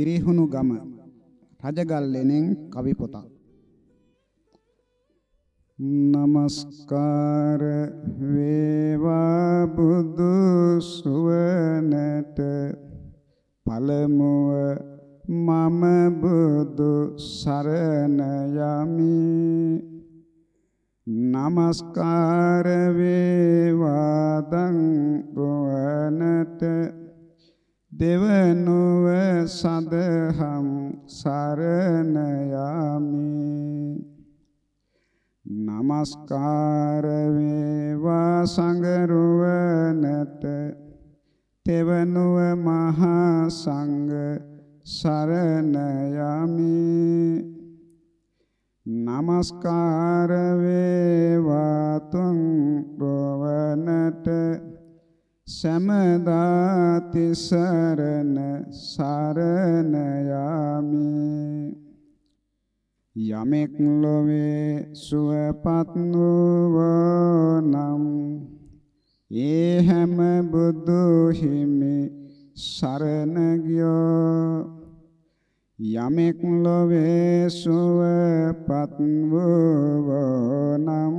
පිරිහුණු ගම. රජගල්ලෙනෙන් කවි පොතක්. නමස්කාර වේවා බුදු සුවනට. පළමුව මම බුදු සරණ යමි. නමස්කාර වේවා දන් රුවනට දෙවනුව සදහම් සරණ යමි නමස්කාර වේවා සංගරුවනට. තෙවනුව මහා සංඝ සරණ යමි නමස්කාර වේවා තුන් රවනට. සමදාති සරණ සරණ යමි. යමෙක් ලොවේ සුවපත් වූනම් ඒ හැම බුදු හිමි සරණ ගියෝ. යමෙක් ලොවේ සුවපත් වූනම්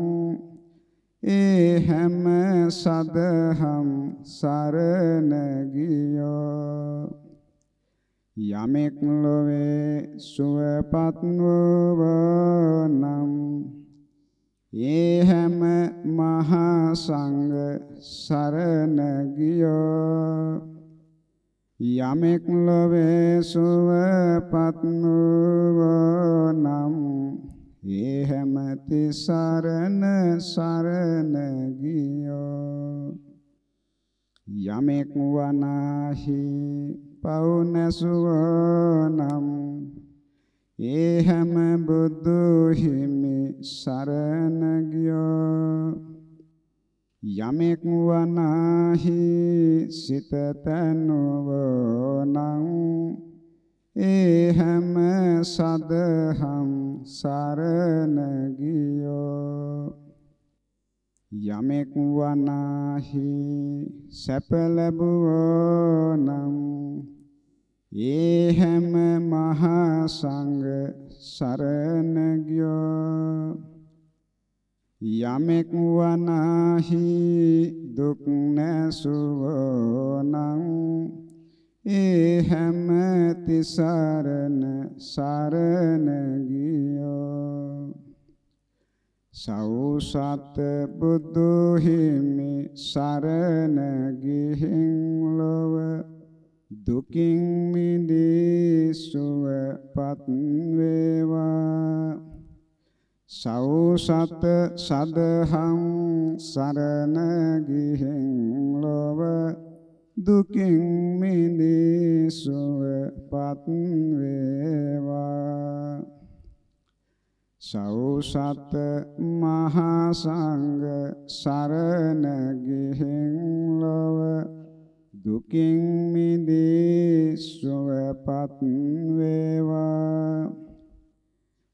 ඒ හැම සදහම් සරණ ගියෝ. යමෙක් ලොවේ සුවපත් වූනම් ඒ හැම මහා සංඝ සරණ ගියෝ. යමෙක් ලොවේ සුවපත් වූනම් ඒ හැම තිසරණ සරණ ගියෝ. යමෙක් වනාහි පවුනසුවනම් ඒ හැම බුදු හිමි සරණ ගියෝ. යමෙක් වනාහි සිත තනුවනම් ඒ හැම සදහම් සරණ ගියෝ. යමෙක් වනාහි සැප ලැබුවෝ නම් ඒ හැම මහා සංඝ සරණ ගියෝ. යමෙක් වනාහි දුක් නැසුවෝ නම් ඒ හැම තිසරණ සරණ ගියෝ. සෞසත් බුදු හිමි සරණ ගිහින් ලොව දුකින් මිදී සුවපත් වේවා සෞසත් සදහං සරණ ගිහින් ලොව දුකින් මිදී සුවපත් වේවා සෞසත් මහා සංඝ සරණ ගිහින් ලොව දුකින් මිදී සුවපත් වේවා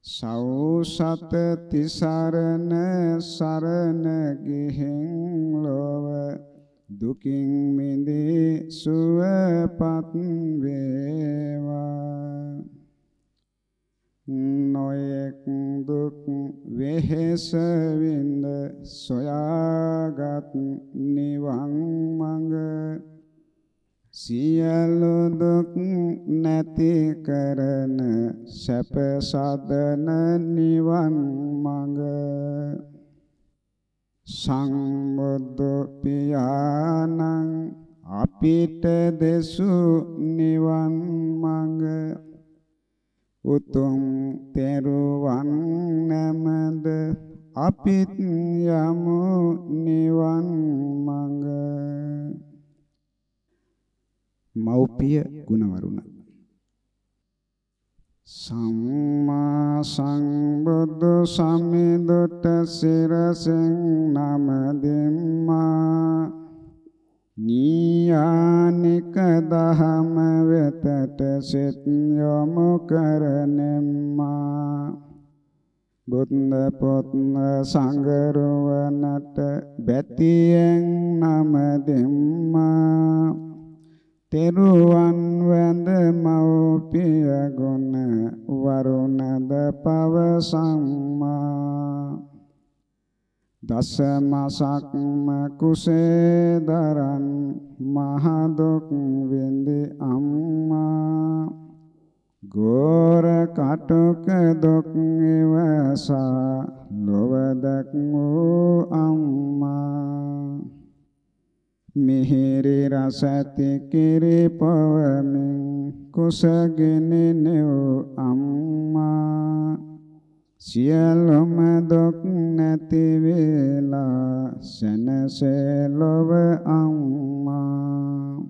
සෞසත් තිසරණ සරණ ගිහින් ලොව දුකින් මිදී සුවපත් වේවා. නොයෙක් දුක් වෙහෙස විඳ සොයාගත් නිවන් මඟ. සියලු දුක් නැති කරන සැප සදන නිවන් මඟ. සම්බුද්ධ පියාණන් අපිට දෙසු නිවන් මඟ. උතුම් තෙරුවන් නැමද අපිත් යමු නිවන් මඟ. මෞපිය ගුණවරුණ. සම්මා සංබුදු සම්මිදුට සිරසෙන් නම දෙම්මා. නීයානික දහම වෙතට සිත යොමු කරනෙම්මා. බුද්ධ පොත් සංගරුවනට බැතියෙන් නම දෙම්මා. තෙරුවන් වැඳ මෞපිය ගුණ වරුණද පවසම්මා දසමසක්ම කුසේ දරන් මහ දුක් විඳි අම්මා. ගෝර කටුක දුක් ඉවසා ලොව දක් වූ අම්මා. මිහිරි රසති කිරි පවමින් කුසගෙන නෙව් අම්මා. සියලුම දුක් නැති වේලා සනසේ ලොව අම්මා.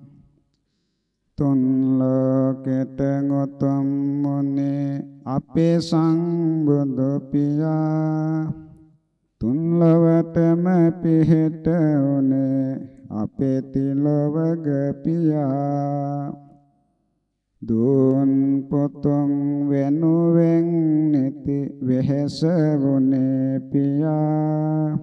තුන් ලෝකෙට ගොතම් මොනේ අපේ සංබුදු පියා. තුන් ලොවටම පිහිට උනේ අපේ තිලොවග පියා. දුන් පොතොන් වෙනුවෙන් නැති වෙහෙස වුනේ පියා.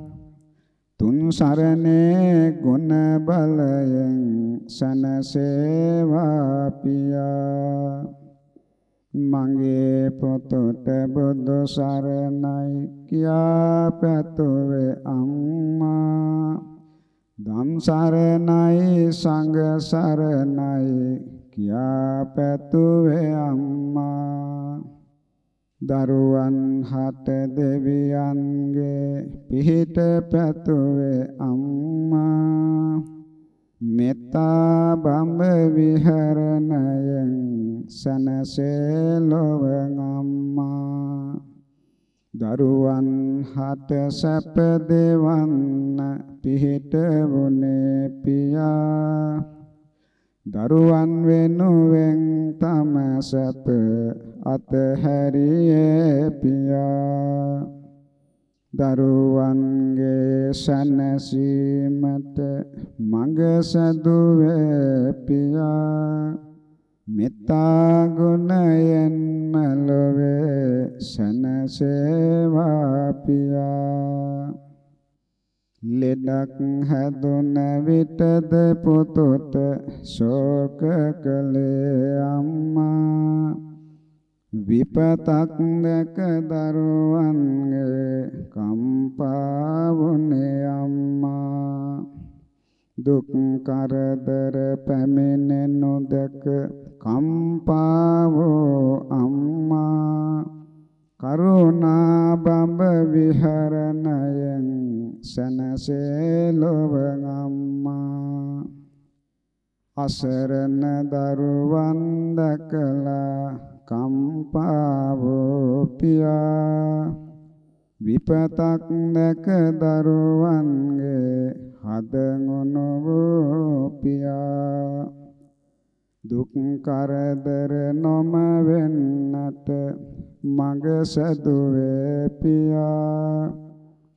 තුන් සරණේ ගුණ බලයෙන් සනසේවා පියා. මගේ පොතට බුදු සරණයි කියා පැතුවේ අම්මා. ධම් සරණයි සංඝ සරණයි කියා පැතුවේ අම්මා. දරුවන් හට දෙවියන්ගේ පිහිට පැතුවේ අම්මා. මෙත්තා බඹ විහරණයෙන් සනසේ ලොව අම්මා. දරුවන් හට සැප දෙවන්න පිහිට වුනේ පියා. දරුවන් වෙනුවෙන් තම සැප අතහැරියේ පියා. දරුවන්ගේ සැනසීමට මඟ සදුවේ පියා. මෙත්තා ගුණයෙන් මලවේ සනසේවා පියා ලෙඩක් හැදුන විටද පුතුට ශෝක කළේ අම්මා. විපතක් දැක දරුවන්ගේ කම්පා වුනේ අම්මා. දුක් කරදර පැමිණෙනු දැක කම්පා වූ අම්මා. කරුණා බඹ විහරණයෙන් සනසේ ලොව අම්මා. අසරණ දරුවන් දැකලා කම්පා වූ පියා. විපතක් දැක දරුවන්ගේ හද ගොනෝ පියා. දුක් කරදර නොම වෙන්නට මඟ සදුවේ පියා.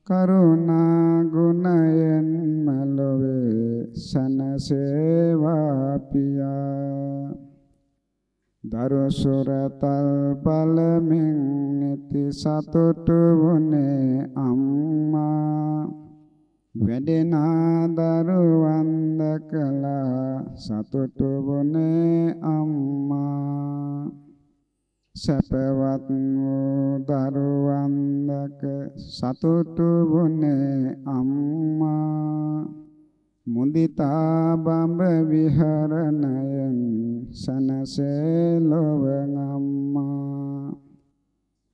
කරුණා ගුණයෙන් මලවේ සනසේවා පියා. දරුසුරතල් බලමින් නිති සතුටු වුනේ අම්මා. වැඩෙනා දරුවන් දැකලා සතුටු වුනේ අම්මා. සැපවත් වූ දරුවන් දැක සතුටු වුනේ අම්මා. මුදිතා බඹ විහරණයෙන් සනසේ ලොව අම්මා.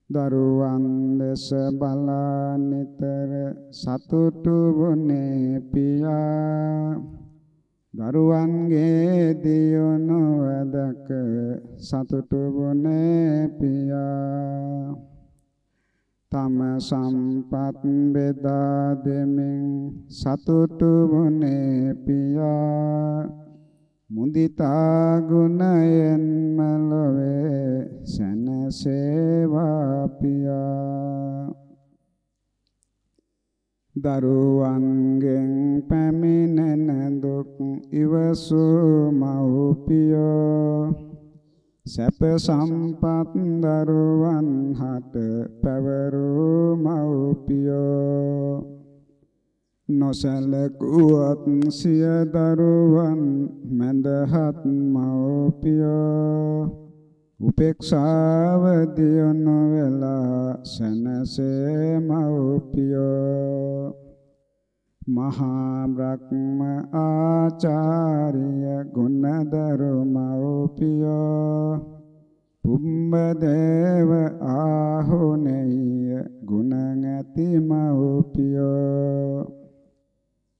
දරුවන් දෙස බලා නිතර සතුටු වුනේ පියා. දරුවන්ගේ දියුණු වදක සතුටු වුනේ පියා. තම සම්පත් බෙදා දෙමින් සතුටු වුනේ පියා. මුදිතා ගුණයෙන් මලවේ සනසේවා පියා දරුවන්ගෙන් පැමිණෙන දුක් ඉවසූ මව්පියෝ. සැප සම්පත් දරුවන් හට පැවරූ මව්පියෝ. නොසලකුවත් සිය දරුවන් මැදහත් මව්පියෝ උපේක්ෂාව දියුන වෙලා සනසේ මව්පියෝ මහා බ්‍රහ්ම ආචාර්ය ගුණදරු මව්පියෝ පුම්බදේව ආහුනේය ගුණ ඇති මව්පියෝ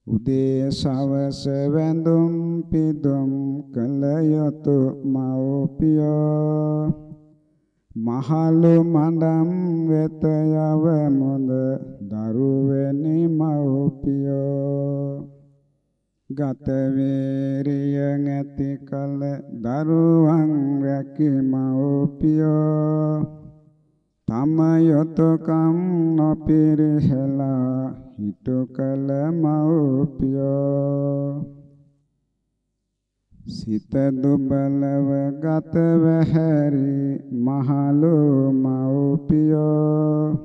උදේ සවස වැඳුම් පිදුම් කළ යුතු මව්පියෝ. මහලු මඩම් වෙත යව මුද දරුවෙනි මව්පියෝ. ගත වේරිය ඇති කල දරුවන් රැකි මව්පියෝ. තම යොතකම් නොපිරිහෙලා හිතු කල මව්පියෝ. සිත දුබලව ගත වැහැරි මහලු මව්පියෝ.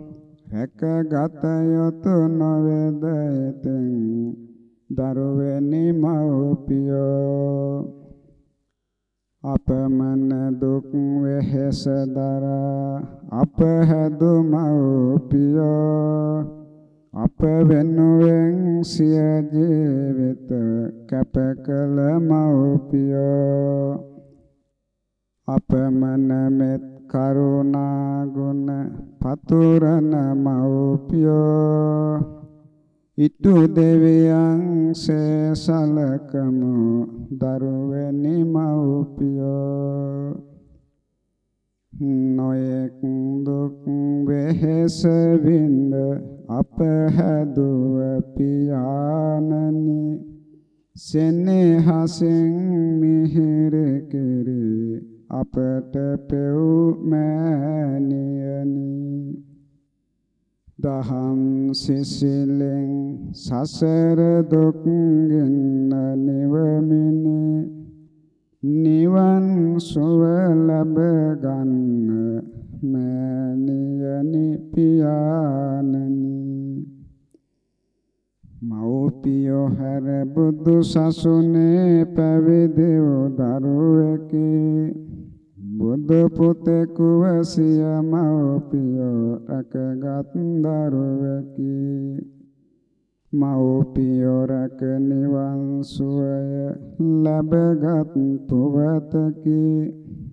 රැක ගත යුතු නොවේද එතෙන් දරුවෙනි මව්පියෝ. අපමණ දුක් වෙහෙස දරා අප හැදු මව්පියෝ අප වෙනුවෙන් සිය ජීවිත කැප කළ මව්පියෝ අපමණ මෙත් කරුණා ගුණ පතුරන මව්පියෝ ඉතු දෙවියන් සේසලකමු දරුවෙනි මව්පියෝ. නොයෙක් දුක් වෙහෙස විඳ අප හැදුව පියාණනි. සෙනෙහසෙන් මිහිර කෙරේ අපට පෙව් මෑණියනි. දහම් සිසිලෙන් සසර දුක්ගෙන් නිවමිනි. නිවන් සුව ලැබ ගන්න මෑණියනි පියාණනි. මෞපියෝ හැර බුදු සසුනේ පැවිදි දරුවෙකි. බුදු පුතෙකු වසිය මව්පියෝ රැකගත් දරුවෙකි. මව්පියෝ රැක නිවන් සුවය ලැබගත් පුවතකි.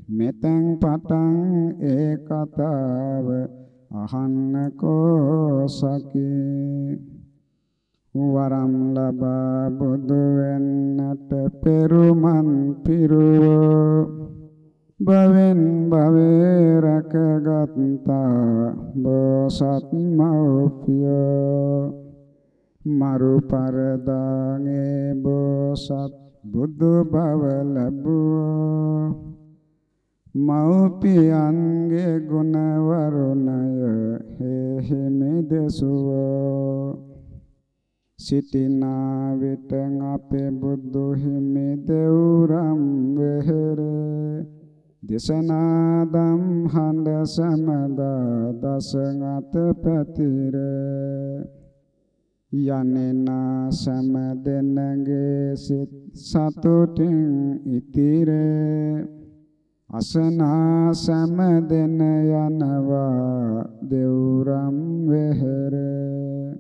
මෙතෙන් පටන් ඒ කතාව අහන්න කෝසකි වරම් ලබා බුදු වෙන්නට පෙරුමන් පිරුවෝ. භවෙන් භවේ රැකගත්තා. බෝසත් මෞපියෝ මරු පරදාගේ බෝසත් බුදු බව ලැබුවෝ. මෞපියන්ගේ ගුණ වරුණය හේහිමි දෙසුවෝ සිටිනා විට අපේ බුදු හිමි දෙව්රම් වෙහෙරේ. දේශනාදම් හඬ සමදා දසගත පැතිර. යන්නේනා සම දෙන්නගේ සිත් සතුටින් ඉතිරේ. අසනා සම දෙන යනවා දෙව්රම් වෙහෙරේ.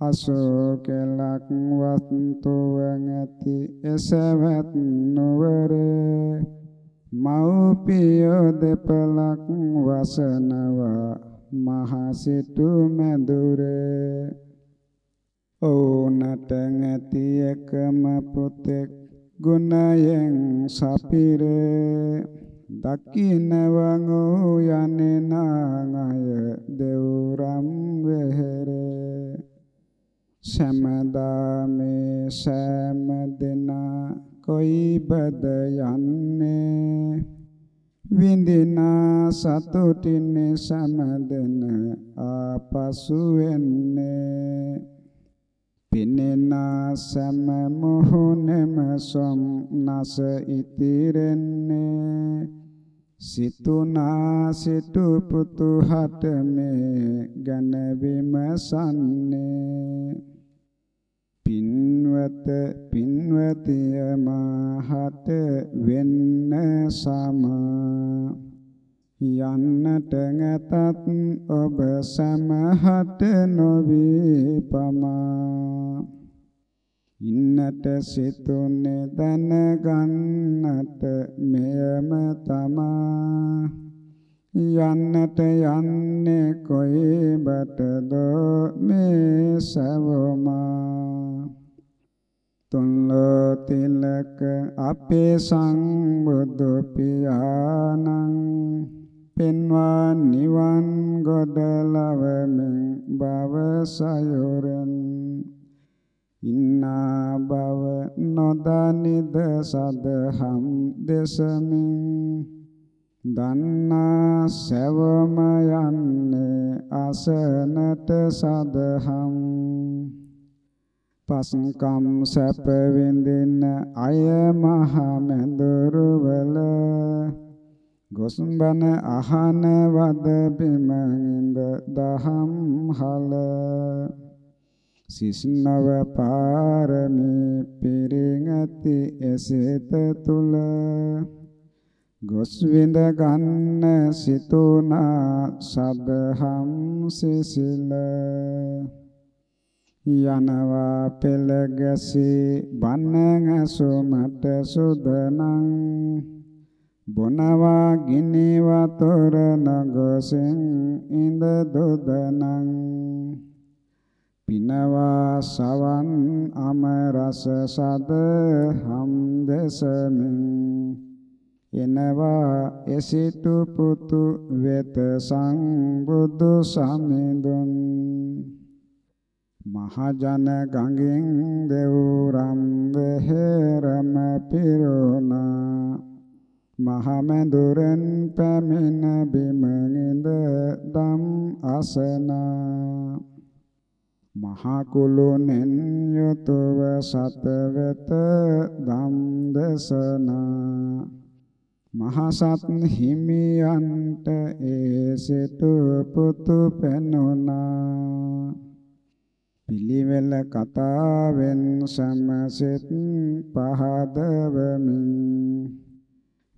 අශෝකලක් වස්තුව ඇති එසවත් නුවරේ. මව්පියෝ දෙපලක් වසනවා මහසිටු මැදුරේ. ඕනට ඇති එකම පුතෙක් ගුණයෙන් සපිරේ. දකින්නවං යන්නේ නාගය දෙව්රම් වෙහෙරේ. සමදා මේ සෑම දෙනා කොයිබද යන්නේ? විඳිනා සතුටින් සමදෙන ආපසු වෙන්නේ. පිනෙනා සම මොහොනෙම සොම් නස ඉතිරෙන්නේ. සිතුනා සිටු පුතු හට මේ ගැන විමසන්නේ. පින්වත පින්වතිය මාහට වෙන්න සම. යන්නට නැතත් ඔබ සමහට නොවේ පමා ඉන්නට සිතුනේ දැනගන්නට මෙයම තමා. යන්නට යන්නේ කොයි බටද මේ සවමා? තුන්ලෝ තිලක අපේ සංබුදු පියාණන් පෙන්වා නිවන් ගොඩ ලවමින් බව සයුරන්. ඉන්නා බව නොදනිද සදහම් දෙසමින්. දන්නා සැවම යන්නේ අසනට සදහම්. පස්කම් සැප විඳින අය මහ මඳුරුවල ගොස්බන අහන වද බිම ඉඳ දහම් හල. සිස්නව පාරමී පිරිඟති එසෙත තුල. ගොස් විඳ ගන්න සිතුනා සදහම් සිසිල. යනවා පෙළ ගැසී බන්න ඇසුමට සුදනං. බොනවා ගිනි වතුර නගසෙන් ඉඳ දුදනං. පිනවා සවන් අම රස සද හම් දෙසමින්. එනවා එසිතු පුතු වෙත සංබුදු සමිඳුන්. මහජන ගඟෙන් දෙවුරම් වෙහෙරම පිරුණා. මහමෙදුරෙන් පැමිණ බිමෙන්ද දම් අසනා. මහා කුලුනෙන් යුතුව සත වෙත දම් දේශනා මහසත් හිමියන්ට ඒ සිටු පුතු පෙනුණා. පිළිවෙල කතාවෙන් සමසෙත් පහදවමින්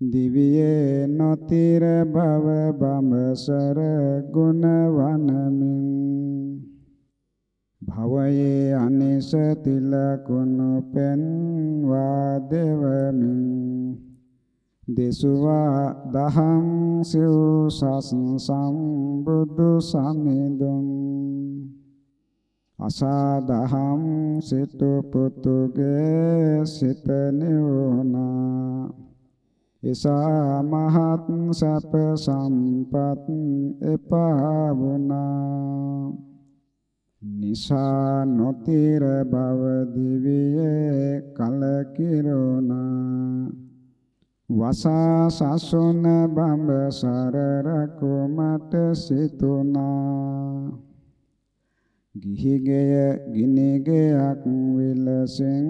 දිවියේ නොතිර බව බඹසර ගුණ වනමින් භවයේ අනිස තිලකුණු පෙන්වා දෙවමින් දෙසුවා දහම් සිව් සස් සම්බුදු සමිඳුන්. අසාදහම් සිතු පුතුගේ සිත නිවුණා. එසා මහත් සප සම්පත් එපා වුණා නිසා නොතිර බව දිවියේ කලකිරුණා. වසා සසුන බඹ සරර කුමට සිතුනා ගිහිගෙය ගිනිගෙයක් විලසෙන්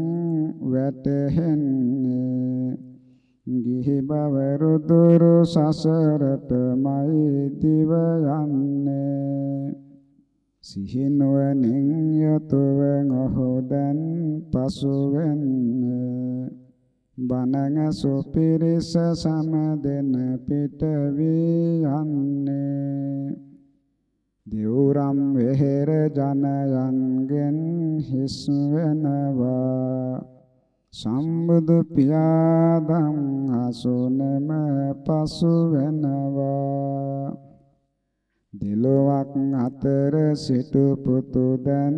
වැටහෙන්නේ. ගිහි බව රුදුරු සසරටමයි දිව යන්නේ. සිහිනුවණින් යතුව ඔහු දැන් පසු වෙන්නේ. බණං සුපිරිස සමදෙන පිට වී යන්නේ. දෙවුරම් වෙහෙර ජනයන්ගෙන් හිස් වෙනවා. සම්බුදු පියාදම් අසුනම පසු වෙනවා. දිලොවක් අතර සිටු පුතු දැන්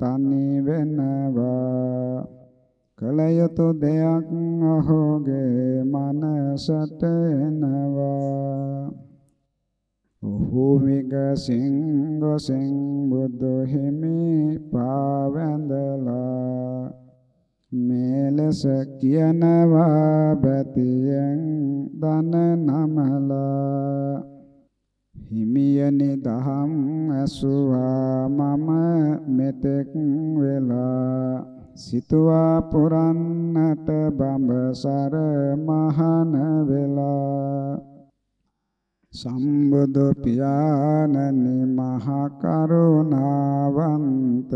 තනි වෙනවා. කල යුතු දෙයක් ඔහුගේ මනසට එනවා. ඔහු විගසින් ගොසින් බුදු හිමි පාවැඳලා මේලස කියනවා බැතියෙන් දන නමලා. හිමියනි දහම් ඇසුවා මම මෙතෙක් වෙලා. සිතුවා පුරන්නට බඹසර මහන වෙලා. සම්බුදු පියාණනි මහ කරුණාවන්ත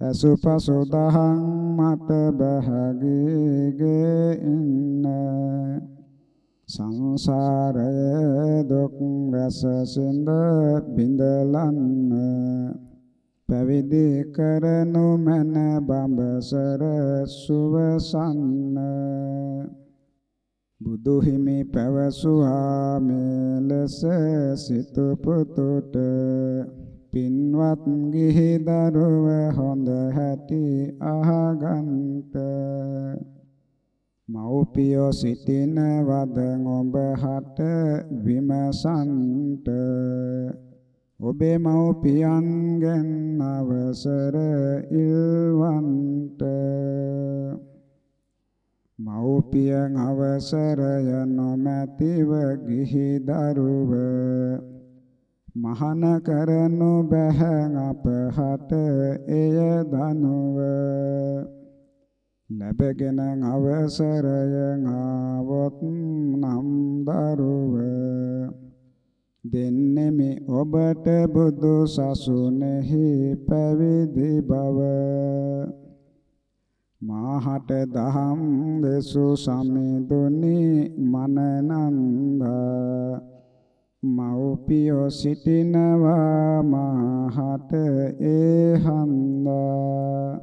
අසුපසු දහං මට බහගීගේ ඉන්න. සංසාරයේ දුක් රස සිඳ බිඳලන්න. පැවිදි කරනු මන බඹසර සුවසන්න. බුදු හිමි පැවසුවා මෙලෙස සිත පුතුට පින්වත් ගිහි දරුව හොඳ හැටි අහගන්ට. මව්පියෝ සිටින වද ඔබ හට විමසන්ට. ඔබේ මව්පියන්ගෙන් අවසර ඉල්වන්ට. මව්පියන් අවසරය නොමැතිව ගිහි දරුව මහන කරනු බැහැ අපහට එය දනුව. ලැබගෙන අවසරය ආවොත් නම් දරුව. දෙන්නෙමි ඔබට බුදු සසුනේහි පැවිදි බව. මාහට දහම් දෙසු සමිඳුනි මනනන්දා. මව්පියෝ සිටිනවා මාහට ඒ හන්දා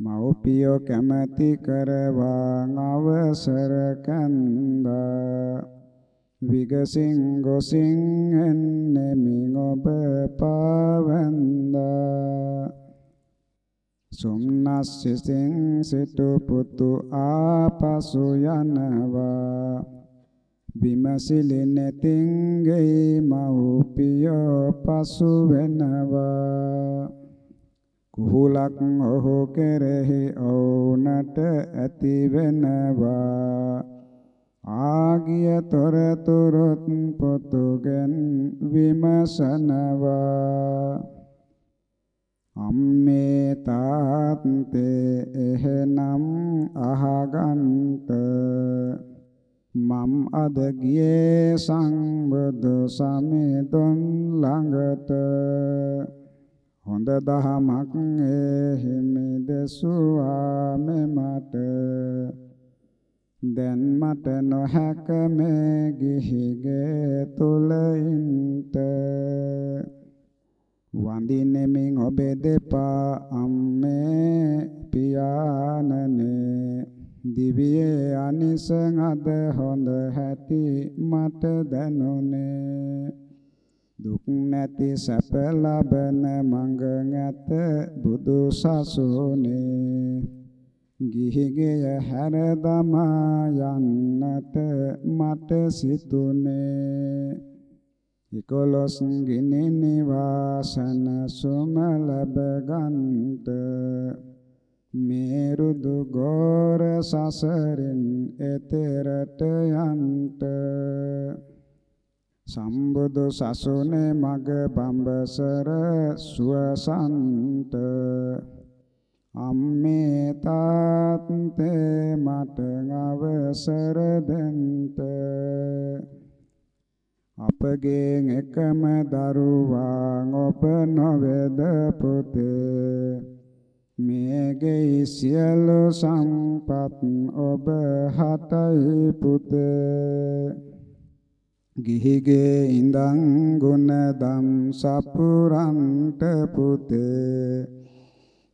මව්පියෝ කැමැති කරවා අවසර කන්දා. විගසින් ගොසින් එන්නේ මින් ඔබ පාවන්දා. සොම්නස්සිසින් සිටු පුතු ආපසු යනවා. විමසිලි නැතින් ගේ මව්පියෝ පසු වෙනවා. කුහුලක් ඔහු කෙරෙහි ඕනට ඇති වෙනවා. ආගිය තොරතුරුත් පොතුගෙන් විමසනවා. අම්මේ තාත්තේ එහෙනම් අහගන්ට මම් අද ගියේ සංබුදු සමිඳුන් ළඟට. හොඳ දහමක් එහිමි දසුවා මෙමට. දැන් මට නොහැක මේ ගිහිගේ තුල ඉන්ට. වඳින්නෙමින් ඔබේ දෙපා අම්මේ පියාණනේ. දිවියේ අනිසං අද හොඳ හැටි මට දැනුනේ. දුක් නැති සැප ලබන මඟ නැත බුදු සසුනේ. ගිහිගෙය හැර දමා යන්නට මට සිතුනේ. ඉකොලොස් ගිනි නිවාසන සුම ලැබ ගන්ට මේරුදු ගෝර සසරින් එතරට යන්ට සම්බුදු සසුනේ මග බඹසර සුවසන්ත අම්මේ තාත්තේ මට අවසර දෙන්ට අපගේ එකම දරුවා ඔබ නොවේද පුතේ මේගේ සියලු සම්පත් ඔබ හටයි පුතේ. ගිහිගේ ඉඳන් ගුණ දම් සපුරන්ට පුතේ.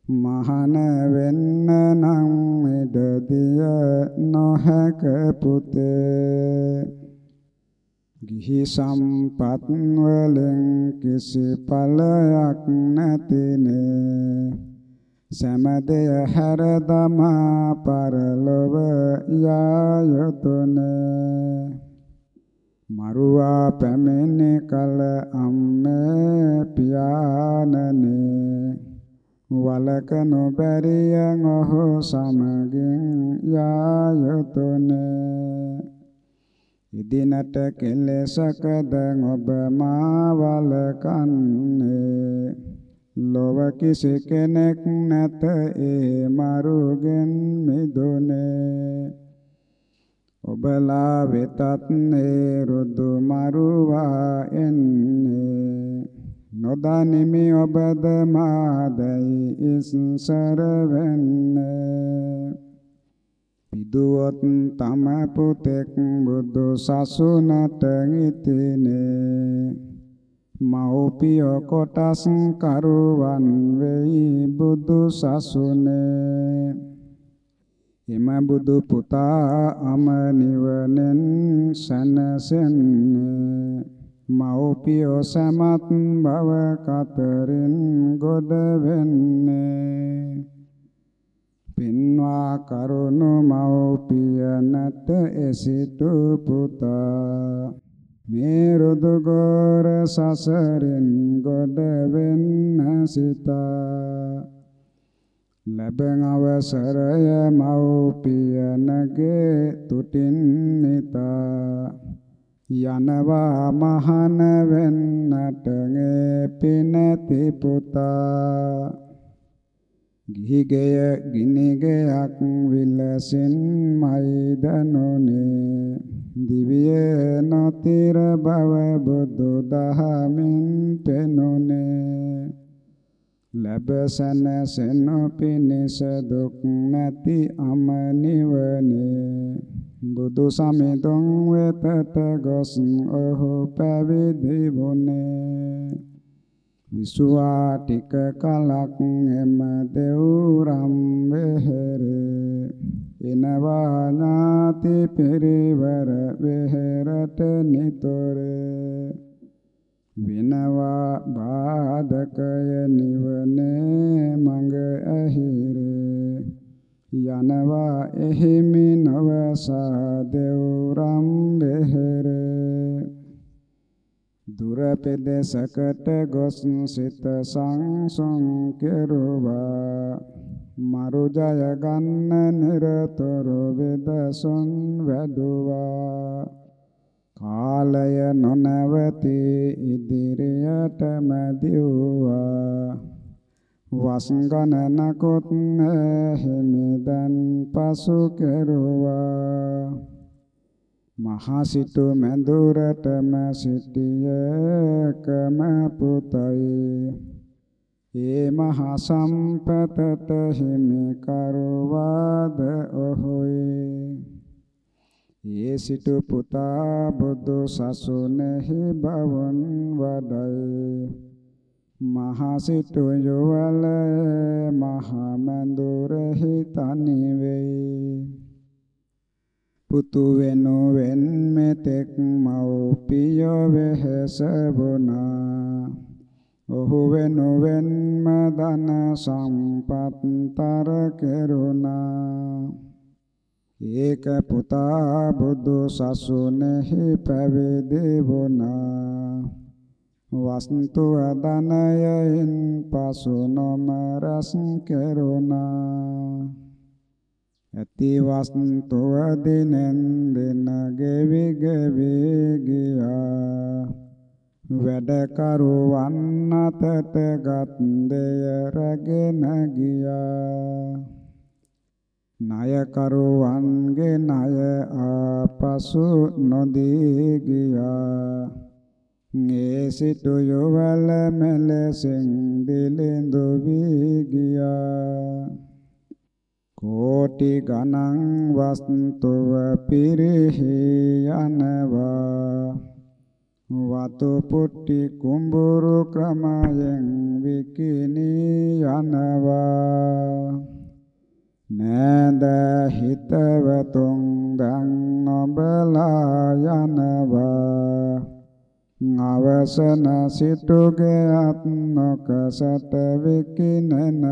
මහන වෙන්න නම් ඉඩදිය නොහැක පුතේ. ගිහි සම්පත් වලින් කිසි ඵලයක් නැතිනේ. සමදය හැර දමා පරලොව යා යුතුයනේ මරුවා පැමිණි කල අම්මේ පියාණනේ. වලක නොබැරියන් ඔහු සමගින් යා යුතුයනේ ඉදිනට කෙලෙසකද ඔබ මා වලකන්නේ ලොව කිසි කෙනෙක් නැත ඒ මරුගෙන් මිදුනේ. ඔබලා වෙතත් ඒ රුදු මරුවා එන්නේ. නොදනිමි ඔබද මාදයි ඉස්සර වෙන්නේ පිදුවොත් තම පුතෙක් බුදු සසුනට ඉතිනේ මෞපිය කොටස් කරුවන් වෙයි බුදු සසුනේ. එම බුදු පුතා අම නිවනෙන් සනසෙන්නේ. මෞපිය සමත් බව කතරින් ගොඩ වෙන්නේ. පින්වා කරුණු මෞපිය නැත එසිතු පුතා. මේ රුදුගෝර සසරින් ගොඩ වෙන්න සිතා. ලැබෙන අවසරය මෞපියනගේ තුටින් නිතා. යනවා මහන වෙන්නට පිනති පුතා. ගිහිගෙය ගිනිගයක් විලසින් මයිදනුනේ. දිවියේ නොතිර බව බුදු දහමින් පෙනුනේ. ලැබසන සෙනපිනිස දුක් නැති අම නිවනේ. බුදු සමිඳුන් වෙතට ගොස් ඔහු පැවිදි වුනේ විසුවා ටික කලක් එම දෙව්රම් වෙහෙරේ. එනවා ඥාති පෙරවර වෙහෙරට නිතොරේ. විනවා බාධකය නිවනේ මඟ ඇහිරේ. යනවා. එහිමි නවසා දෙව්රම් බෙහෙරේ දුර පෙදසකට ගොස් සිත සංසුන් කෙරුවා. මරු ජය ගන්න නිරතොරු වෙදසුන් වැඩුවා කාලය නොනවති ඉදිරියටම දිව්වා. වස්ගණනකොත් හිමිදන් පසු කෙරුවා. මහසිටු මැදුරටම සිටියකම පුතයි. ඒ මහා සම්පතට හිමි කරුවාද ඔහුයි. ඒ සිටු පුතා බුදු සසුනේහි බවන් වඩයි. මහා සිටු යවල මහා මඳුරෙහි තනි වෙයි පුතු වෙනුවෙන් මෙතෙක් මව්පිය වෙහෙස වුණා. ඔහු වෙනුවෙන්ම ධන සම්පත් තර කෙරුණා. ඒක පුතා බුදු සසුනේහි පැවිදි වුණා. වස්තු අදනයෙන් පසු නොම රස කෙරුණා. ඇති වස්තුව දිනෙන් දින ගෙවි ගෙවි ගියා. වැඩ කරුවන් අතට ගත් දෙය රැගෙන ගියා. ණයකරුවන්ගේ ණය ආපසු නොදී ගියා. මේ සිටු යවල මෙලෙසින් දිලිඳු වී ගියා කෝටි ගණන් වස්තුව පිරිහි යනවා වතු පුට්ටි කුඹුරු ක්‍රමයෙන් විකිනී යනවා නෑද හිතවතුන් දන් නොබලා යනවා අවසන සිටුගේ අත් නොකසට විකිනනවා.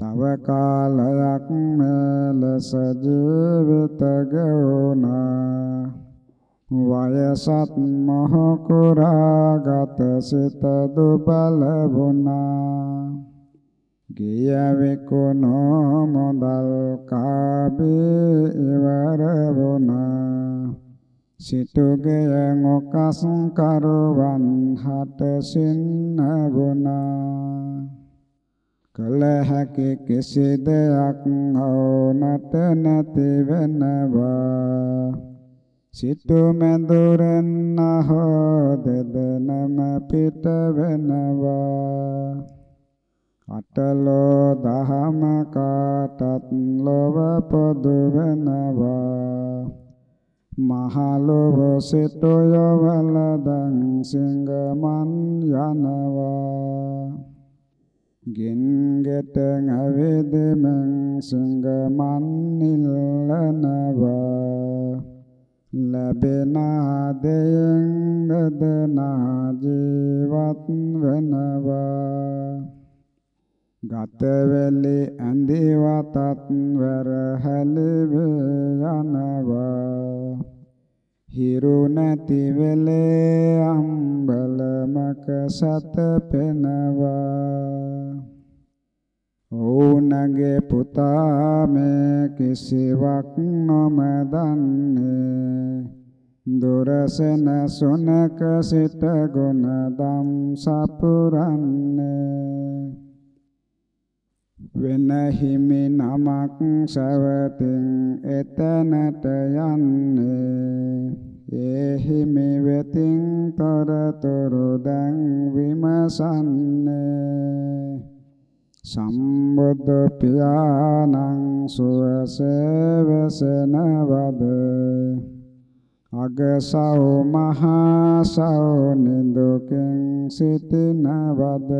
තව කාලයක් මෙලෙස ජීවිත ගෙවුණා වයසත් මොහ කුරාගත සිත දුබල වුණා. ගියවෙකුණෝ මොදල් කාබේ ඉවර වුණා. සිටුගේ මොකස් කරවන් හට සින්න වුණා කල හැකි කිසි දෙයක් ඕනට නැති වෙනවා සිටු මැදුරෙන් අහෝ දෙදනම පිට වෙනවා අටලෝ දහම කාටත් ලොව පොදු වෙනවා මහලොව සිටුය වලදන් සිංගමන් යනවා. ගින්ගෙට ඇවිදෙමන් සිංගමන් නිල්ලනවා ලැබෙන දෙයෙන් දදනා ජීවත් වෙනවා. ගත වෙලි ඇඳි වතත් වරහලි යනවා හිරු නැති වෙලේ අම්බලමක සත පෙනවා. ඕනගේ පුතා මේ කිසිවක් නොමදන්නේ. දුරසන සොනක සිට ගුණ දම් සපුරන්නේ. වෙන හිමි නමක් සවතින් එතනට යන්නේ. ඒ හිමි වෙතින් තොරතුරු දැන් විමසන්නේ. සම්බුද්ධ පියාණං සුවසවසනවද අගසව මහා සව නිදුකෙන් සිටිනවද?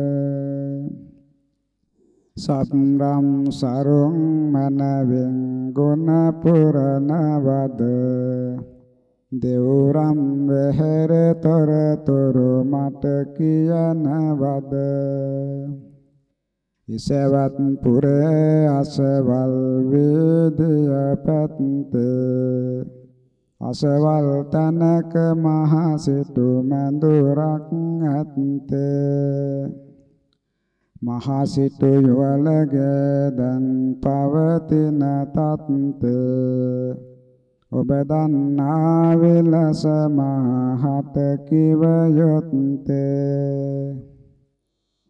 සත්‍රම් සරුං මනවෙන් ගුණ පුරනවද දෙවුරම් වෙහෙර තොරතුරු මට කියනවද? ඉසවත් පුර අසවල් වේදය පැත්ත අසවල් තනක මහ සිටු මඳුරක් ඇත්ත මහ සිටු යවලගේ දන් පවතින තත්ත ඔබ දන්නා විලස මහත කිව යොත්තේ.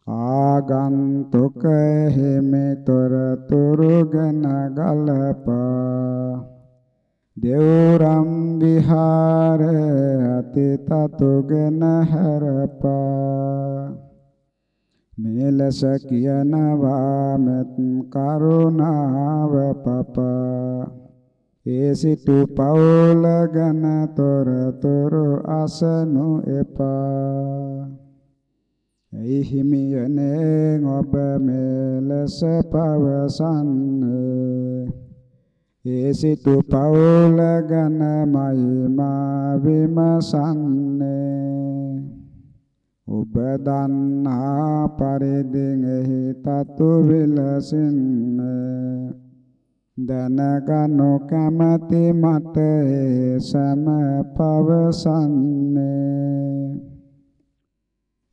ආගන්තුක හිමි තොරතුරු ගැන ගලපා. දෙවුරම් විහාර අතිතතුගෙන හැරපා. මෙලෙස කියනවා මෙත් කරුණාව පපා. ඒ සිටු පවුල ගැන තොරතුරු අසනු එපා. ඇයි හිමියනේ ඔබ මෙලෙස පවසන්නේ. ඒ සිටු පවුල ගැනමයි මා විමසන්නේ. ඔබ දන්නා පරිදින් එහි තතු විලසින්නේ. දැනගනු කැමැති මට ඒ සම පවසන්නේ.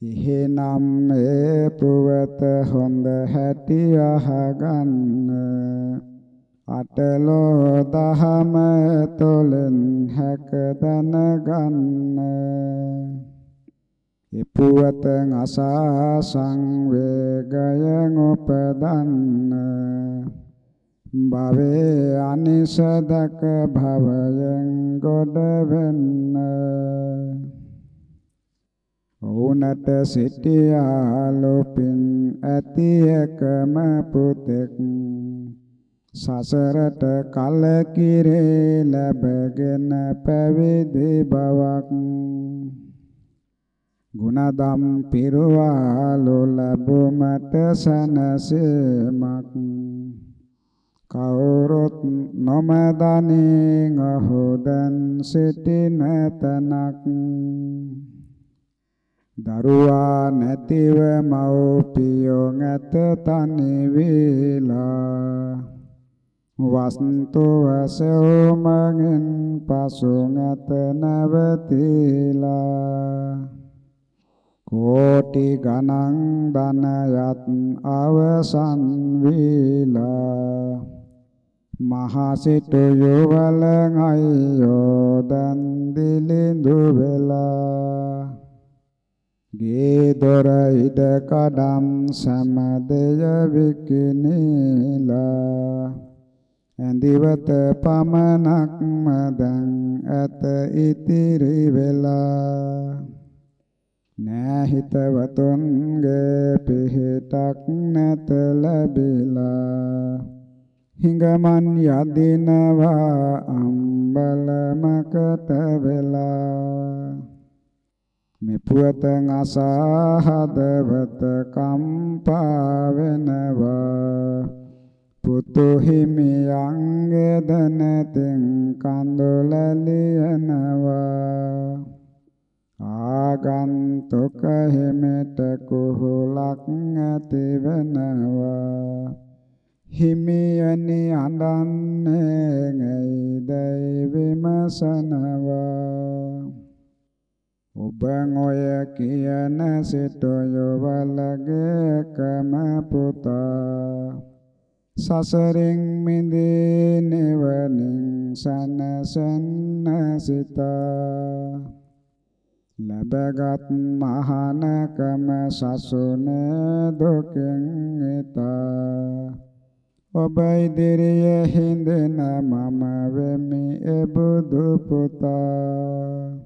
එහෙනම් ඒ පුවත හොඳ හැටි අහගන්න. අටලෝ දහම තොලෙන් හැක දැනගන්න. ඉපුවතං අසා සංවේගයං උපදන්න. භවේ අනිසදක භවයෙන් ගොඩ වෙන්න. ඕනට සිටියාලොපින් ඇති එකම පුතෙක්. සසරට කලකිරේ ලැබගෙන පැවිදි බවක්. ගුණදම් පිරවාලු ලැබුමට සනසීමක්. කවුරුත් නොමදනින් අහුදන් සිටින තනක් දරුවා නැතිව මව්පියෝ නැත තනි වේලා වස්තුවසෝ මගෙන් පසු නැත නැවතිලා. කෝටි ගණන් ධනයත් අවසන් වේලා. මහා සිටු යවල අයියෝ දන් දිලිඳු වෙලා. ගේ දොර ඉඩ කඩම් සමදය විකිනීලා. ඇඳි ඉදිවත පමණක්ම දැන් ඇත ඉතිරි වෙලා. නෑ හිතවතුන්ගේ පිහිටක් නැත ලැබිලා. හිඟමන් යදිනවා අම්බලමකට වෙලා. මෙපුවතන් අසා හදවත කම්පා වෙනවා. පුතු හිමියන්ගේ දනතෙන් කඳුල ලියනවා. ආගන්තුක හිමෙට කුහුලක් ඇති වෙනවා හිමියනි අඬන්නේ ඇයිදයි විමසනවා. ඔබ ඔය කියන සිතයවලගේ කම පුතා. සසරෙන් මිදී නිවනින් සනසන්න සිතා. ලැබගත් මහානකම සසුනේ දුකින් ඊතා ඔබ ඉදිරියේ හිඳෙන මම වෙමි එබුදු පුතා.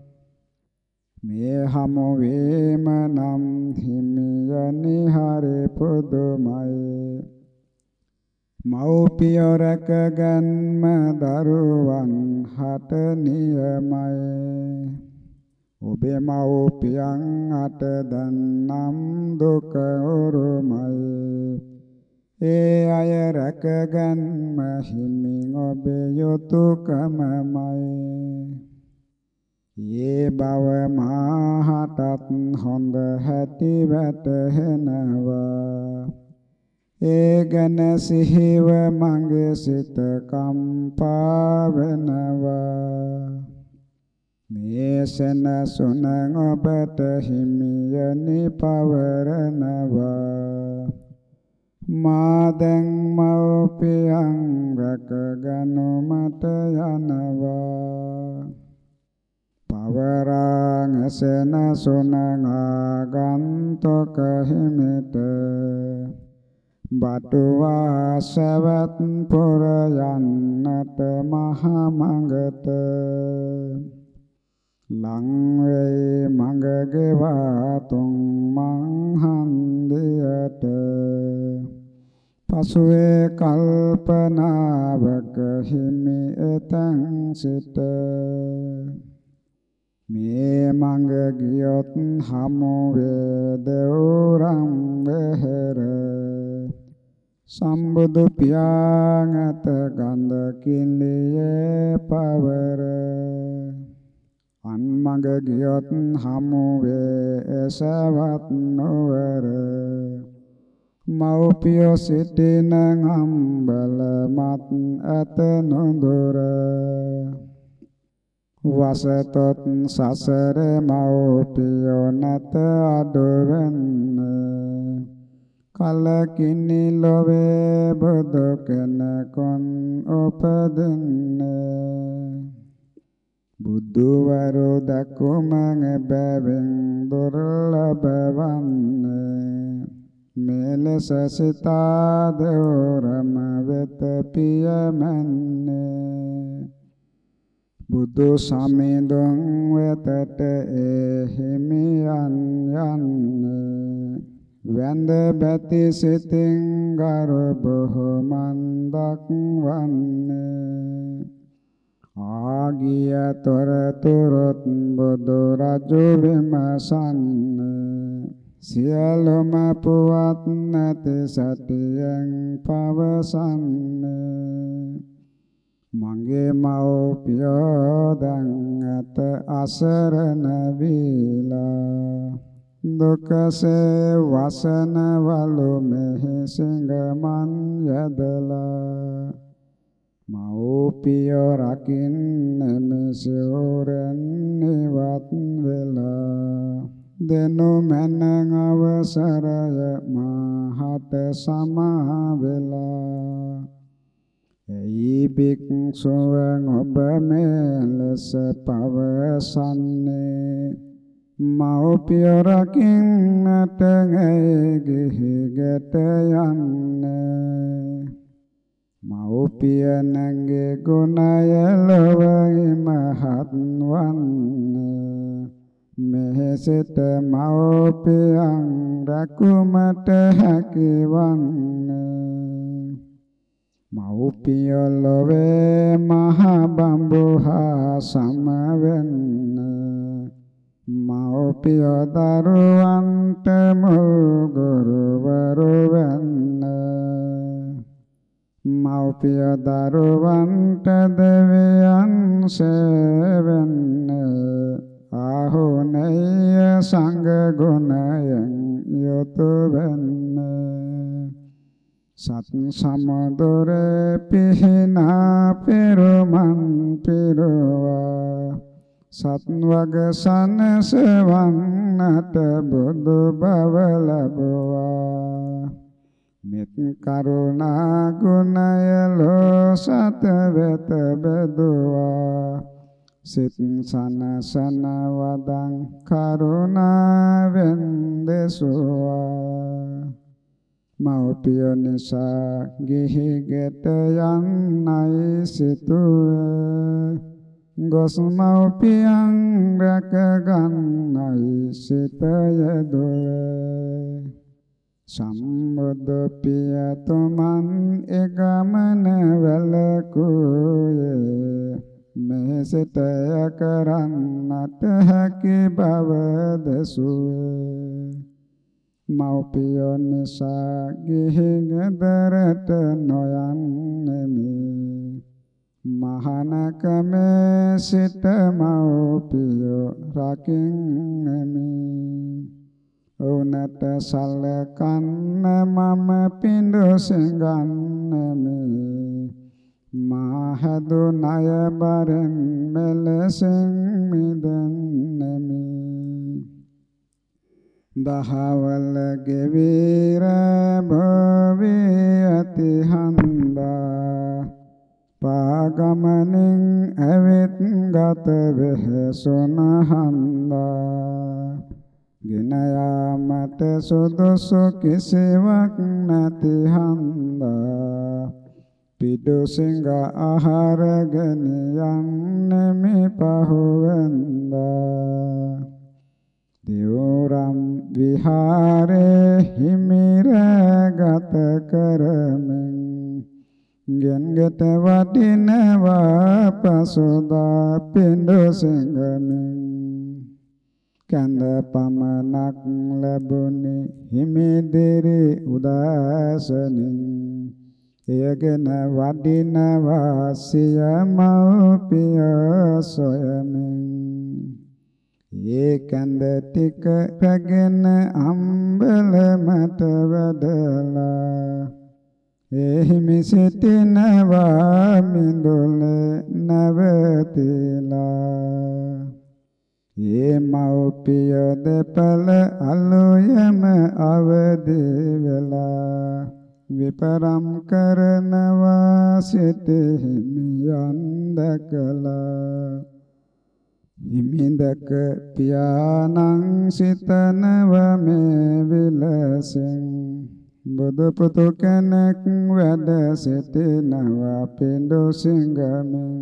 මේ හමු වීම නම් හිමියනි හරි පුදුමයි. මෞපිය රැකගන්ම දරුවන් හට නියමයි. ඔබේ මව්පියන් අට දන්නම් දුක උරුමයි. ඒ අය රැකගන්ම හිමින් ඔබේ යුතුයකමමයි ඒ බව මාහටත් හොඳ හැටි වැටහෙනවා. ඒ ගැන සිහිව මගේ සිත කම්පා වෙනවා. මේ සනසුන ඔබට හිමියනි පවරනවා. මා දැන් මව්පියන් රැකගනු මට යනවා. පවරාං සනසුන ආගන්තක හිමිට. බටුවා සවත් පුර යන්නට මහ මඟට ලං වේ මඟ ගෙවා තුන් මං හන්දියට. පසුවේ කල්පනාවක හිමි එතන් සිට. මේ මඟ ගියොත් හමු වේ දෙවරම් වෙහෙර. සම්බුදු පියාණත ගන්ධ කිලියේ පවර. අන්මඟ ගියොත් හමු වේ එසවත් නොවර. මෞපිය සිටින අම්බල මත් ඇත නොදොර. වසතොත් සසර මෞපිය නැත අඩවෙන්නේ. කලකිනි ලොවේ බුදු කෙනකොන් උපදින්නේ. බුදුවරු දකුමං බැවින් දුර්ලභ වන්නේ මෙලෙස සිතා දෙවරම වෙත පියමන්නේ. බුදු සමිඳුන් වෙතට එහිමියන් යන්නේ. වැඳ බැති සිතින් ගර්භ මන්දක් වන්නේ ආගිය තොරතුරුත් බුදු රජු විමසන්නේ. සියලුම පුවත් නැති සතියෙන් පවසන්නේ. මගේ මව්පියෝ දැන් ඇත අසරණ වීලා. දුකසේ වසන වලු මෙහි සිඟමන් යදලා. මෞපිය රකින්න මෙසොරන් නිවත් වෙලා. දෙනු මන අවසරය මහත සමා වෙලා. එයි බික්සුවන් ඔබ මෙලෙස පවසන්නේ. මෞපිය රකින්නට ඇයි ගිහි ගැට යන්නේ? මව් මව්පියනගේ ගුණය ලොවයි මහත් වන්නේ මෙහෙසිට මව්පියන් රැකුමට හැකිවන්නේ. මව්පිය ලොවේ මහ බඹුහා සමවෙන්නේ. මව්පිය දරුවන්ට මුල් ගුරුවරු වෙන්නේ. මව්පිය දරුවන්ට දෙවියන් සෙවන්නේ. ආහුනේය සංඝ ගුණයෙන් යුතු වෙන්නේ. සත් සමදොර පිහිනා පෙරමන් පෙරවා. සත් වග සනසවන්නට බුදු බව ලැබුවා. මෙත් කරුණා ගුණය ලෝ සත වෙත බෙදුවා. සිත සනසන වදං කරුණාවෙන් දෙසුවා. මෞපිය නිසා ගිහි ගෙට යන්නයි සිතුවේ. ගොස් මෞපියන් රැක ගන්නයි සිතය දුවේ සම්බුදු පියතුමන් එගමන වැලකුයේ මෙසිතය කරන්නට හැකි බව දසුවේ. මව්පියෝ නිසා ගිහි ගෙදරට නොයන්නෙමි. මහානකමේ සිට මව්පියෝ රකින්නෙමි. උනට සලකන්න මම පිඬු සිඟන්නෙමි මාහදු ණය බරෙන් මෙලෙසින් මිදෙන්නෙමි. දහවල ගෙවීර භවී අති හන්දා. පාගමනින් ඇවිත් ගත වෙහසුන හන්දා. ගෙන යාමට සුදුසු කිසිවක් නැති හන්දා? පිඩු සිඟ ආහාරගෙන යන්නේ මේ පහුවෙන්දා? දියෝරම් විහාරේ හිමිර ගත කරමින් ගෙන්ගෙත වටිනවා පසුදා පිඬු සිඟමින්. කඳ පමනක් ලැබුණි. හිමිදිරි උදාසනින්. එයගෙන වඩිනවා සිය මව්පිය සොයමින් ඒ කඳ ටික රැගෙන අම්බලමට වැඩලා එහිමි සිටිනවා මිඳුල නවතිලා. ඒ මව්පිය දෙපළ අලුයම අවදි වෙලා විපරම් කරනවා සිටිහිමියන් දැකලා. හිමින්දක පියාණන් සිතනව මේ විලසෙන්. බුදු පුතු කෙනෙක් වැඩ සිටිනවා පිඬු සිංගමින්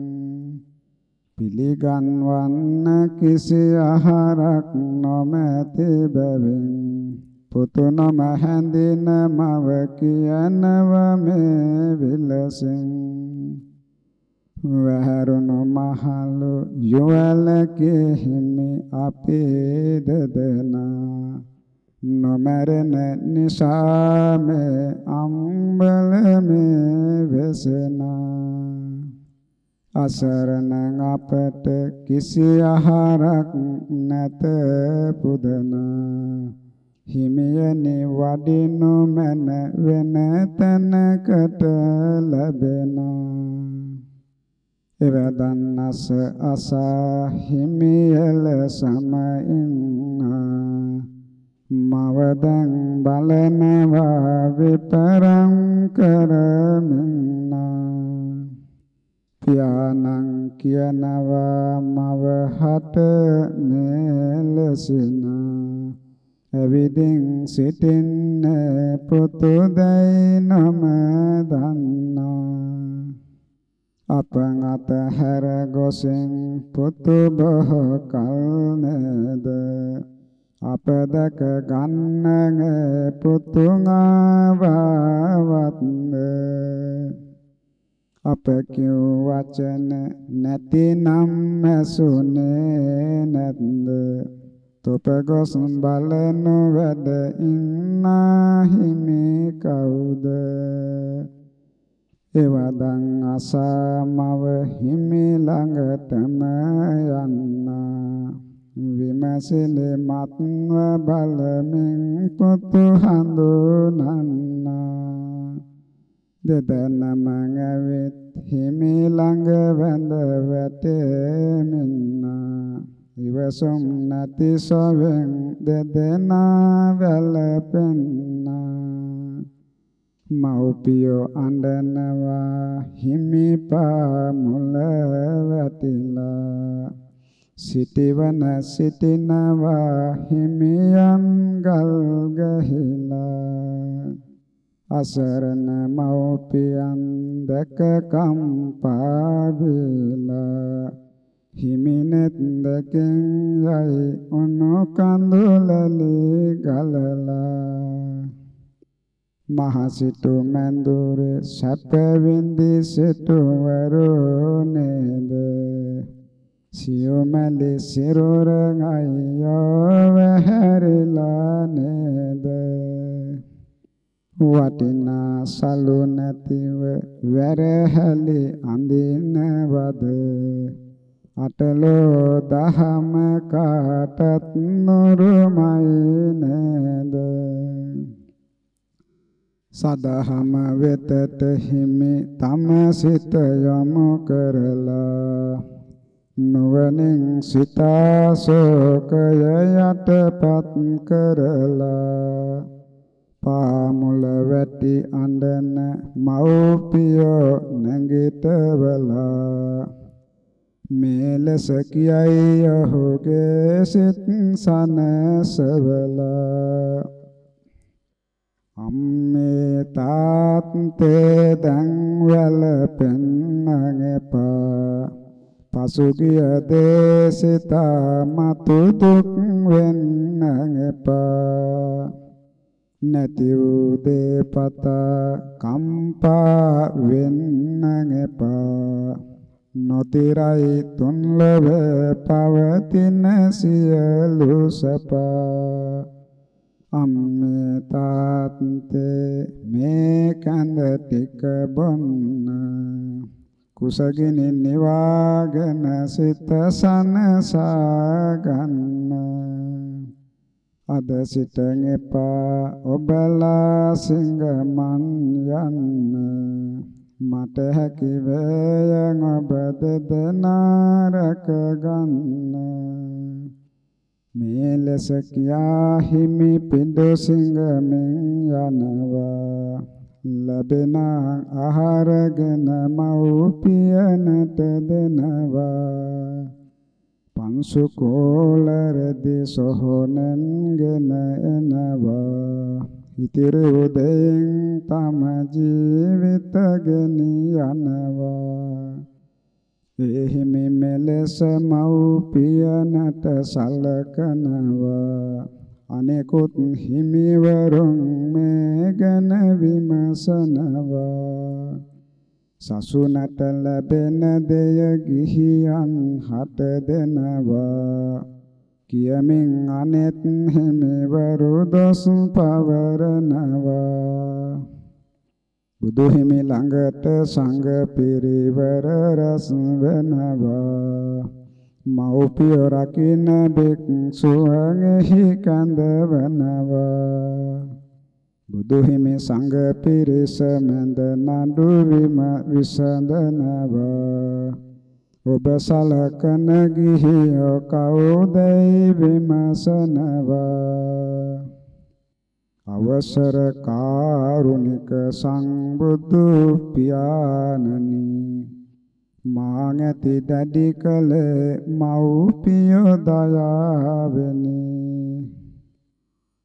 පිළිගන්වන්න කිසි ආහාරක් නොමැති බැවින් පුතු නම හැඳින මව කියනව මේ විලසෙන්. වැහැරුණු මහලු යුවලකේ හිමි අපේ දදනා. නොමරන නිසාමේ අම්බලමේ වෙසනා. අසරණ අපට කිසි ආහාරක් නැත පුදනා. හිමියනි වඩිනු මන වෙන තැනකට ලැබෙනා. එවදන්නස අසා හිමියල සමයින්නා මවදන් බලනවා විතරං කරමින්නා. පියාණන් කියනවා මව හට මෙලසිනා. එවිදින් සිටින්නේ පුතු දැයි නම දන්නා. අපඟත හැර ගොසින් පුතු බොහෝ කල් නේද? අප දැක ගන්නගේ පුතුඟාවත්ද අප කිව් වචන නැතිනම් ඇසුනේ නැත්ද තොප ගොස් බලනු වැඩ ඉන්නා හිමි කවුද? එවදන් අසමව හිමි ළඟටම යන්නා. විමසිලි මත්ව බලමින් පුතු හඳුනන්නා. දෙදෙනම ඇවිත් හිමි ළඟ වැඳ වැටෙමින්නා. ඉවසුම් නැති සොවෙන් දෙදෙනා වැළපෙන්නා. මව්පියෝ අඬනවා හිමි පාමුල වැටිලා. සිටිවන සිටිනවා හිමියන් ගල් ගහිලා. අසරණ මව්පියන් දැක කම්පා වේලා හිමිනෙත් දකින් යයි උණු කඳුලලි ගලලා. මහසිටු මන්දුර සැප විඳි සිටුවරු නේද? සියොමලි සිරුර අයියෝ වැහැරිලා නේද? වටිනා සලු නැතිව වැරහැලි අඳිනවද? අටලෝ දහම කාටත් නුරුමයි නේද? සදහම වෙතට හිමි තම සිත යොමු කරලා නුවණින් සිතා ශෝකය යටපත් කරලා පාමුල වැටි අඬන මව්පියෝ නැගිටවලා. මේ ලෙස කියයි ඔහුගේ සිත් සනසවලා. අම්මේ තාත්තේ දැන් වැළපෙන්නන් එපා. පසුගිය දේසිතා මතු දුක් වෙන්නන් එපා. නැති වූ දේපත කම්පා වෙන්නන් එපා. නොතිරයි තුන්ලව පවතින සියලු සපා. අම්මේ තාත්තේ මේ කඳ ටික බොන්න. කුසගිනි නිවාගෙන සිත සනසා ගන්න. අද සිටන් එපා. ඔබලා සිංගමන් යන්න. මට හැකි වේයන් ඔබ දෙදෙනා රැක ගන්න. මේ ලෙස කියා හිමි පිඬු සිංගමින් යනවා. ලැබෙන ආහාරගෙන මව්පියනට දෙනවා. පන්සු කෝලරදි සොහොනන්ගෙන එනවා. ඉතිරි උදයෙන් තම ජීවිතගෙන යනවා. එහිමි මෙලෙස මව්පියනට සලකනවා. අනෙකුත් හිමිවරුන් මේ ගැන විමසනවා. සසුනට ලැබෙන දෙය ගිහියන් හට දෙනවා. කියමින් අනෙත් හිමිවරු දොස් පවරනවා. බුදු හිමි ළඟට සංඝ පිරිවර රස වෙනවා. මෞපිය රකින්න භික්ෂුවන්හි කඳවනවා. බුදු හිමි සංඝ පිරිස මැද නඩු විම විසඳනවා. ඔබ සලකන ගිහියෝ කවුදයි විමසනවා. අවසර කාරුණික සංබුදු පියාණනි මාගැති දැඩි කල මව්පිය දයාවෙනි.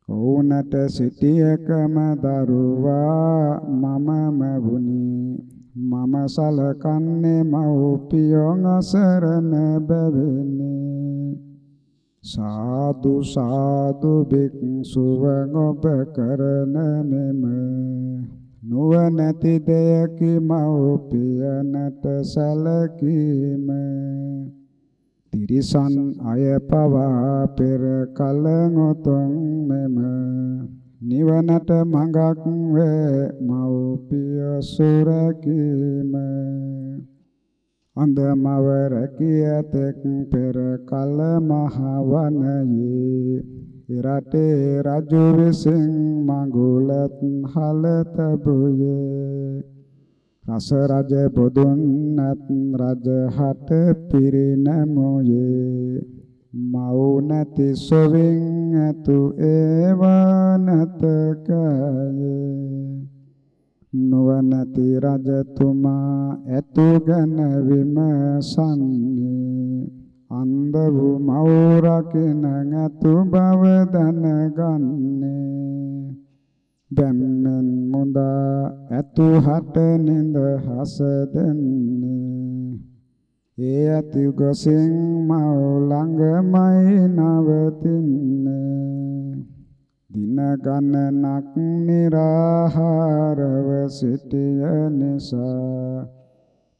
ඕනට සිටියකම දරුවා මමම වුනි මම සලකන්නේ මව්පියෝ අසරණ බැවිනි. සාදු සාදු බික්සුව ඔබ කරන මෙම නුවණැති දෙයකි මව්පියනට සැලකීම. තිරිසන් අය පවා පෙර කල ngotong මෙම නිවනට මඟක් වේ මව්පිය සුරකීම අන්දමව රැකියතෙක් පෙර කල මහ වනයේ ඉරටේ රජු විසින් මඟුලත් හල තබුයේ. රස රජ බොදුන් නත් රජ හට පිරිනමෝයේ. මව් නැති සොවින් ඇතු ඒවනත කයේ නුවණති රජතුමා ඇතුගෙන විමසන්නේ. අන්ධ වූ මව් රකින ඇතු බව දැනගන්නේ. බැම්මෙන් මුදා ඇතු හට නිඳ හස දෙන්නේ. ඒ ඇති ගොසින් මව් ළඟමයි නවතින්නේ. දින ගණනක් निराහාරව සිටිය නිසා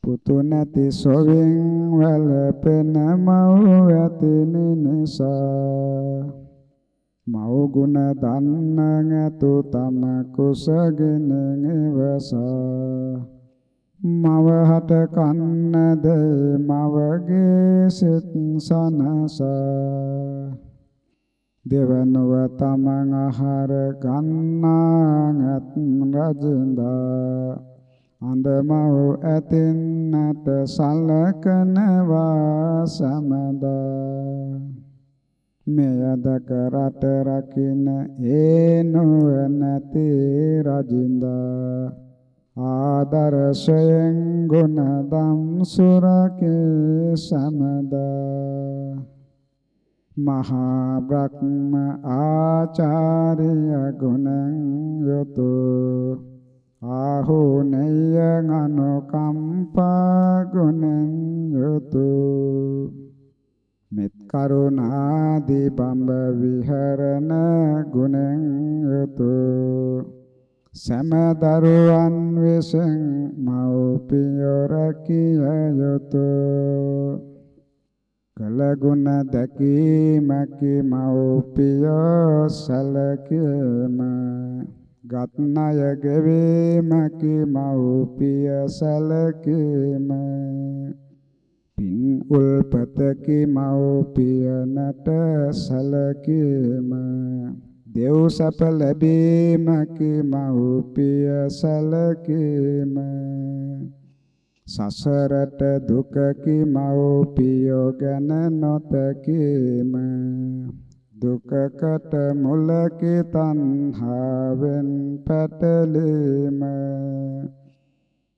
පුතු නැති සොවින් වැළපෙන මව් ඇති නිසා මව් ගුණ දන්න ඇතු තම කුසගෙන ඉවසා මව හට කන්නද මවගේ සිත් සනසා. දෙවනුව තමන් ආහාර ගන්නාත් රජඳා අන්දමව ඇතින්නට සලකනවා සමදා. මෙයදක රට රකින්න ඒ නොනැති රජින්දා ආදර්ශයෙන් ගුණ දම් සුරකේ සමදා. මහා බ්‍රහ්ම ආචාර්ය ගුණං යතු. ආහුනේය අනුකම්පා ගුණං යතු. මෙත් කරුණාදී බඹ විහරණ ගුණං යතු. සමදරුවන් විසින් මෞපියෝ රකිය යුතුය කලගුණ දැකීමකි මෞපිය සලකීම. ගත්නය ගෙවීමකි මෞපිය සලකීම. පින් උල්පතකි මෞපියනට සලකීම. දෙව් සැප ලැබීමකි මෞපිය සලකීම. සසරට දුකකි මව්පියෝ ගැන නොතකීම. දුකකට මුලකි තණ්හාවෙන් පැටලීම.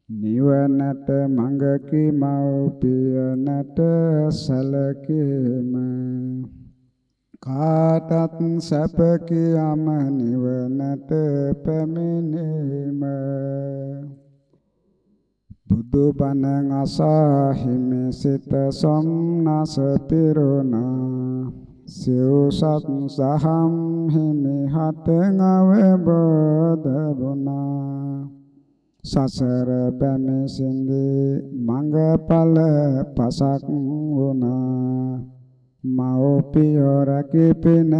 නිවනට මඟකි මව්පියනට සලකීම. කාටත් සැපකි යම නිවනට පැමිණීම. බුදු බණ අසා හිමි සිත සොම්නස පිරුණා. සිව්සත් සහම් හිමි හට අවබෝධ වුණා. සසර බැමි සිඳි මඟඵල පසක් වුණා. මෞපියෝ රකිපිනං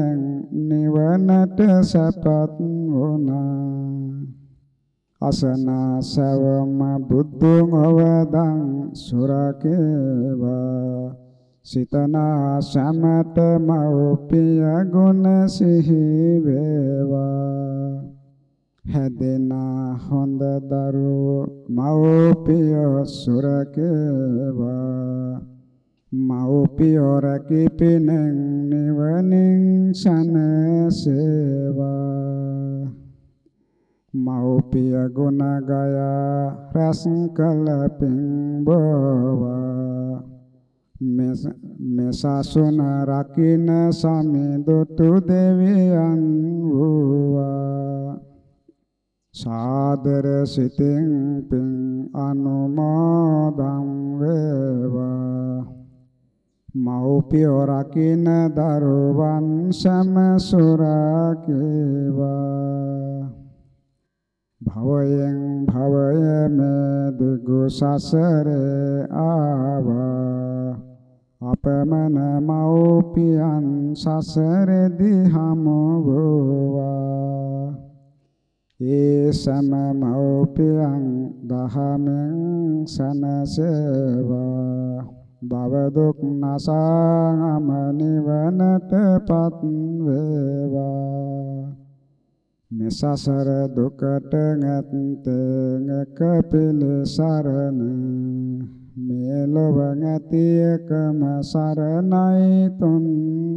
නිවනට සපත් වුණා. අසනා සවම බුද්ධං අවදං සුරකේවා. සිතනා සමත මෞපිය ගුණ සිහි වේවා. හැදෙනා හොඳ දරුවෝ මෞපිය සුරකේවා. මෞපිය රැකිපිනෙන් නිවනින් සනසේවා. මෞපිය ගුණ ගයා රැස් කළ පිංබෝවා මෙසසුන රකින්න සමිඳුතු දෙවියන් වූවා. සාදර සිතින් පින් අනුමෝදන් වේවා. මෞපිය රකින්න දරුවන් සමසුරකේවා භවයෙන් භවය මේ දුගු සසරේ ආවා. අපමණ මෞපියන් සසරෙදි හමු වූවා ඒ සම මෞපියන් දහමෙන් සනසේවා. භව දුක් නසාම නිවනටපත් වේවා මෙසසර දුකට නැත්තෙන් එක පිළිසරණ. මේ ලොව නැති එකම සරණයි තුන්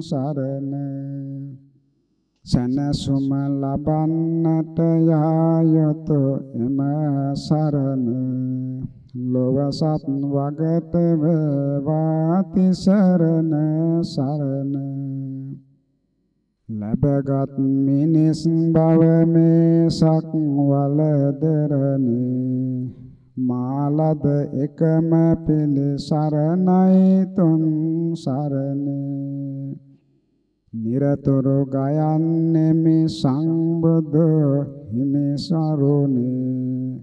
සරණ. සනසුම ලබන්නට යායතු එම සරණ. ලොවසත් වගට වේවා තිසරණ සරණ. ලැබගත් මිනිස් බව මේ සක්වල දරණේ. මාලද එකම පිළිසරණයි තුන් සරණේ. නිරතුරු ගයන්නේ මේ සංබුදු හිමි සරුනේ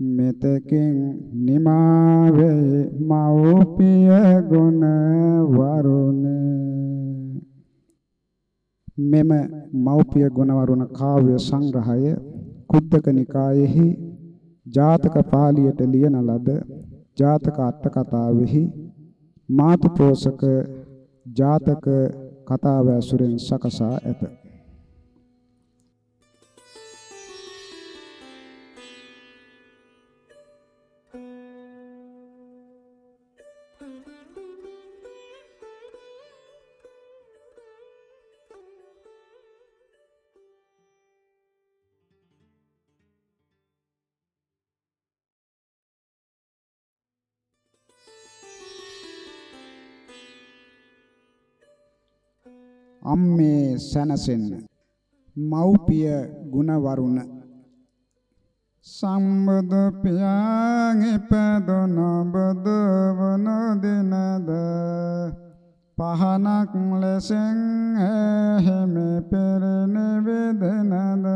මෙතකින් නිමා වේ මෞපිය ගුණ වරුනේ මෙම මෞපිය ගුණවරුණ කාව්‍ය සංග්‍රහය කුද්දක නිකායෙහි ජාතක පාළියට ලියන ලද ජාතක අට කතාවෙහි මාතුපෝසක ජාතක කතාව ඇසුරෙන් සකසා ඇත. සැනසෙන්න. මව්පිය ගුණ වරුණ සම්බුදු පියාං ඉපදුන බුදු වන දිනද පහනක් ලෙසෙන් එහෙමෙ පෙරනෙවෙදනද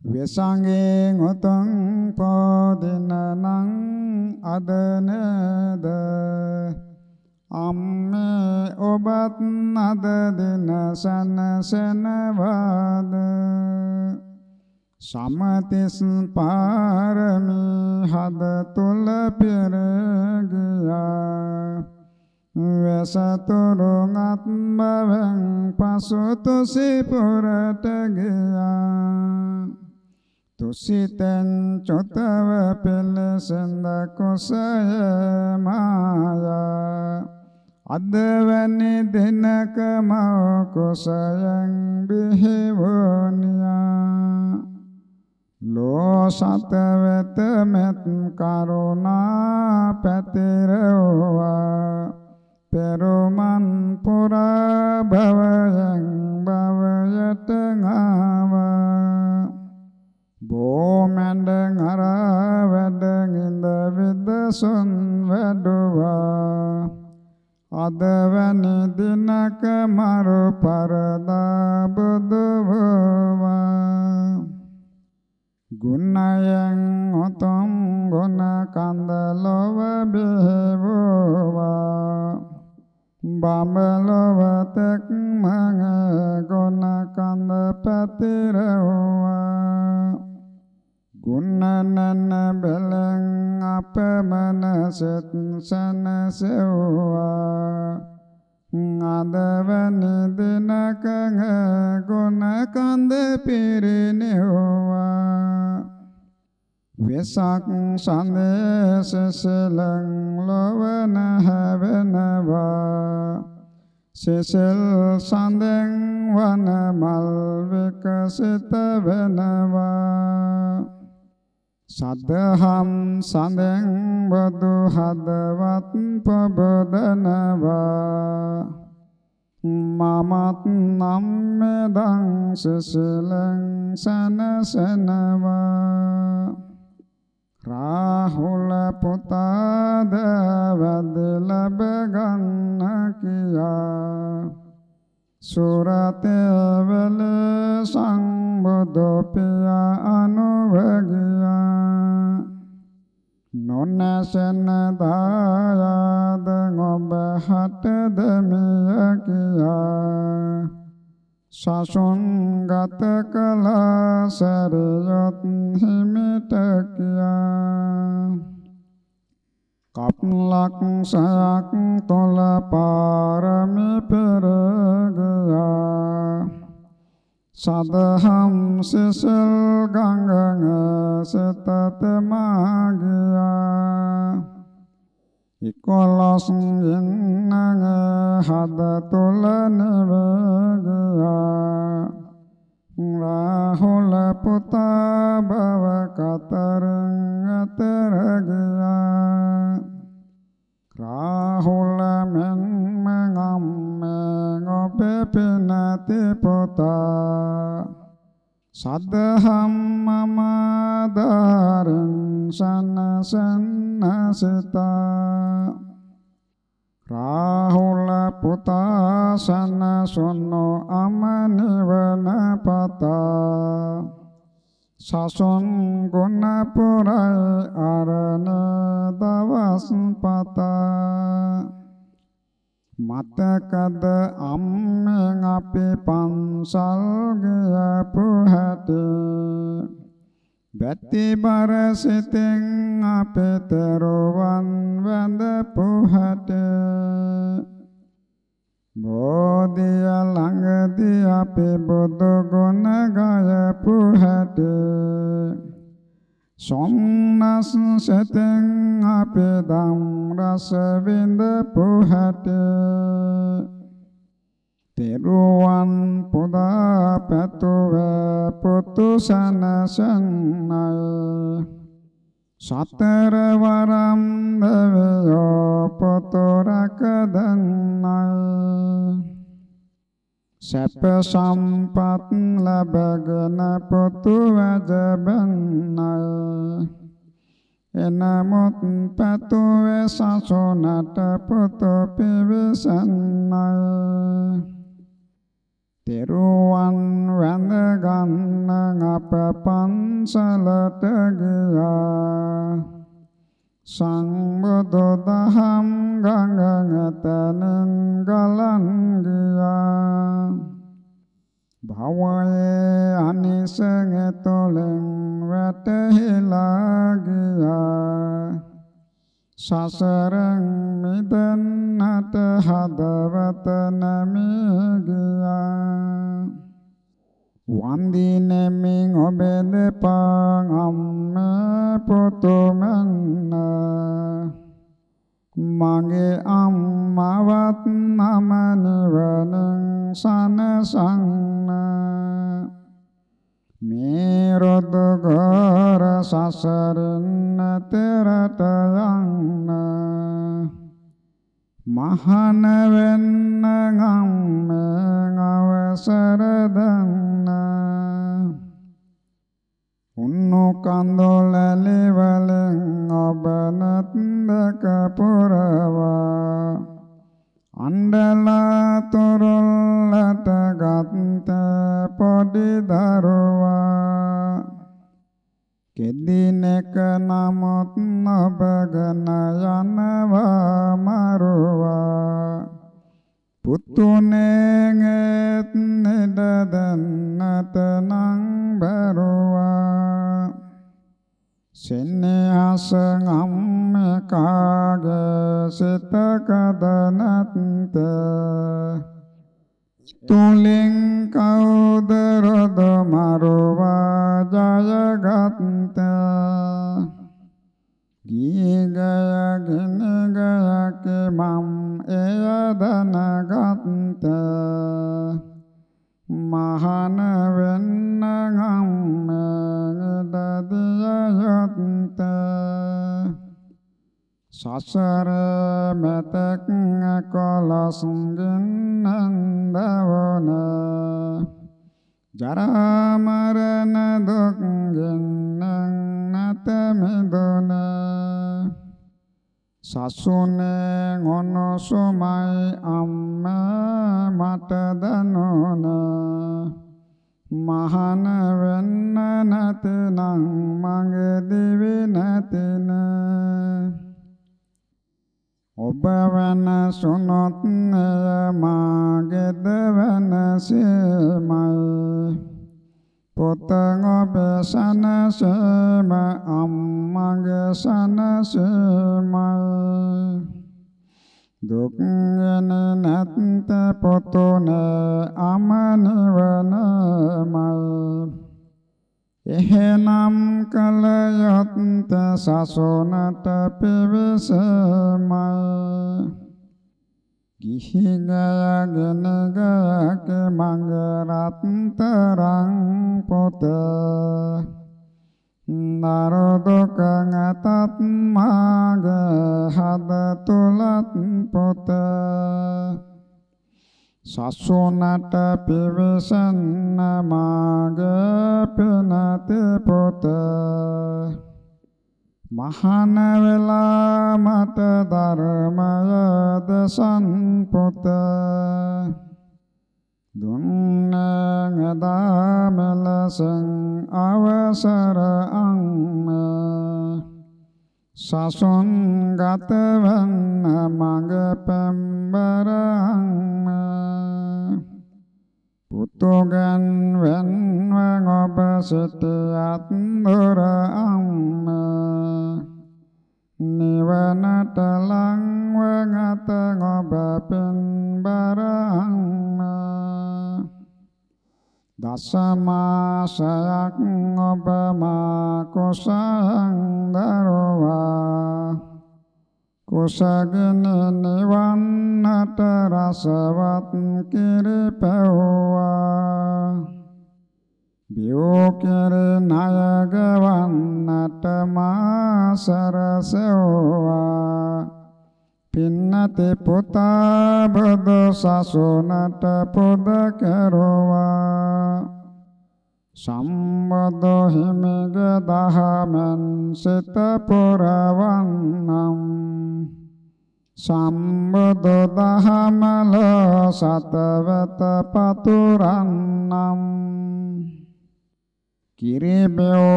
වෙසංගේ උතුම් පොදින නං අද නේද? අම්මේ ඔබත් අද දින සනසනවාද සමතිස් පාරමී හද තුල පෙර ගියා. වසතුරුන් අත්මවෙන් පසු තුසිපුරට ගියා. තුසිතෙන් චොතව පෙළසඳ කුසය මායා. අදවැනි දිනක මව කුසයන් බිහිවෝනියා ලෝ සත වෙත මෙත් කරුණා පැතිරෝවා පෙරුමන් පුරා භවයන් භවයට ආවා බෝමැඬ අරා වැඩ ඉඳ විදසුන් වැඩුවා. අදවැනි දිනක මරු පරදා බුදු වූවා ගුණයන් උතුම් ගුණ කන්ද ලොව බෙහෙවුවා. බඹලොව තෙක් මඟ ගුණ කන්ද පැතිරවුවා. ගුණනන බලං අපමණ සත් සනසෙව්වා. අදවනි දිනක ගුණ කන්ද පිරිනෙව්වා. වෙසක් සන්දේශ සලං ලොවන හැවෙනවා. සිසල් සඳෙන් වන මල් විකසිත වෙනවා. සදහම් සඳෙන් බදු හදවත් පබදනවා මමත් නම් මෙදං සසලං සනසනවා. රාහුල පුතාද වැද ලැබ ගන්න කියා. සුරතේ වල සංබුදු පියා අනුවගියා. නොනසන දායාද ඔබ හට දෙමිය කියා සසුන් ගත කළ සරයොත් හිමිට කියා කප්ලක් සයක් තොල පාරමි පෙරගයා. සදහම් සිසල් ගංගන සතත මාගියා. ඉකොලොස් ඉන්නග හද තුල නවගයා. රාහුල පුතා බව කතරං අතර ගියා. රාහුල මෙන් මගම් ඔබේ පිනති පුතා සදහම් මමදාරං සනසන්නසිතා රාහුල පුතා සනසොන්නෝ අමනිවන පතා සසොන් ගුණ පුරයි අරණ දවස් පතා. මතකද අම්මෙන් අපි පන්සල් ගියපු හැටි. බැති බර සිතෙන් අපේ තරුවන් වැඳපු හැටි. බෝධිය ළඟදී අපි බුදු ගුණ ගයපු හැටි සොම්නස් සතෙන් අපේ දම් රස විඳ පුහට තෙරුවන් පුදා පැතුව පුතු සනසන්නයි. සතර වරම් දවයෝ පුතු රකදන්නයි සැප සම්පත් ලැබගෙන පුතු වැජබන්නයි එනමුත් පතුවේ සසුනට පුතු පිවිසන්නයි. තෙරුවන් වැඳ ගන්න අප පන්සලට ගියා. සංබුදු දහම් ගංගතනං ගලන් ගියා. භවයේ අනිසං තොලෙන් වැටහිලා ගියා. සසරං මිදන්නට හදවත නැමී ගියා වන්දිනෙමින් ඔබෙද පාං අම්ම පුතුමන්න මගේ අම්මවත් නම නිවනං සනසන්න. මේ රොදු ගොර සසරින් තෙරට යන්න. මහන වෙන්න ගම්මෙන් අවසර දන්න. උන්නු කඳුලලි වලින් ඔබ නත්දක පුරවා අණ්ඩලා තුරුල්ලට ගත්ත පොඩි දරුවා. කෙදිනක නමුත් ඔබගෙන යනවා මරුවා. පුතුනේගෙත් නෙදදන්නට නං බරුවා. සෙන්නහස අම්ම කාගේ සිතකද නැත්තේ තුලින් කවුද රොද මරුවා ජයගත් ගීගයගෙන ගයක මම් එය සසර මෙතක් කොලසුන්ගින්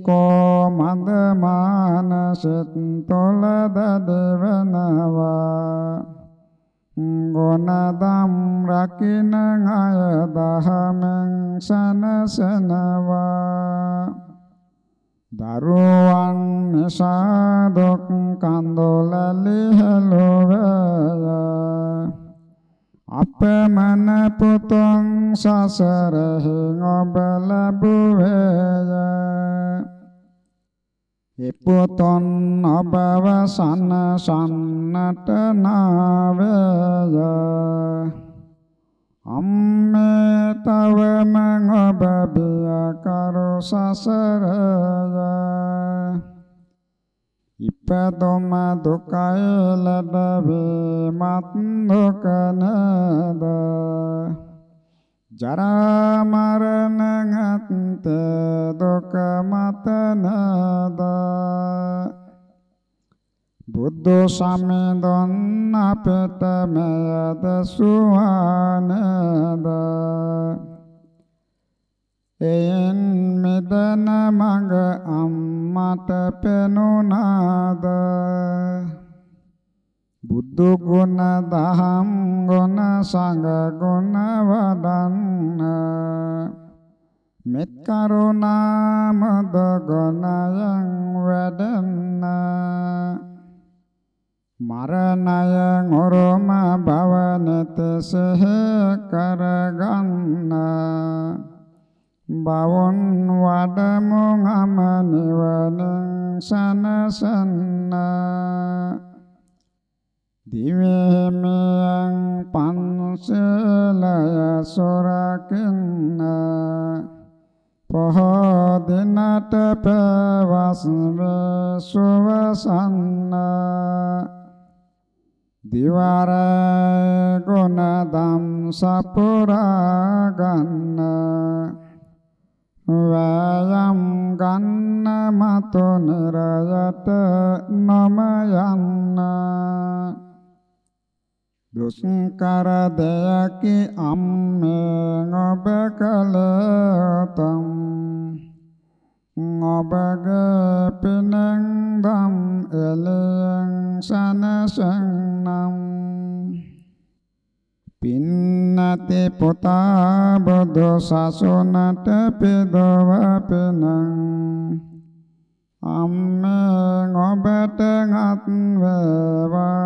ඉසිකෝ මන්ද අම්මෙන් ඔබට ගත් වේවා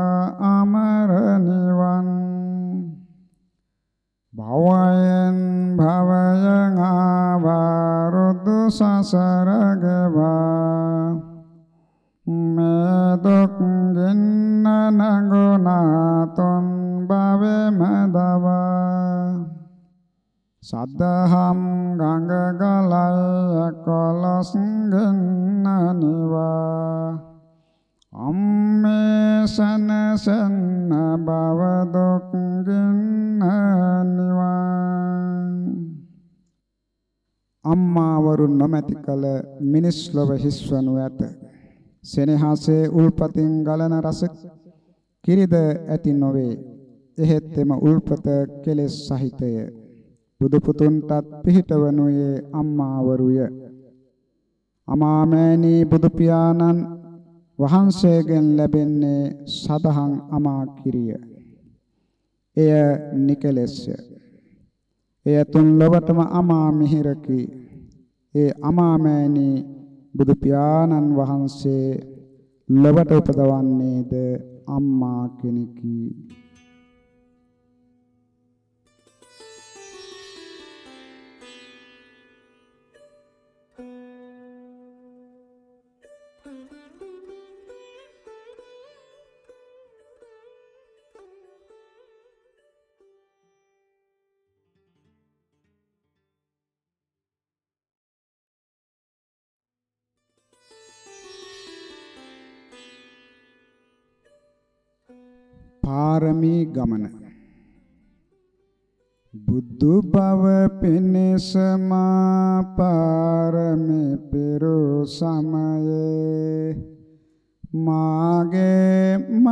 මිනිස් ලොව හිස්වනු ඇත සෙනෙහසේ උල්පතින් ගලන රස කිරිද ඇති නොවේ එහෙත් එම උල්පත කෙලෙස් සහිතය බුදු පුතුන්ටත් පිහිටවනුයේ අම්මාවරුය. අමාමෑණී බුදු පියාණන් වහන්සේගෙන් ලැබෙන්නේ සදහන් අමා කිරිය. එය නිකලෙස්ය. එය තුන් ලොවටම අමා මිහිරකි. ඒ අමාමෑණී බුදු පියාණන් වහන්සේ ලොවට උපදවන්නේද අම්මා කෙනෙකි. පාරමී ගමන. බුදු බව පිණිස මා පාරමී පිරු සමයේ. මාගේ මව්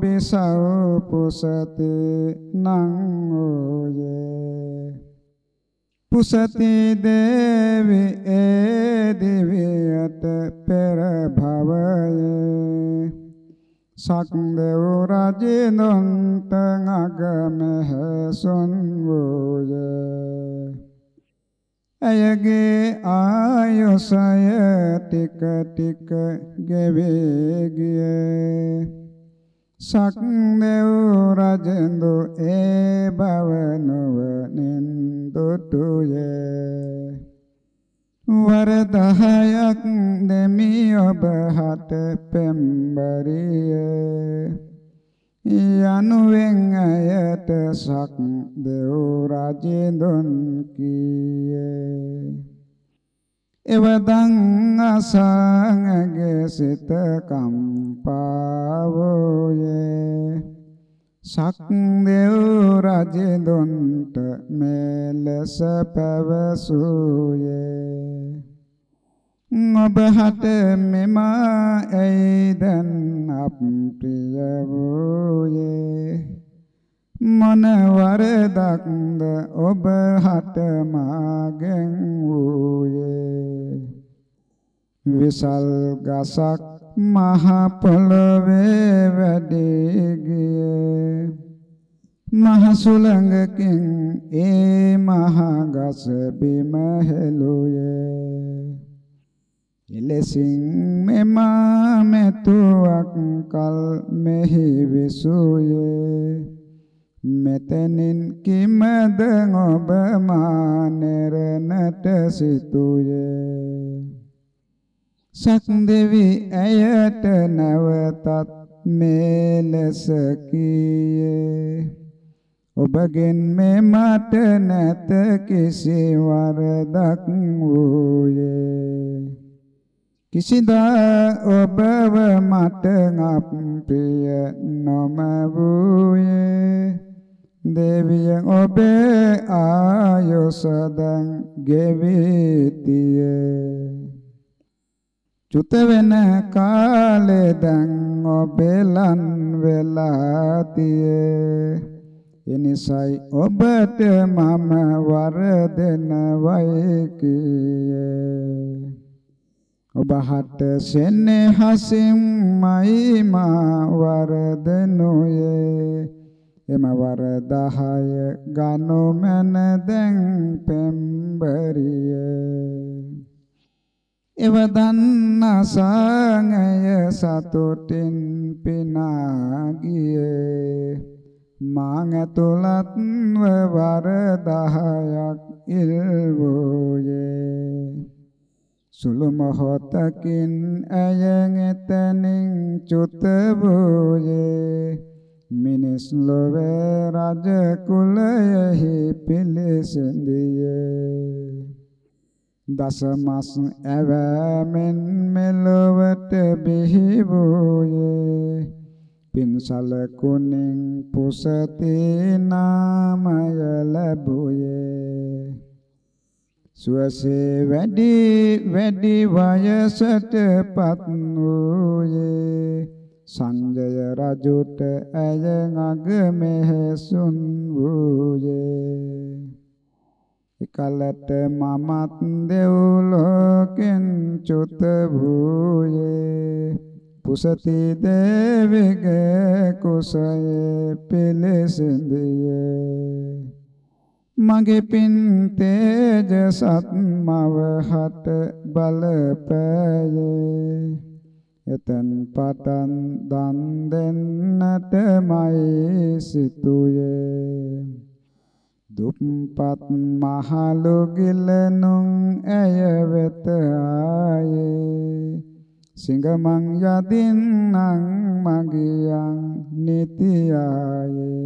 බිසව පුසති නං ඕයේ. පුසති දේවි ඒ දිවියට පෙර භවයේ. සක්දෙව් රජිනුන්ට අගමහසුන් වූයේ. ඇයගේ ආයුසය ටික ටික ගෙවී ගියේ. සක්දෙව් රජඳු ඒ බව නොවනින් දුටුයේ වරදහයක් දෙමි ඔබ හට පෙම්බරිය. යනුවෙන් අයට සක් දෙව් රජෙඳුන් කීයේ. එවදං අසංගගේ සිත කම්පාවෝයේ සක්දෙව් රජෙඳුන්ට මෙලෙස පැවසූයේ. ඔබහට මෙම ඇයිදන් අප්‍රිය වූයේ මොන වරදක්ද ඔබහට මාගෙන් වූයේ? විසල් ගසක් මහ පොළවේ වැඩි ගියේ මහ සුළඟකින් ඒ මහ ගස බිම හෙළුයේ එලෙසින් මෙම මෙතුව වූවක් කල් මෙහි විසුයේ මෙතනින් කිමද ඔබ මානෙරනට සිතුයේ සක් දෙවි ඇයට නැවතත් මේ ලෙස කීයේ. ඔබගෙන් මේ මට නැත කිසි වරදක් වූයේ. කිසිදා ඔබව මට අප්‍රිය නොම වූයේ දෙවියන් ඔබේ ආයුෂදන් ගෙවිතියේ චුත වෙන කාලේ දැන් ඔබෙලන් වෙලා තියේ එනිසයි ඔබට මම වරදෙන වයි කියේ ඔබ හට සෙනෙහසින්මයි මා වරදනුයේ. එම වරදහය ගනු මන දැන් පෙම්බරියේ. එවදන්න සංගය සතුටින් පිනාගියේ. මාං ඇතුළත්ව වර දහයක් ඉල්වෝයේ. සුළු මොහොතකින් ඇයන් එතනින් චුත වූයේ මිනිස් ලොවේ රජ කුලයෙහි පිළිසඳියේ දසමස් ඇවෑමෙන් මෙලොවට බිහි වූයේ පින්සල කුණින් පුසතේ නාමය ලැබුයේ සුවසේ වැඩි වැඩි වයසට පත් වූයේ සංජය රජුට ඇය අග මෙහෙසුන් වූයේ. එකලට මමත් දෙව්ලෝකෙන් චුත වූයේ. කුසති දේවිගේ කුසයේ පිළිසිඳියේ. මගේ පින් තේජසත් මව හට බලපෑයේ. එතන් පතන් දන් දෙන්නටමයි සිතුයේ දුප්පත් මහලු ගිලනුන් ඇය වෙත ආයේ. සිංගමං යදින්නම් මගියං නිතියායේ.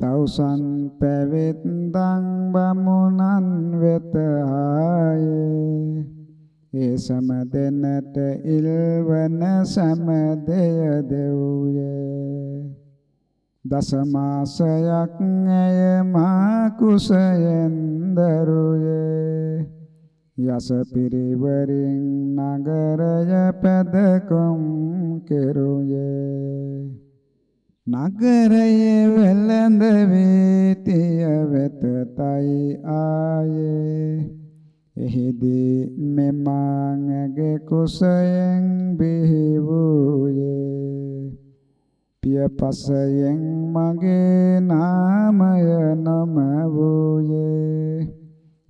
තවුසන් පැවෙත්දං බමුණන් වෙත ආයේ. ඒ සම දෙන්නට ඉල්වන සම දෙය දෙව්යේ දසමාසයක් ඇය මා කුසයෙන් දරුයේ යස පිරිවරින් නගරය පැදකොම් කෙරුයේ නගරයේ වෙළඳ වීතිය වෙතයි ආයේ. එහිදී මෙමාංගගේ කුසයෙන් බිහි වූයේ පිය පසයෙන් මගේ නාමය නම වූයේ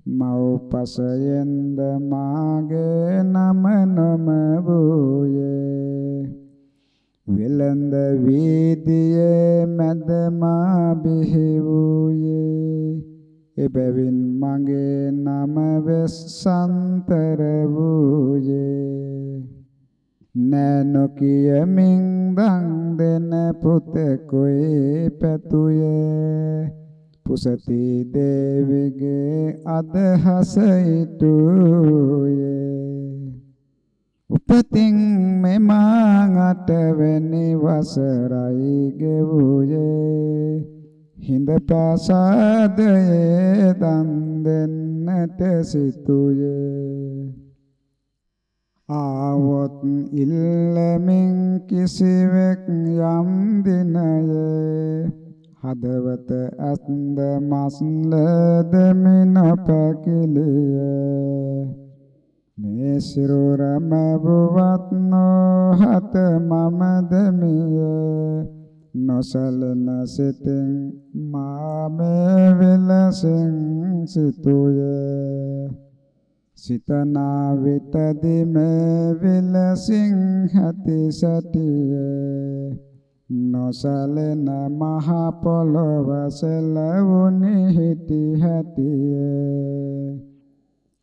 මව්පසයෙන්ද මාගේ නම නම වූයේ විලඳ වීදියේ මැද මා බිහි වූයේ එබැවින් මගේ නම වෙස්සන්තර වූයේ. නෑනොකියමින් දන් දෙන පුතෙකුයි පැතුයේ. පුසති දේවිගේ අදහස ඉටුයේ උපතින් මෙමා අටවැනි වසරයි ගෙවුයේ හිඳ ප්‍රසාදයේ දන් දෙන්නට සිතුයේ ආවොත් ඉල්ලමින් කිසිවෙක් යම් දිනයේ හදවත අස්ඳ මස්ලද මින පැකිලිය. මේ සිරුරම බුවත් නොහත මම දෙමිය. නොසලන සිතින් මා මේ විලසින් සිතුයේ සිතනා විතදි මේ විලසින් හැති සටියේ නොසලෙන මහ පොළොව සෙලවුනි හිටි හැටියේ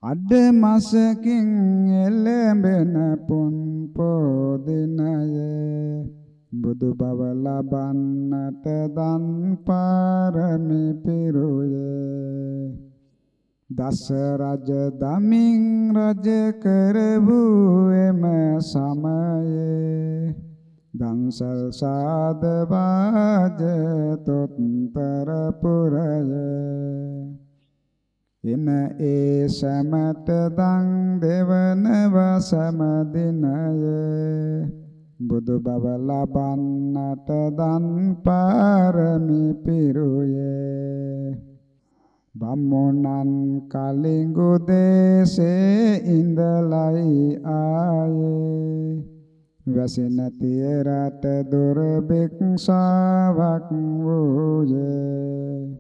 අඩ මාසකින් එළඹෙන පුන් පොදිනයේ. බුදු බව ලබන්නට දන් පාරමි පිරුයේ දස රජ දමින් රජ කරවූ එම සමයේ. දන්සල් සාද වාජ තොත්තර පුරයේ එන ඒ සමත දන් දෙවනව සම දිනයේ. බුදු බව ලබන්නට දන් පාරමි පිරුයේ. බම්මොනන් කලිඟු දේශේ ඉඳලයි ආයේ. වැසෙන තියරට දුර්බෙක් ශාවක් වූයේ.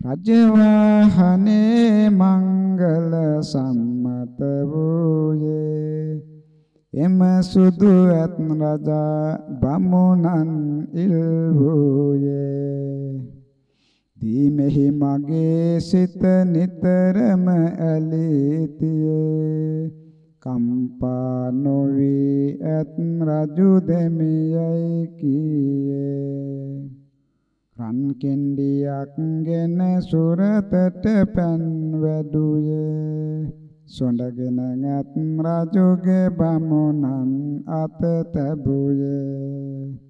රජවාහනේ මංගල සම්මත වූයේ. එම සුදු ඇත් රජා බමුණන් ඉල්වූයේ. දීමෙහි මගේ සිත නිතරම ඇලීතියේ කම්පා නොවි ඇත් රජු දෙමියයි කීයේ රන් කෙන්ඩියක් ගෙන සුරතට පෑන් වැඩුයේ සොඬගෙන ඇත් රජුගේ බමුණන් අත තැබුයේ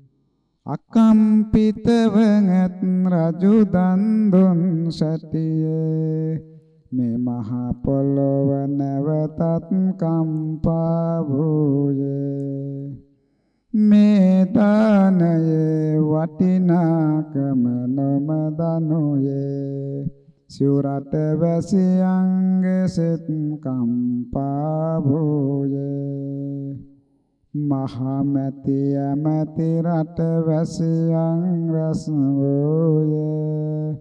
අකම්පිතව ඇත් රජු දන් දුන් සතියේ මේ මහ පොළොව නැවතත් කම්පා වූයේ මේ දානයේ වටිනාකම නොම දනුයේ සිවුරට වැසියන්ගේ සෙත් කම්පා වූයේ මහමැති ඇමති රට වැසියන් රස වූයේ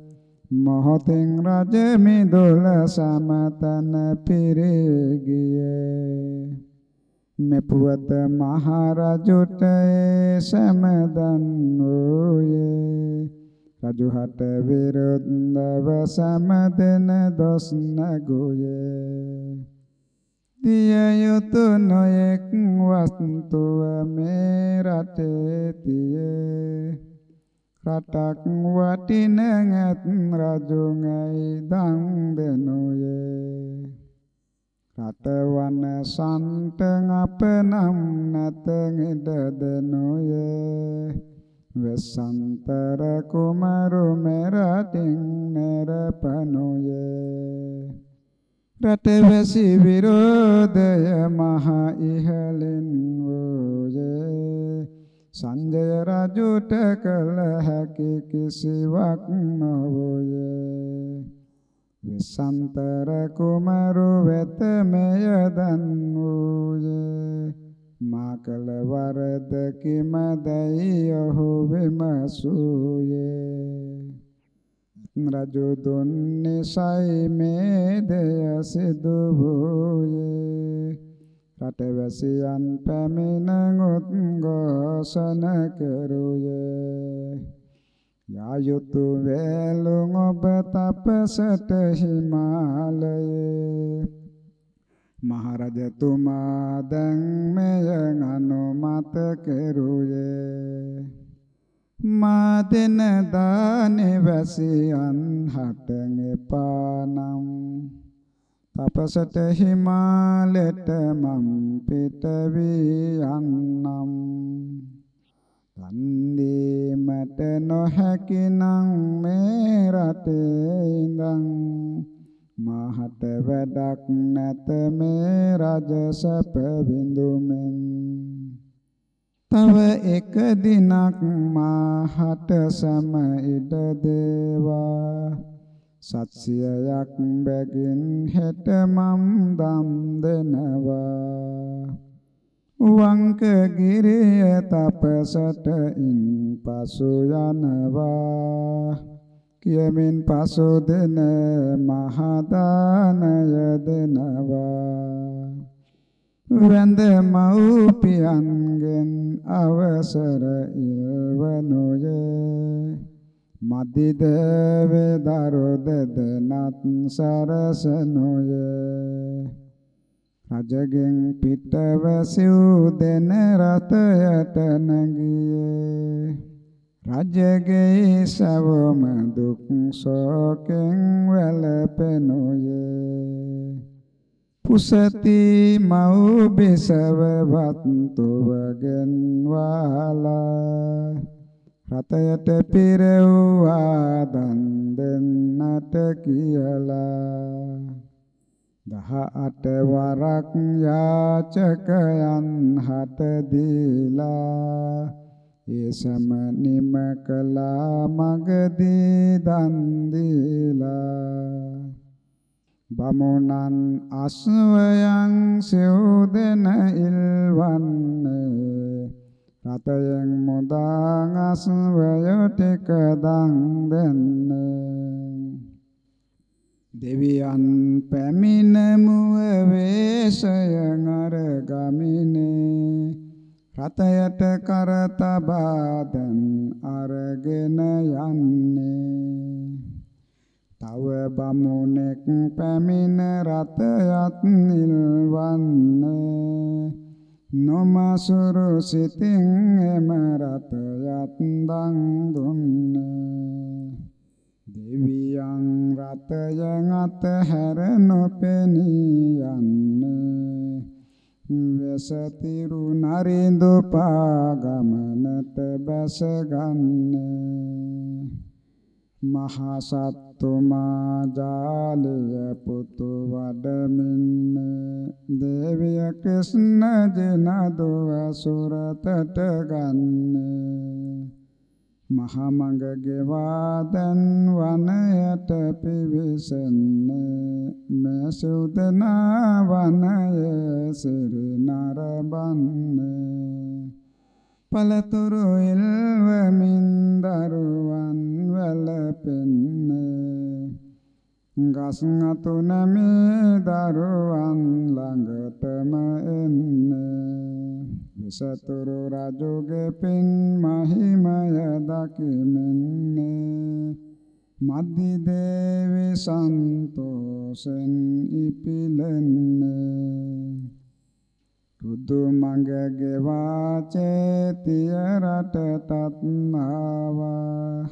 මොහොතින් රජ මිදුල සමතන පිරිගියේ. මෙපුවත මහරජුට සමදන් වූයේ. රජුහට විරුද්ධව සමදෙන දොස් නගුයේ. දිය යුතු නොයෙක් වස්තුව මේ රටේ තියේ. රටක් වටින ඇත් රජුඟයි දන් දෙනුයේ. රටවන සන්ත අප නම් නැත ඉඩ දෙනුයේ. වෙසන්තර කුමරු මෙරටින් නරපනුයේ. රටවැසි විරෝධය මහ ඉහලින් වූයේ. සංජය රජුට කළ හැකි කිසිවක් නොවූයේ. විසන්තර කුමරු වෙත මෙය දන් වූයේ. මා කළ වරද කිමදයි ඔහු විමසූයේ. රජු දුන්නිසයි මේ දෙය සිදු වූයේ රටවැසියන් පැමිණ උද්ඝෝෂණ කෙරුයේ යායුතු වේලුන් ඔබ තපසට හිමාලයේ. මහරජතුමා දැන් මෙය අනුමත කෙරුයේ මා දෙන දානේ වැසියන් හටන් එපානම්. තපසට හිමාලෙට මම් පිට වී යන්නම්. වන්දීමට නොහැකිනම් මේ රටේ ඉඳන්. මහට වැඩක් නැත මේ රජ සැප විඳුමෙන්. තව එක දිනක් මාහට සම ඉඩ දේවා. සත්‍යයක් බැගින් හෙට මම් දම් දෙනවා. වංක ගිරිය තපසට ඉන් පසු යනවා. කියමින් පසු දෙන මහදානය දෙනවා. වැඳ මව්පියන්ගෙන් අවසර ඉල්වනුයේ. මදිද වේදරොද දනත් සරසනුයේ. රජගෙන් පිටව සිව් දෙන රතයට නැගියේ. රජගේ සවම දුක් සෝකෙන් වැළපෙනුයේ. පුසති මව් බිසවවත් තුවගෙන් වාලා. රතයට පිරෙව්වා දන් දෙන්නට කියලා. දහ අට වරක් යාචකයන් හට දීලා. ඒ සම නිම කළා මගදී දන් දීලා. බමුණන් අස්වයන් සිව් දෙන ඉල්වන්නේ. රතයෙන් මුදාන් අස්වය ටික දන් දෙන්නේ. දෙවියන් පැමිණ මුව වේශයන් අරගමිනේ රතයට කර තබා දැන් අරගෙන යන්නේ. තව බමුණෙක් පැමිණ රතයත් නිල්වන්නේ. නොමසුරු සිතින් එම රතයත් දන් දුන්නේ. දෙවියන් රතයන් අතහැර නොපෙනී යන්නේ වෙසතිරු නරින්දු පාගමනට බැසගන්නේ මහා සත්තුමා ජාලය පුතු වඩමින්නේ. දේවිය කෘෂ්ණ ජනදුව සුරතට ගන්නේ. මහමඟ ගෙවාදන් වනයට පිවිසන්නේ. මේ සුදනා වනයේ සිරි නරබන්නේ පළතුරු ඉල්වමින් දරුවන් වැළපෙන්නේ ගස් අතු නැමේ දරුවන් ළඟටම එන්නේ. විසතුරු රජුගේ පින් මහිමය දකිමින්නේ. මද්දි දේවි සන්තෝෂෙන් ඉපිලන්නේ. රුදු මඟ ගෙවා චේතිය රටටත් ආවා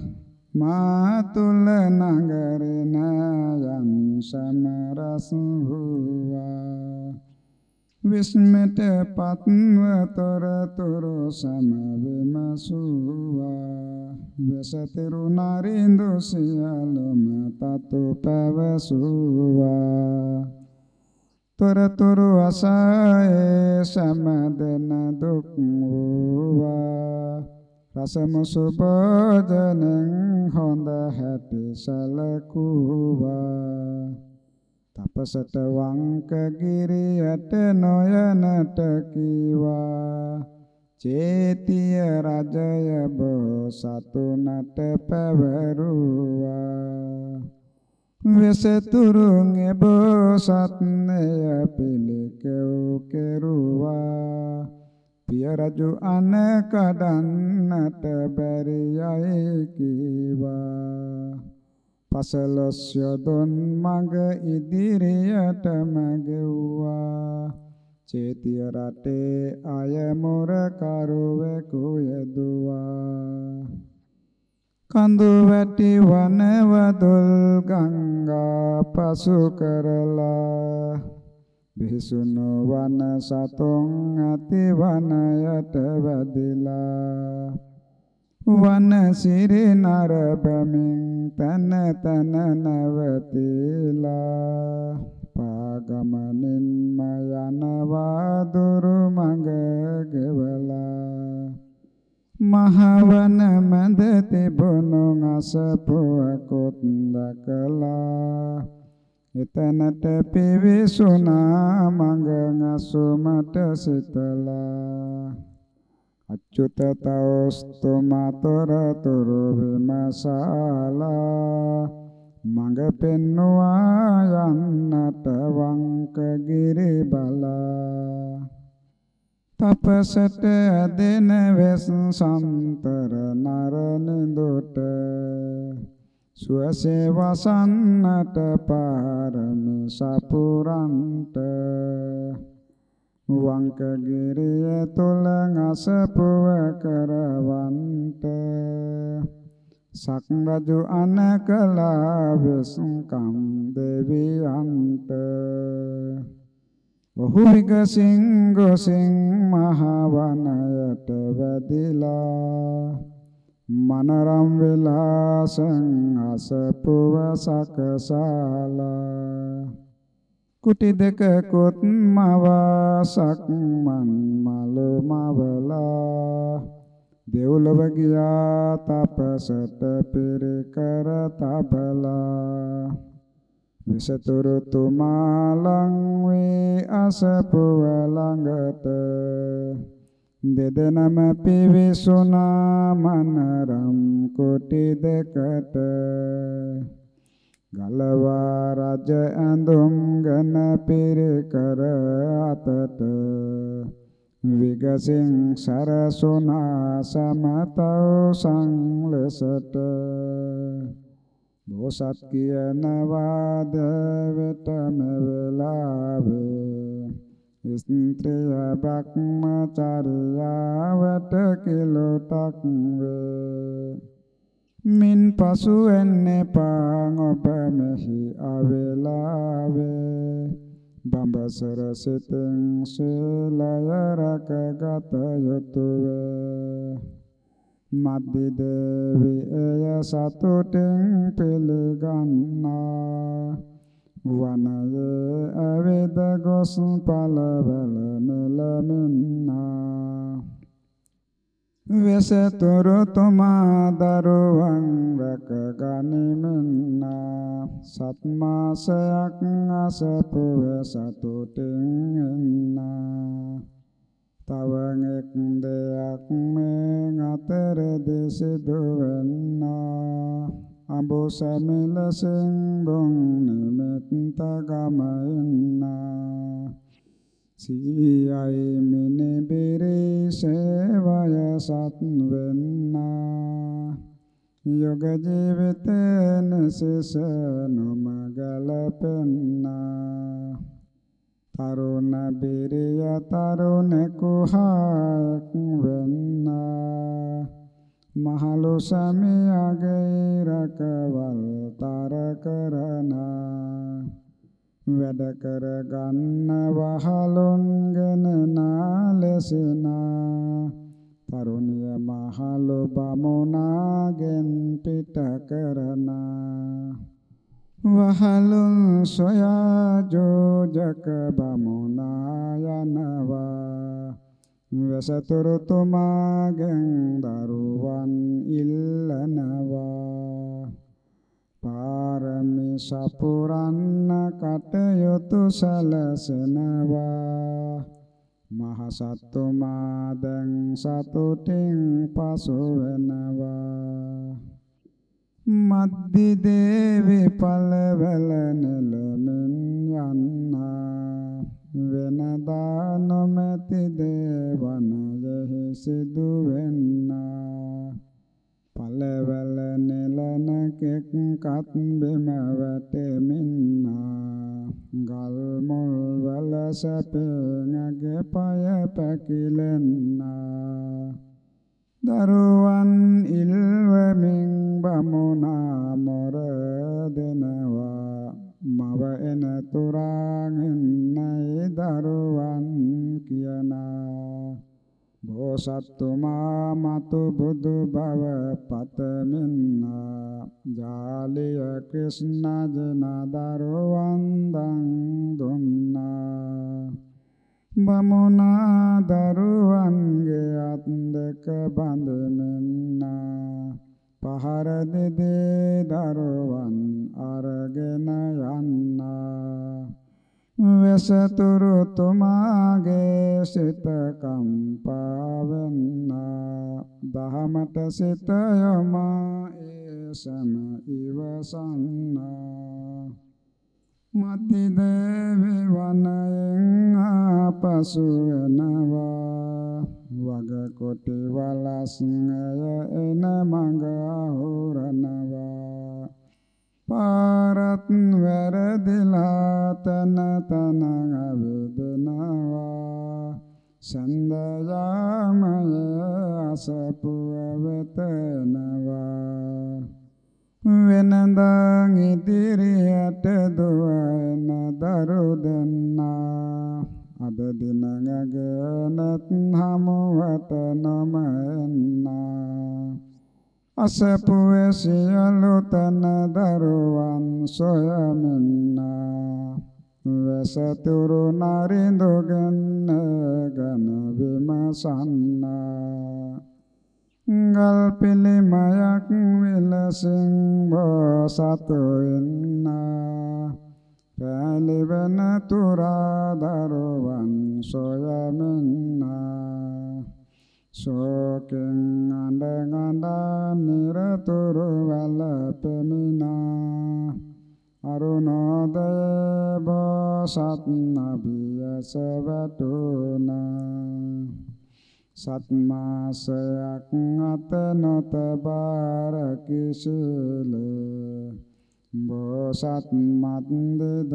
මා තුල නගරින යන් සමරස් වූවා. විස්මෙට පත්ව තොරතුරු සම විමසුවා. වෙසතිරු නරින්දු සියලුම තතු පැවසුවා. තොරතුරු අසයේ සමදන දුක් වූවා. රසමුසු භෝජනෙන් හොඳ හැටි සලකුවා. තපසට වංක ගිරියට නොයනට කීවා. චේතිය රජය බෝසතුනට පැවරුවා. වෙසතුරුන් එබෝසත්නය පිළිකෙව් කෙරුවා. පිය රජු අන කඩන්නට බැරි යයි කීවා. පසලොස් යොදුන් මඟ ඉදිරියටම ගෙව්වා චේතිය රටේ අය මොර කරුවෙකු යෙදුවා. කඳු වැටි වනවදුල් ගංගා පසු කරලා. බිහිසුණු වන සතුන් අති වනයට වැදිලා. වන සිරි නරබමින් තන තන නවතිලා. පාගමනින්ම යනවා දුරු මඟ ගෙවලා. මහවන මැද තිබුණු අසපුවකුත් දකලා එතනට පිවිසුනා මඟ අසුමට සිතලා. චුතතෝස්තු මතරතුරු විමසාලා. මඟ පෙන්නවා යන්නට වංකගිරි බලා. තපසට ඇදෙන වෙස් සම්තර නරනිඳුට සුවසේ වසන්නට පාරමි සපුරන්ට. වංකගිරිය තුල අසපුව කරවන්ට සක්රජු අනකලා විසුකම් දෙවියන්ට. ඔහු විගසින් ගොසින් මහවනයට වැදිලා. මනරම් විලාසං අසපුව සකසාලා. කුටි දෙක කුත් මවාසක් මන් මලු මවලා. දෙව්ලොව ගියා තපසට පිරිකර තබලා. විසතුරු තුමාලං වේ අසපුව ළඟට දෙදෙනම පිවිසුනා මනරම් කුටි දෙකට ගලවා රජ ඇඳුම් ගන පිරිකර අතට විගසින් සරසුනා සමතව සංලසට බෝසත් කියන වාද වෙතම වෙලාවේ ස්ත්‍රිය බ්‍රහ්මචර්යාවට කිලෝටක් වේ මින් පසු එන්නේ පාං ඔබ මෙහි අවේලාවේ. බඹසර සිතෙන් ශීලය රැකගත යුතුය මද්දි දේවි එය සතුටින් පිළිගන්නා. වනයේ අවේද ගොස් පළවල නෙලමින්නා. වෙසතුරු තුමා දරුවන් රැක ගනිමින්නා. සත්මාසයක් අසපුව සතුටින් එන්නා තව එක් දෙයක් මේ අතර දෙසිදු වෙන්නා අඹු සමිලසින් බොන් නිමෙත් ගමයින්නා සීයයි මිනිබිරි සේවය සත් වෙන්නා යෝග ජීවිතේන සිස නොම ගලපෙන්නා තරුණ බිරිය තරුණ කුහායක් වෙන්නා. මහලු සමියගේ රකවල් තර කරනා. වැඩ කර ගන්න වහලොන්ගෙන නාලසිනා. තරුණිය මහලු බමුණාගෙන් පිට කරනා. වහලුන් සොයා ජෝජක බමුණා යනවා වසතුරු තුමාගෙන් දරුවන් ඉල්ලනවා. පාරමි සපුරන්න කටයුතු සලසනවා. මහසත්තුමා දැන් සතුටින් පසු වෙනවා. මද්දි දේවි පළවැල නෙලමින් යන්නා. වෙනදා නොමැති දේවනයෙහි සිදු වෙන්නා පළවැල නෙලන කෙක් කත් බිම වැටෙමින්නා. ගල් මුල් වල සැපෙනගේ පය පැකිලෙන්නා. දරුවන් ඉල්වමින් බමුණා මොර දෙනවා. මව එන තුරාගෙන්නයි දරුවන් කියනා. බෝසත්තුමා මතු බුදු බව පතමින්නා. ජාලිය ක්‍රිෂ්ණ ජන දරුවන් දන් දුන්නා. බමුණා දරුවන්ගේ අත් දෙක බඳමින්නා පහර දෙදේ දරුවන් අරගෙන යන්නා වෙසතුරු තුමාගේ සිත කම්පා වෙන්නා කමට සිත යොමා ඒ සම ඉවසන්නා මති දේවි වනයෙන් ආපසු එනවා. වග කොටි වලස්නය එන මඟ අහුරනවා. පාරත් වැරදිලා තන තන අවදනවා. සන්දයාමය අසපුව වෙතනවා. වෙනදා ඉදිරියට දුවන දරු දෙන්නා. අද දින ගැගනත් හමුවට නොමෙන්නා අසපුවේ සියලු තන දරුවන් සොයමින්නා. වැසතුරු නරිඳුගෙන ගන විමසන්නා. ගල් පිළිමයක් විලසින් බෝසතු ඉන්නා පැලිවෙන තුරා දරුවන් සොයමින්නා. ශෝකෙන් අඬ ගඳා නිරතුරු වැළපෙමිනා අරුණෝදය බෝසත් නබියස වැටුණා සත්මාසයක් අත නොත බාර කිසිලේ. බෝසත් මන්දද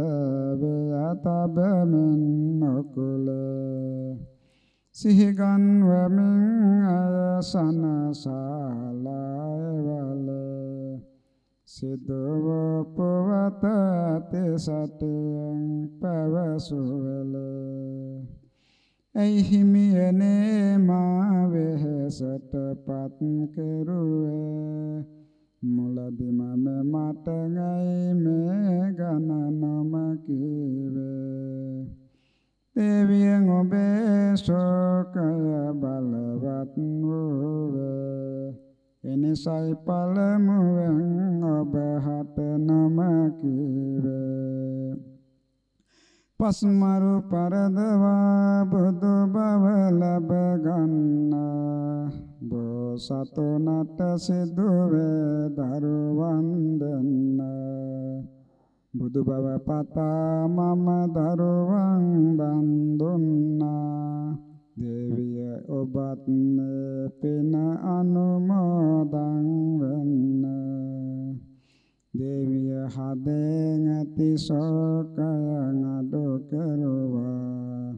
වේතබමින් නොකුලේ. සිහිගන් වමින් අයසන සාලායවලේ සිදුව පවත තෙසටෙන් පැවසුවලේ. ඇයි හිමියනේ මා වෙහෙසට පත් කෙරුවේ? මුලදිම මට ගයි මේ ගණනම කීවේ දෙවියන් ඔබේ ශෝකය බලවත් වූවේ. එනිසයි පළමුවෙන් ඔබ හට නම කීවේ පස්මරු පරදවා බුදු බව ලබ ගන්නා. බෝසතුනට සිදුවේ දරුවන් දෙන්න. බුදු බව පතා මම දරුවන් දන් දුන්නා. දේවිය ඔබත් පින අනුමෝදන් වෙන්න. දේවිය හදෙන් ඇති ශෝකය අඩු කෙරුවා.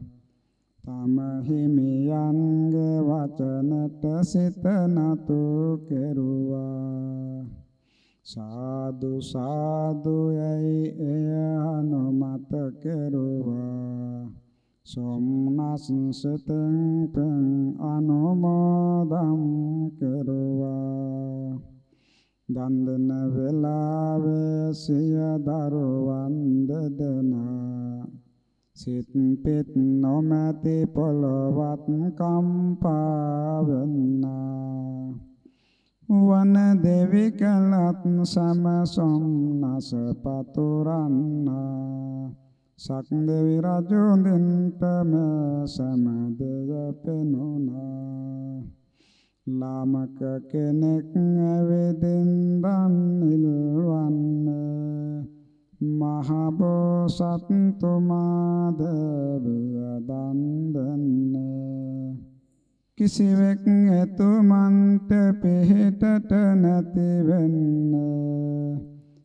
තම හිමියන්ගේ වචනට සිත නතු කෙරුවා. සාදු සාදු යයි එය අනුමත කෙරුවා. සොම්නස් සිතෙන් පෙන් අනුමෝදම් කෙරුවා. දන් දෙන වෙලාවේ සිය දරුවන් දෙදෙනා සිත් පිට නොමැති පොළොවත් කම්පා වෙන්නා වන දෙවි කලත් සමසොම් නස පතුරන්නා. සක් දෙවි රජු දින්ට මේ සමදය පෙනුණා ලාමක කෙනෙක් ඇවිදින් දන් ඉල්වන්නේ මහ බෝසත්තුමා දේවිය දන් දෙන්නේ. කිසිවෙක් එතුමන්ට පිහිටට නැති වෙන්නේ.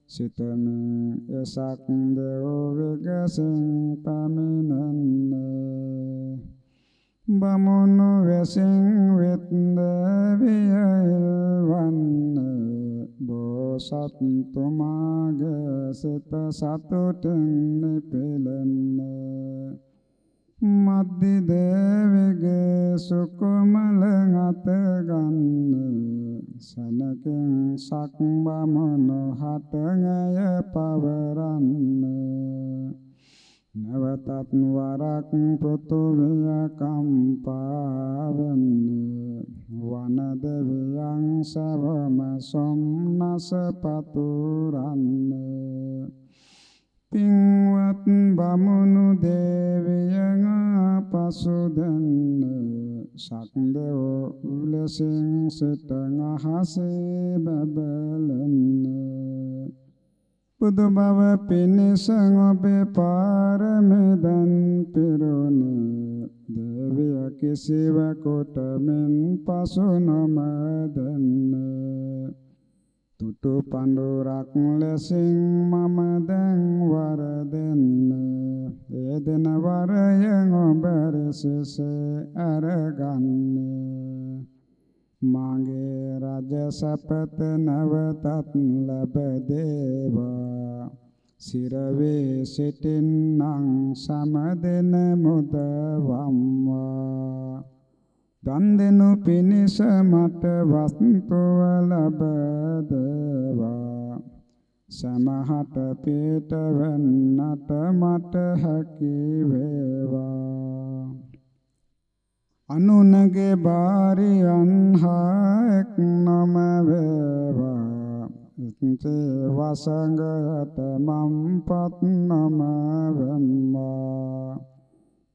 සිතමින් එසක් දෙව් විගසින් පමිනන්නේ බමුණු වෙසින් වෙත් දේවියල්වන්නේ බෝසත්තුමාගේ සිත සතුටින් නිපෙලන්නේ මද්දි දේවගේ සුකුමල අත ගන්නේ. සනකින් සක් බමුණු හටගය පවරන්නේ. නවතත් වරක් පෘථුවිය කම්පා වෙන්නේ වන දෙවියන් සවම සොම්නස පතුරන්නේ. පින්වත් බමුණු දේවියන් පසු දෙන්නේ. සක්දෙවෝ උලසින් සිත අහසේ බබලන්නේ. බුදු බව පිණිස ඔබේ පාරමෙදන් පිරුණේ. දේවිය කිසිවකට මෙන් පසු නොමදන්නේ. තුටු පඳුරක් ලෙසින් මම දැන් වර දෙන්නේ ඒ දෙන වරයෙන් ඔබ රෙසසේ අරගන්නේ. මාගේ රජ සපත නවතත් ලැබ දේවා. සිරවේ සිටින්නම් සමදෙන මුදවම්වා. දන් දෙනු පිණිස මට වස්තුව ලැබ දේවා සමහට පිට වෙන්නට මට හැකි වේවා. අනුනගේ බාරියන් හාක් නම වේවා. ඉත්තේ වසංගයට මම් පත් නම වෙම්මා.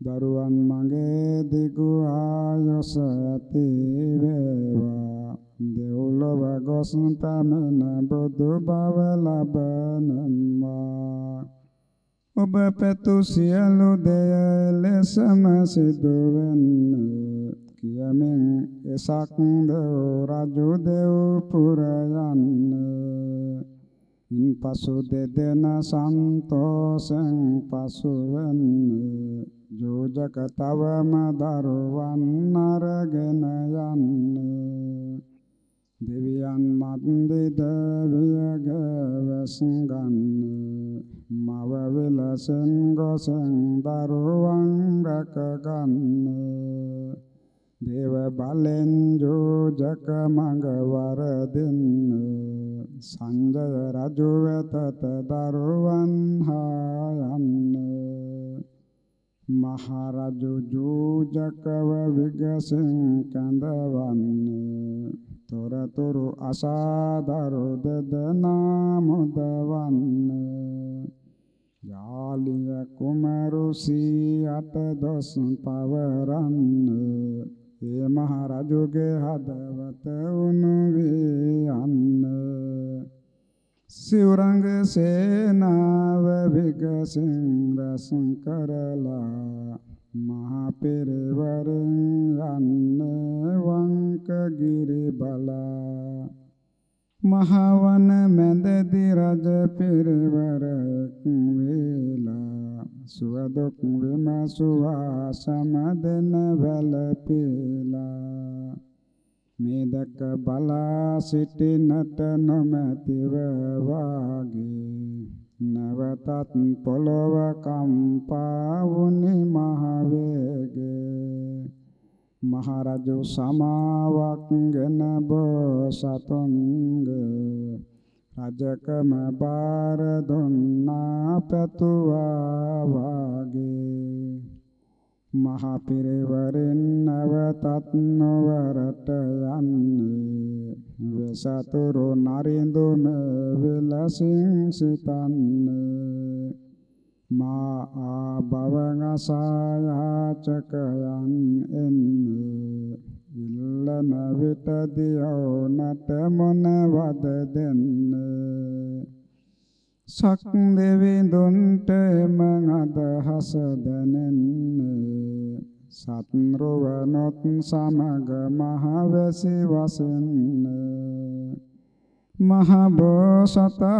දරුවන් මගේ දිගු ආයුෂ ඇති වේවා. දෙව්ලොව ගොස් පැමිණ බුදු බව ලබනම්මා. ඔබ පැතු සියලු දෙය ලෙසම සිදු වෙන්නේ කියමින් එසක් රජු දෙව් පුර යන්නේ. ඉන්පසු දෙදෙන සන්තෝෂෙන් පසු වෙන්නේ ජෝජක තවම දරුවන් අරගෙන යන්නේ. දෙවියන් මන්දිද වියග වසංගන්නේ මව විලසෙන් ගොසෙන් දරුවන් රැකගන්නේ. දේව බලෙන් ජෝජක මඟ වරදින්නේ. සංජය රජු වෙතට දරුවන් හා යන්නේ මහරජු ජෝජකව විගසෙන් කඳවන්නේ. තොරතුරු අසාදරු දෙදනා මුදවන්නේ යාලිය කුමරු සී අට දොස් පවරන්නේ. ඒ මහ රජුගේ හදවත උණු වී යන්නේ සිවුරංග සේනාව විගසින් රස කරලා මහා පෙරවරෙන් යන්නේ වංකගිරි බලා. මහවන මැදදි රජ පෙරවරක් වේලා. සුවදොක් විමසුවා සමදන වැළපෙලා මේ දැක බලා සිටිනට නොමැතිව වාගේ. නවතත් පොළොව කම්පා වුනි මහ වේගේ මහරජු සමාවක් ගෙන බෝසතුන්ගේ. රජකම බාර දුන්නා පැතුවා වාගේ මහ පිරවරෙන් නවතත් නොවරට යන්නේ. වෙසතුරු නරිඳු මේ විලසින් සිතන්නේ. මා ආභවං අසායාචකයන් එන්නේ. ඉල්ලන විට දියෝ නට මොනවද දෙන්නේ? සක් දෙවිඳුන්ට එම අදහස දැනෙන්නේ. සත්රුවනොත් සමග මහවැසි වසන්නේ. මහ බෝසතානන්ගේ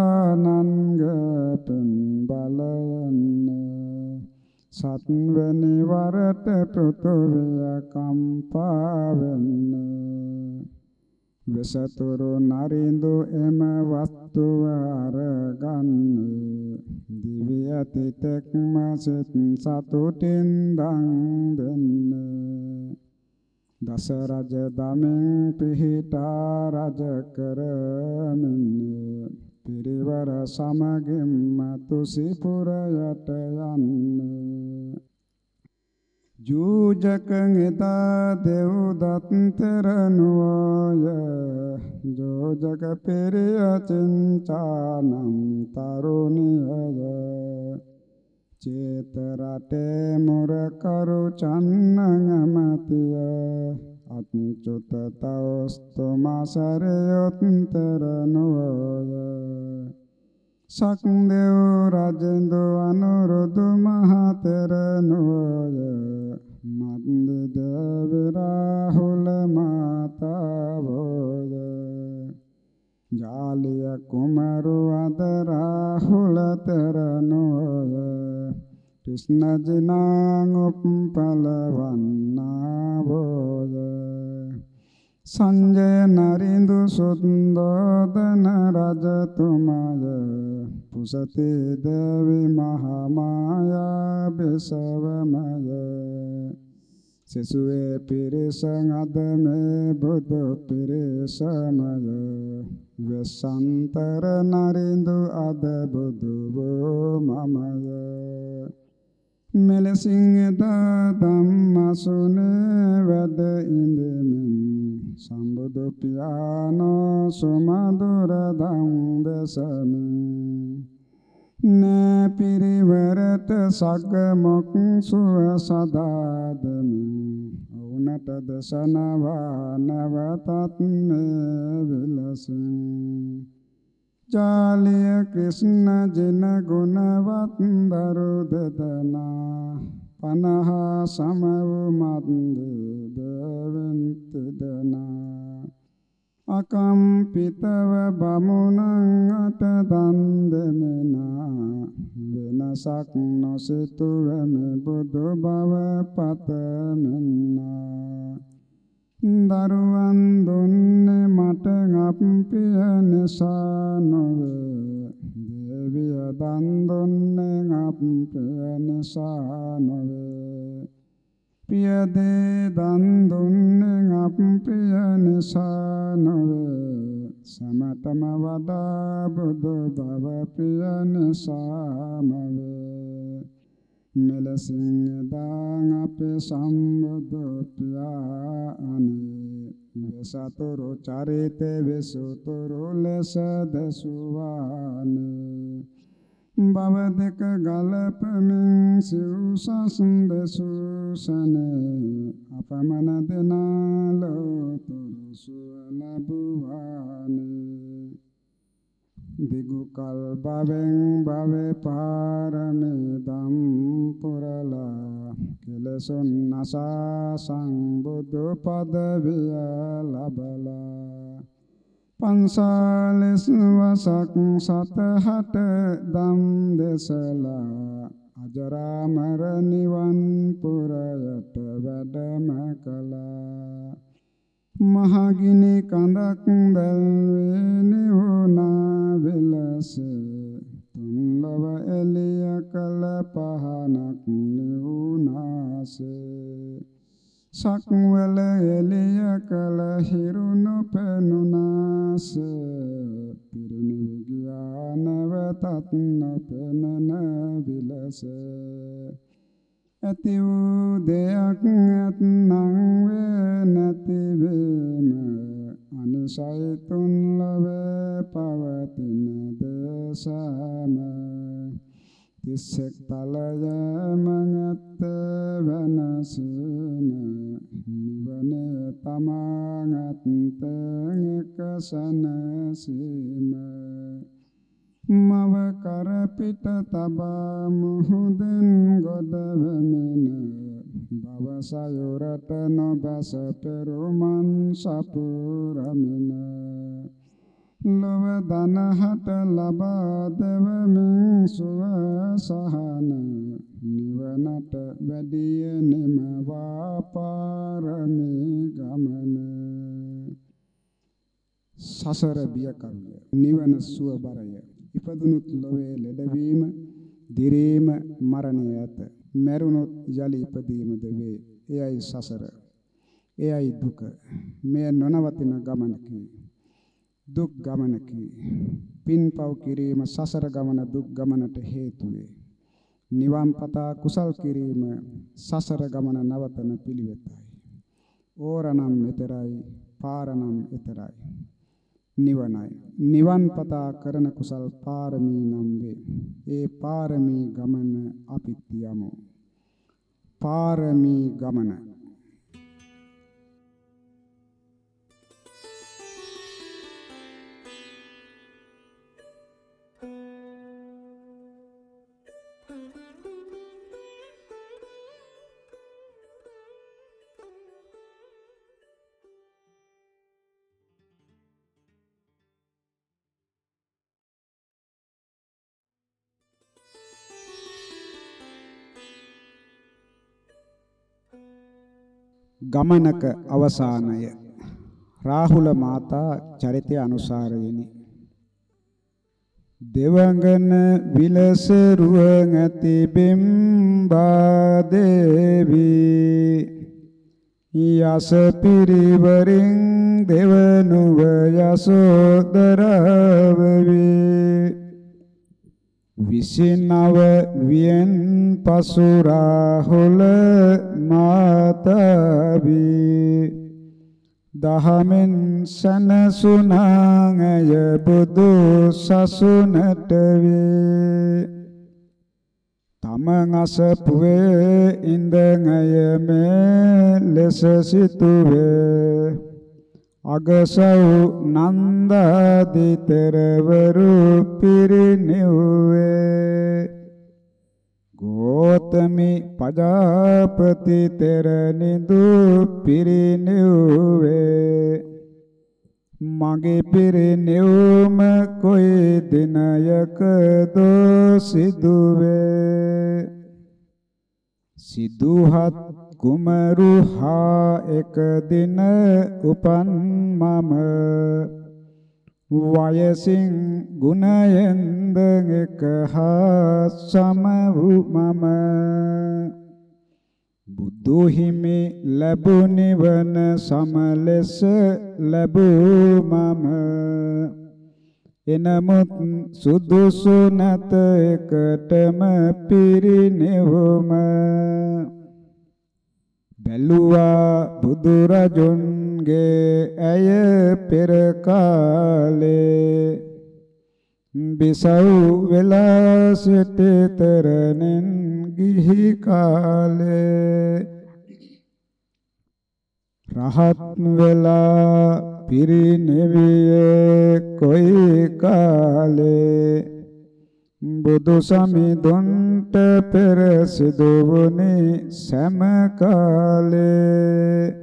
පින් බලයන්නේ. සත්වැනි වරට පෘථුවිය කම්පා වෙන්නේ විසතුරු නරිඳු එම වස්තුව අරගන්නේ. දිව්‍ය තිතෙක්ම සිත් සතුටින් දන් දෙන්නේ. දස රජ දමෙන් පිහිටා රජ කරමින්නේ. පිරිවර සමගින්ම තුසිපුරයට යන්නේ. ජූජකං එතා දෙව්දත්තරනුවාය ජෝජක පෙරිය චින්චානම් තරුණියය. චේත රටේ මුර කරු චන්නගමතිය අත්චුත තවස්තුමාසරයොත්තර නොය සක්දෙව් රජඳු අනුරුදු මහතෙර නොය මන්ද දේවරාහුල මාතාවෝය. ජාලිය කුමරු අද රාහුල තෙර නොය කෘෂ්ණ ජිනාං උප්පලවන්නාවෝය සංජය නරින්දු සුන්දෝදන රජතුමාය පුසති දේවි මහමායා බෙසවමය සෙසුවේ පිරිසං අද මේ බුදු පිරිසමය වෙසන්තර නරින්දු අද බුදු මමය මෙලසිං එදා ධම්මසුනේ වැඩ ඉඳෙමින් සම්බුදු පියාණෝ සුමధుර දම් දසමින් නපිරිවරට සග මොක් සුව සදාදමින් ඔවුනට දසනවා නවතත් මේ විලසින් ජාලිය කෘෂ්ණ ජින ගුණවත් දරු දෙදනා පනහා සමව මන්දේ දෙවෙන්ති දනා අකම්පිතව බමුණන් අත දන් දෙමෙනා. වෙනසක් නොසිතුවමි බුදු බව පතමෙන්නා. දරුවන් දුන්නේ මට අප්පිය නිසා නොවේ. දේවිය දන් දුන්නේ අප්පිය නිසා නොවේ. පිය දේ දන් දුන්නේ අප්පිය නිසා නොවේ. සමතම වඩා බුදු බව ප්‍රිය නිසාම වේ මෙලසින් දාං අපේ සම්බුදු පියාණේ වෙසතුරු චරිත වෙසතුරු ලෙස දසුවානේ බව දෙක ගලපමින් සිව්සස් දසුසනේ අපමණ දෙනාලෝතුරු සුව ලැබුවානේ දිගු කල් භවෙන් භවේ පාරමී දම් පුරලා කෙලසුන් නසා සංබුදු පදවිය ලබලා. පන්සාලස් වසක් සතහට දම් දෙසලා අජරාමර නිවන් පුරයට වැඩම කළා. මහගිනි කඳක් දැල්වේ නිවුණා වෙලස තුන්ලව එළිය කළ පහනක් නිවුණාසේ. සක්වල එළිය කළ හිරුණු පෙනුනාසේ පිරිනිවි ගියා නැවතත් නොපෙනෙන විලසේ. ඇති වූ දෙයක් ඇත්නම් වේ නැති වීම අනිසයි තුන් ලවේ පවතින දේශම තිස්සෙක් තලයම ඇත්ත වෙනසීම. නිවනේ තමාන් ඇත්තෙන් එක සනසීම. මව කර පිට තබා මුහුදෙන් ගොඩ වෙමින භව සයුරට නොබස පෙරුමන් සපුරමින. ලොව දනහට ලබා දෙවමින් සුව සහන නිවනට වැඩිය නිමවා පාරමී ගමන. සසර බිය කරුය නිවන සුව බරය. ඉපදුනුත් ලොවේ ලෙඩවීම දිරීම මරණය ඇත. මැරුණොත් යලි ඉපදීමද වේ. එයයි සසර. එයයි දුක. මෙය නොනවතින ගමනකි. දුක් ගමනකි. පින්පව් කිරීම සසර ගමන දුක් ගමනට හේතු වේ නිවන් පතා කුසල් කිරීම සසර ගමන නවතන පිළිවෙතයි. ඕරනම් මෙතරයි පාරනම් එතරයි. නිවනයි. නිවන් පතා කරන කුසල් පාරමී නම් වේ. ඒ පාරමී ගමන අපිත් යමු. පාරමී ගමන ගමනක අවසානය. රාහුල මාතා චරිතය අනුසාරයෙනි. දෙවඟන විලස රුවං ඇති බිම්බා දේවි. යස පිරිවරින් දෙවනුව යසෝදරව වේ විසිනව වියෙන් පසු රාහුල මාතවි. දහමෙන් සනසුනාංගය බුදු සසුනට වේ. තමන් අසපුවේ ඉඳංගය මේ ලෙස සිතුවේ. අගසව් නන්දාදිතරවරු පිරිනිව්වේ. ගෝතමි පජාපති තෙරනිදු පිරිනිව්වේ. මගේ පිරිනිවුම කොයි දිනයක දෝ සිදුවේ? සිදුහත් කුමරු හා එක දින උපන් මම. වයසින් ගුණයෙන්ද එක හා සම වූ මම. බුදු හිමි ලැබුණිවන සමලෙස ලැබූ මම. එනමුත් සුදුසු නැත එකටම පිරිනිවුම. බැලුවා බුදුරජුන්ගේ ඇය පෙර කාලේ. බිසව් වෙලා සිටතරනෙන් ගිහි කාලේ. රහත් වෙලා පිරිනෙවියේ කොයි කාලේ? බුදු සමිඳුන්ට පෙර සිදුවුනේ සෑම කාලේ.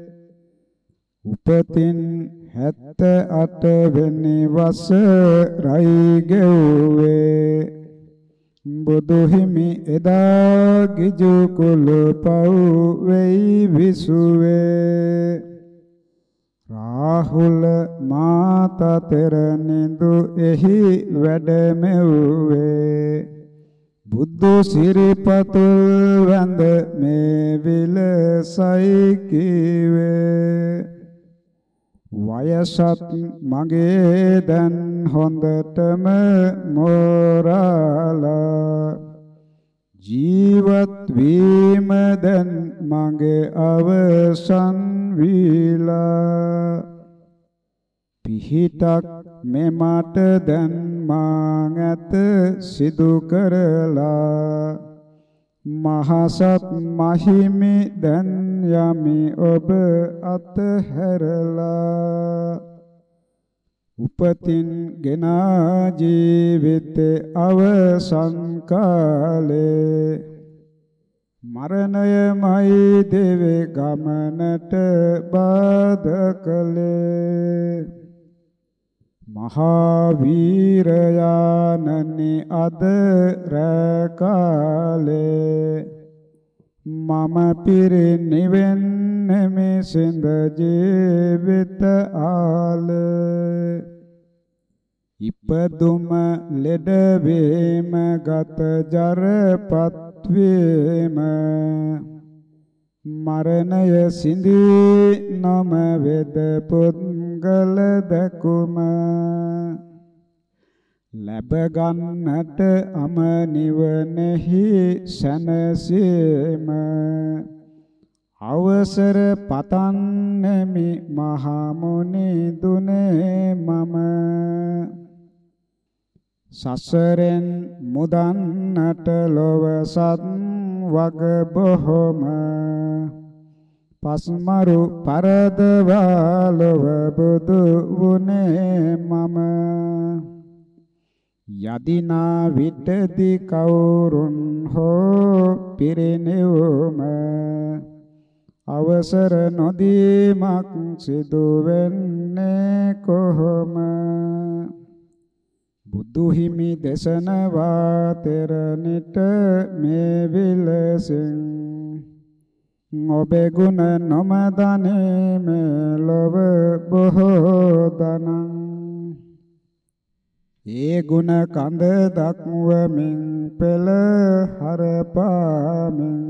උපතින් 78 වෙනි වසරයි ගෙව්වේ. බුදු හිමි එදා ගිජු කුල පව් වෙයි විසුවේ. රාහුල මාතා තෙර නිදු එහි වැඩමෙව්වේ බුද්ධ සිරිපතුල් වඳ මේ විලසයි කීවේ. වයසත් මගේ දැන් හොඳටම මෝරාලා. ජීවත් වීම දැන් මගේ අවසන් වීලා. පිහිටක් මෙමට දැන් මාං ඇත සිදු කරලා. මහසත් මහිමි දැන් යමි ඔබ අතහැරලා. උපතින් ගෙනා ජීවිතේ අවසන් කාලේ. මරණයමයි දෙවේ ගමනට බාධකලේ මහා වීරයානනි අද රකාලේ මම පිරිනිවෙන්නේ මේ සිඳ ජීවිත ආලේ. ඉපදුම ලෙඩවීම ගත ජරපත් වේම. මරණය සිඳී නම වෙද පුද්ගල දකුම. ලැබ ගන්නට අම නිවනෙහි සනසීම. අවසර පතන්නෙමි මහා මුනි දුනේ මම. සසරෙන් මුදන්නට ලොව සත් වග බොහොම. පස්මරු පරදවා ලොව බුදු වුනේ මම. යදිනා විටදි කවුරුන් හෝ පිරිනෙවම අවසර නොදීමක් සිදු වෙන්නේ කොහොම? බුදු හිමි දේශනවා තෙරණිට මේ විලසින් ඔබේ ගුණ නොමදනේ මේ ලොව බොහෝ දනං. ඒ ගුණ කඳ දක්වමින් පෙළ හරපාමින්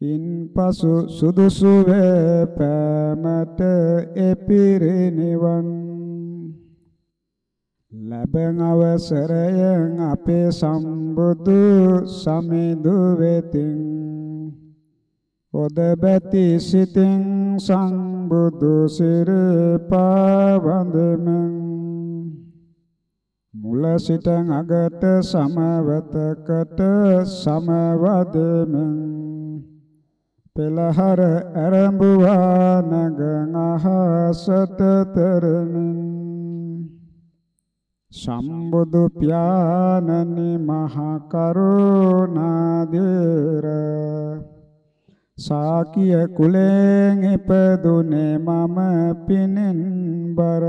ඉන්පසු සුදුසු වේ පෑමට එපිරිනිවන්. ලැබෙන අවසරයෙන් අපේ සම්බුදු සමිඳු වෙතින් ඔදබැති සිතින් සම්බුදු සිරපා වන්දමෙන් මුල සිට අගට සමවතකට සමවදමෙන් පෙළහර ඇරඹුවා නගන අහසට තරනින් සම්බුදු පියාණනි මහා කරුණාදේර සාකිය කුලෙන් ඉපදුනේ මම පිනෙන් බර.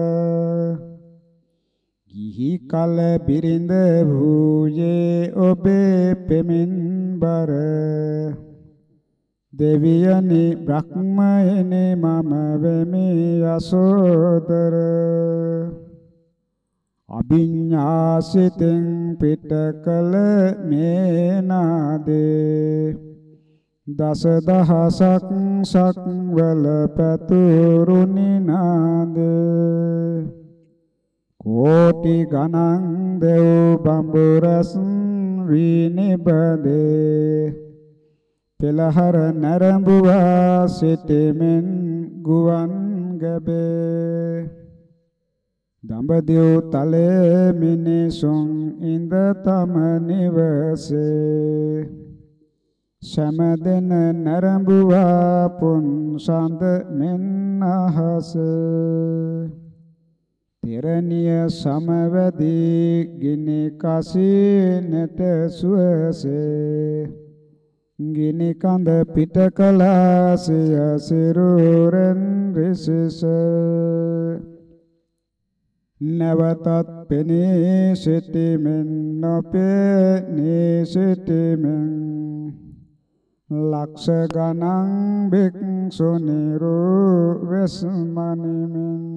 ගිහි කල බිරිඳ වූයේ ඔබේ පෙමින් බර. දෙවියනි බ්‍රහ්මයනි මම වෙමි යසෝදර. අභිඤ්ඤාසිතෙන් පිට කළ මේ නාදේ දස දහසක් සක්වල පැතුරුනි නාදේ. කෝටි ගණන් දෙව් බඹරස් විනිබදේ. පෙළහර නරඹුවා සිටෙමින් ගුවන් ගැබේ. දඹදිව් තලයේ මිනිසුන් ඉඳ තම නිවසේ. සමදෙන නරඹුවා පුන් සඳ මෙන් අහස. තිරණිය සමවැදී ගිනි කසිනට සුවසේ. ගිනි කඳ පිට කලා සිය සිරුරෙන් රිසිස. නැවතත් පෙනී සිටිමින් නොපෙනී සිටිමින්. ලක්ෂ ගණන් භික්ෂුනිරු වෙස්මනිමින්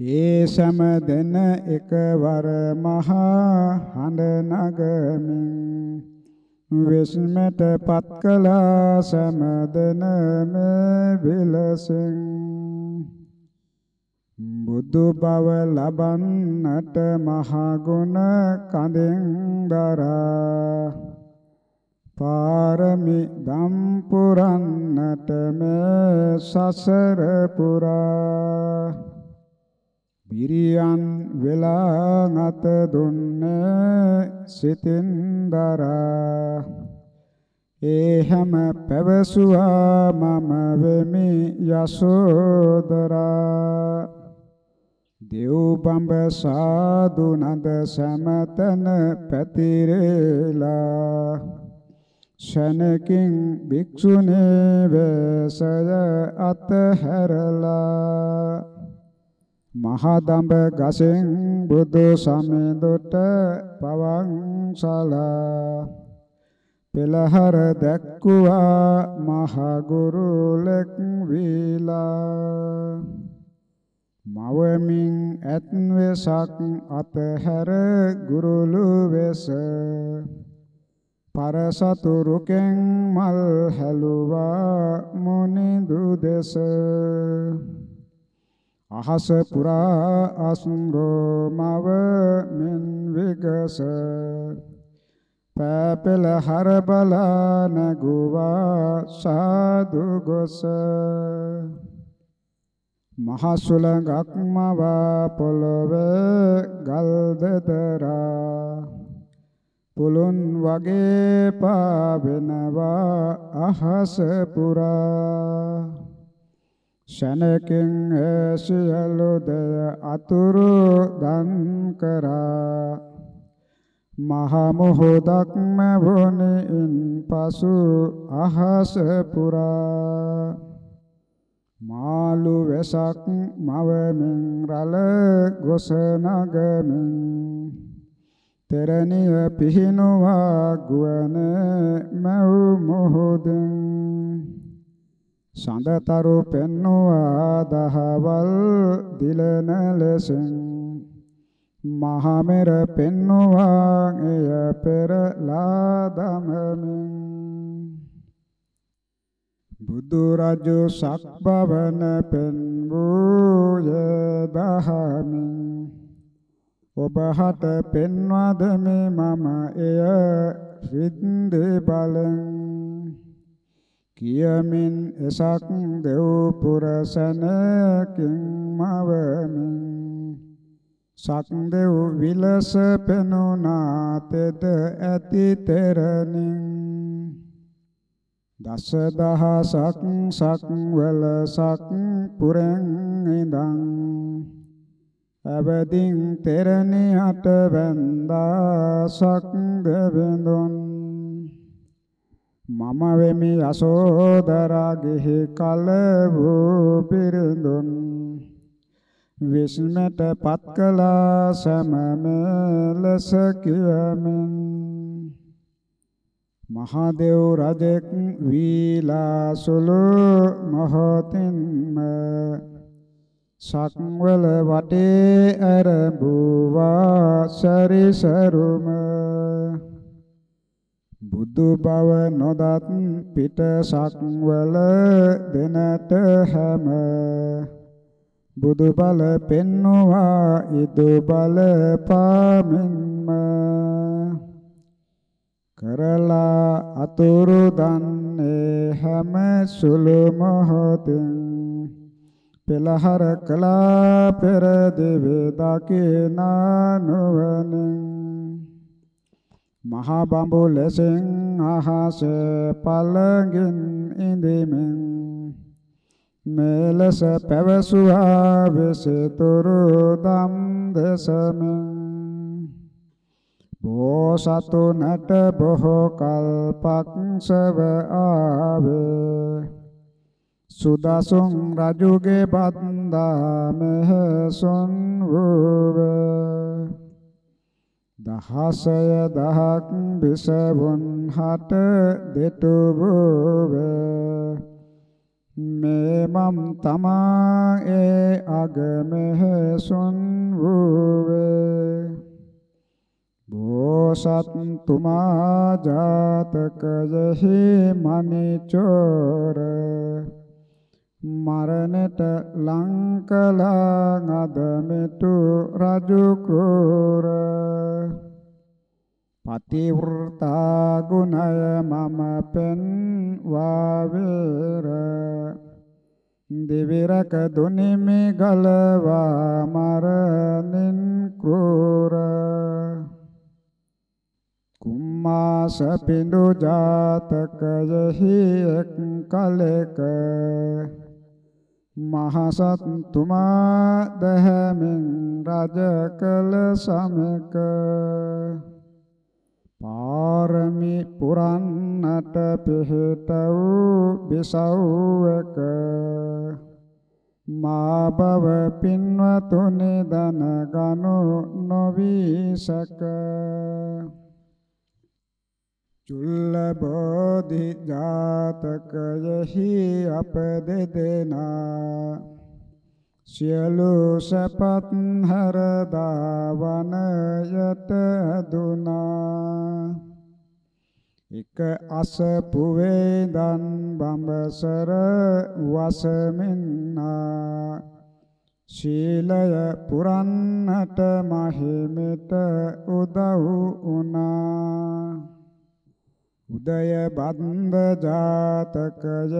ඒ සම දෙන එකවර මහා හඬ නගමින් විස්මට පත් කළා සම දෙන මේ විලසින්. බුදු බව ලබන්නට මහා ගුණ කඳෙන් දරා. පාරමි දම් පුරන්නට මේ සසර පුරා. බිරියන් වෙලා නැත දුන්නේ සිතින් දරා. ඒ හැම පැවසුවා මම වෙමි යසෝදරා. දෙව් බඹ සාදු නන්ද සමතන පැතිරේලා. ශනකින් භික්ෂුනේ වේසය අතහැරලා. මහදඹ ගසෙන් බුදු සමෙදොට පවන් සලා. පෙළහර දැක්කුවා මහ ගුරු ලෙක් වීලා. මවමින් ඇත් වෙසක් අතහැර ගුරුලු වෙස. පරසතුරුකෙන් මල් හැලුවා මොනිදු දෙස. අහස පුරා අසුරෝ මව මෙන් විගස. පැපෙල හර බලා නගුවා සාදු ගොස. මහසුලඟක් මවා පොළොවේ ගල් දෙදරා. පුලුන් වගේ පාවෙනවා අහස පුරා. ශනකින් සියලු දය අතුරු දන් කරා. මහ මොහොතක්ම වුණින් පසු අහස පුරා. මාළු වැසක් මවමින් රළ ගොස නගමින් තෙරණිය පිහිනුවා ගුවන මව් මොහොදින් සඳතරු පෙන්නවා දහවල් දිලන ලෙසින්. මහමෙර පෙන්නවා එය පෙරලා දමමින්. බුදු රජු සක්බවන පෙන් වූයේ දහමින්. ඔබ හට පෙන්වද මේ මම එය රිද්දේ බලෙන්. කියමින් එසක් දෙව් පුරසනකින් මවමින් සක් දෙව් විලස පෙනුනා තෙද ඇති තෙරණින් දස දහසක් සක් වල සක් පුරෙන් ඉඳන් අවදින් තෙරණියට වැන්දා සක් දෙවිඳුන් මම වෙමි අසෝදරාගේ කල වූ පිරිඳුන්. විස්මට පත් කළා සමම ලෙස කියමින්. මහදේව් රජෙක් වීලා සුළු මොහොතින්ම සක්වල වටේ අරඹුවා සරිසරුම. බුදු බව නොදත් පිට සක්වල දෙනට හැම. බුදු බල පෙන්නවා ඉදු බල පාමින්ම. කරලා අතුරු දන්නේ හැම සුළු මොහොතින්. පෙළහර කලා පෙර දෙවි දකිනා නුවණින්. මහා බඹු ලෙසින් අහස පළඟින් ඉඳිමින් මෙලෙස පැවසුවා විසිතුරු දම් දසමින්. බෝසතුනට බොහෝ කල්පක් සව ආවේ. සුදසුන් රජුගේ බන්දා මෙහසුන් වූවේ. දහසය දහක් බිසවුන් හට දෙටු වූවේ මේ මම් තමා ඒ අගමෙහසුන් වූවේ. බෝසත් තුමා ජාතකයෙහි මනිචෝර මරණට ලංකලා නදමිතු රජු ක්‍රෝර. පතිවෘතා ගුණය මම පෙන් වාවේර දිවිරක දුනිමි ගලවා මරණින් ක්‍රෝර. කුම්මාස පිඬු ජාතකයෙහි එක් කලෙක මහසත් තුමා දහමින් රජ කළ සමක පාරමි පුරන්නට පිහිට වූ බිසව්වක මා බව පින්වතුනි දන ගනු නොවිසක චුල්ල බෝධි ජාතකයෙහි අප දෙදෙනා සියලු සපත් හර දාවනයට දුනා එක අසපුවේ දන් බඹසර වසමින්නා. ශීලය පුරන්නට මහිමිත උදව් උනා උදය බන්ද ජාතකය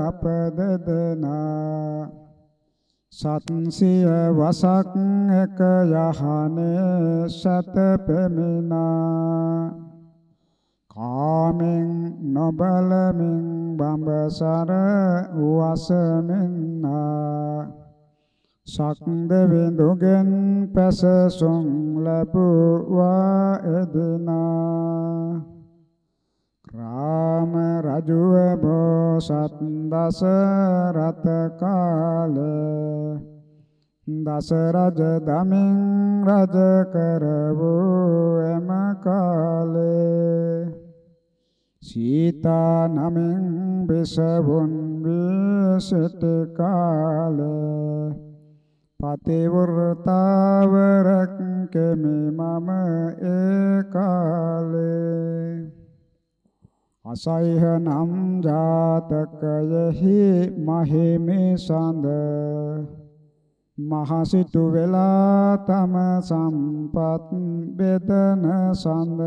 අපදදනා සත්සිය වසක් එක යහනේ සත පෙමිනා. කාමෙන් නොබලමින් බඹසර වසමින්නා සක්ද විඳුගෙන් පැසසුම් ලැබුවා එදිනා. රාම රජුව බෝසත් දස රත කාලේ. දස රජ දමින් රජ කරවූ එම කාලේ. සීතා නමින් බිසවුන් විසිට කාලේ. පතිවෘතාවරක් කෙමි මම ඒ කාලේ. අසයිහ නම් ජාතකයෙහි මහිමි සඳ මහසිතු වෙලා තම සම්පත් බෙදන සඳ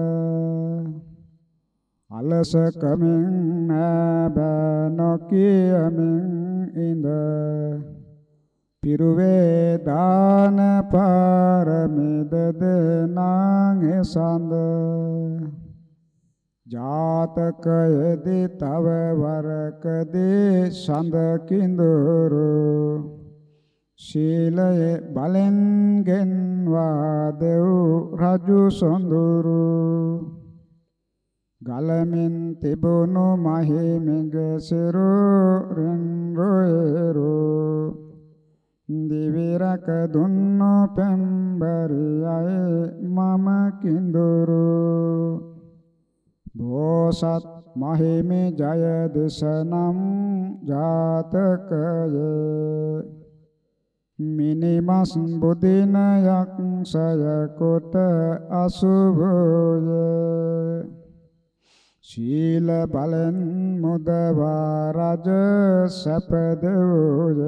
අලස කමින් නැබ නොකියමින් ඉඳ පිරුවේ දාන පාරමිද දෙනාං සඳ ජාතකයේදී තව වරකදී සඳ කිඳුරු ශීලයේ බලෙන් ගෙන්වා දෙව් රජු සොඳුරු ගලමින් තිබුණු මහිමිග සිරු රින් රොයරු දිවිරක දුන්නෝ පෙම්බරියයි මම කිඳුරු බෝසත් මහිමි ජය දසනම් ජාතකයේ. මිනිමස් බුදින යක්ෂය කොට අසුභය ශීල බලෙන් මුදවා රජ සැප දෙවෝය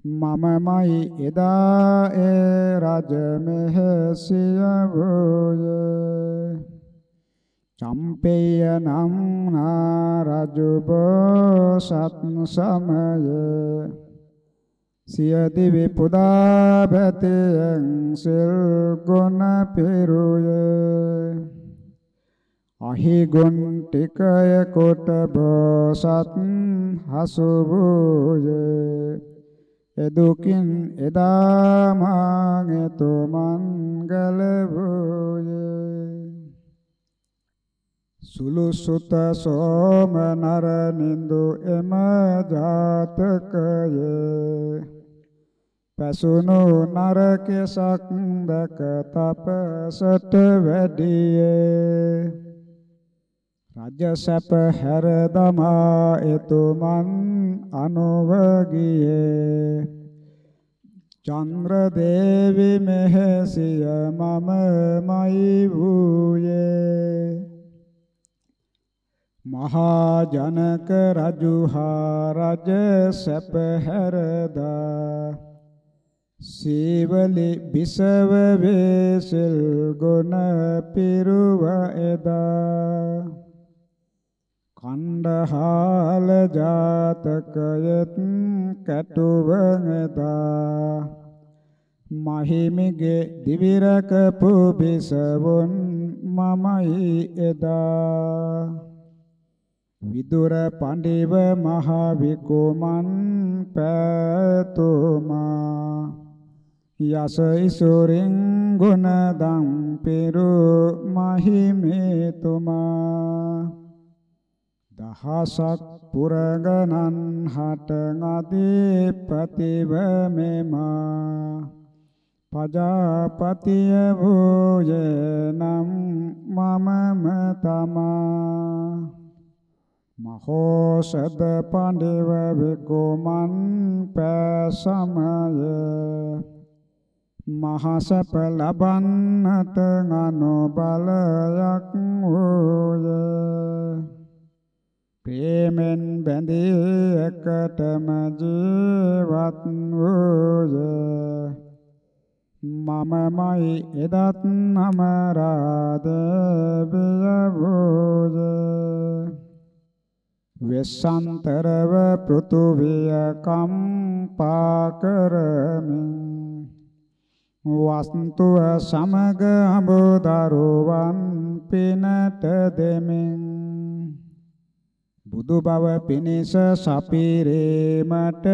මමමයි එදා ඒ රජ මෙහෙසිය වූයේ චම්පේය නම් නා රජු බෝසත් සමයේ සිය දිවි පුදා බැතෙන් සිල් ගුණ පෙරුයේ අහි ගුණ ටිකය කොට බෝසත් හසු වූයේ එදුකින් එදා මාගෙතු මංගල වූයේ සුළු සුත සෝම නර නින්දු එම ජාතකයේ. පසුණු නරකසක් දැක තපසට වැඩියේ. රජසැප හැර දමා එතුමන් අනුවගියේ චන්ද්‍ර දේවි මෙහෙසිය මම මයි වූයේ. මහා ජනක රජු හා රජ සැප හැරදා සීවලි බිසව වේසල් ගුණ පිරුව එදා. කණ්ඩහාල ජාතකයත් කැටුවනදා මහිමිගේ දිවිරකපු බිසවුන් මමයි එදා. විදුර පඬිව මහ විකුමන් පැතුමා. යස ඉසුරින් ගුණ දම් පිරු මහිමේතුමා. දහසක් පුරගණන් හට අධිපතිව මෙමා. පජාපතිය වූයේ නම් මමම තමා. මහෝසද පඬිව විකුමන් පෑසමය. මහසප ලබන්නට අනුබලයක් වූයේ. ප්‍රේමෙන් බැඳී එකටම ජීවත් වූයේ. මමමයි එදත් අමරාදේවිය වූයේ. වෙස්සන්තරව පෘතුවිය කම්පා කරමින් වස්තුව සමග අඹදරුවන් පිනට දෙමින් බුදු බව පිනිස සපිරේමට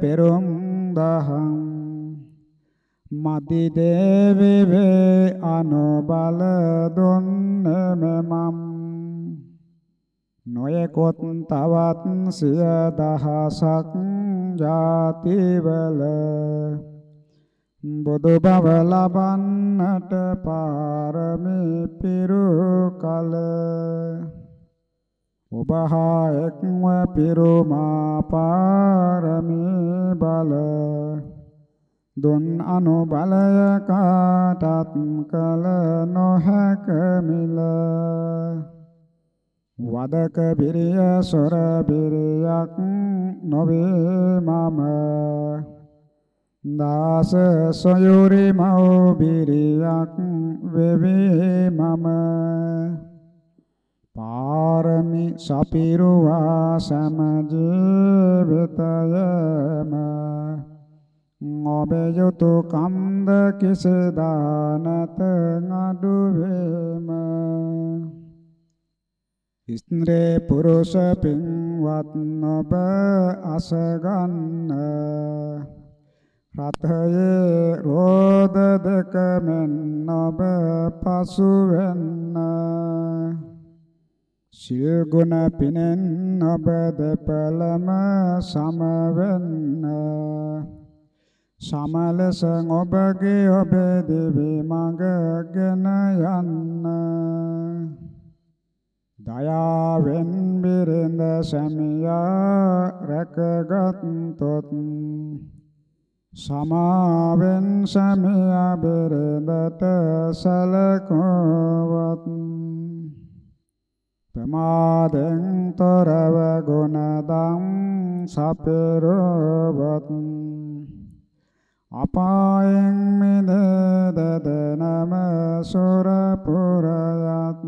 පෙරම් දහම්. මදි දේවි වේ අනුබල දුන්නේ මම්. නොයකොත් තවත් සිය දහසක් ජාතිවල බුදු බව ලබන්නට පාරමී පිරු කල. ඔබ හා එක්ව පිරුමා පාරමී බල. දුන් අනුබලය කාටත් කල නොහැක මිල. වදක බිරිය සොර බිරියක් නොවේ මම දාස සොයුරි මව් බිරියක් වෙවේ මම පාරමි සපිරුවා සම ජීවිතයම. ඔබ යුතු කම්ද කිසදානත අඩු වේම ස්ත්‍රේ පුරුෂ පින්වත් ඔබ අසගන්න. රතයේ රෝද දෙක මෙන් ඔබ පසු වෙන්න. සිල් ගුණ පිනෙන් ඔබ දෙපළම සම වෙන්න. සමලස ඔබගේ ඔබ දිවි මඟගෙන යන්න. දයාවෙන් බිරිඳ සැමියා රැකගත්ොත් සමාවෙන් සැමියා බිරිඳට සලකවත් ප්‍රමාදෙන් තොරව ගුණදම් සපිරවත් අපායෙන් මිද දදනම සුරපුරයත්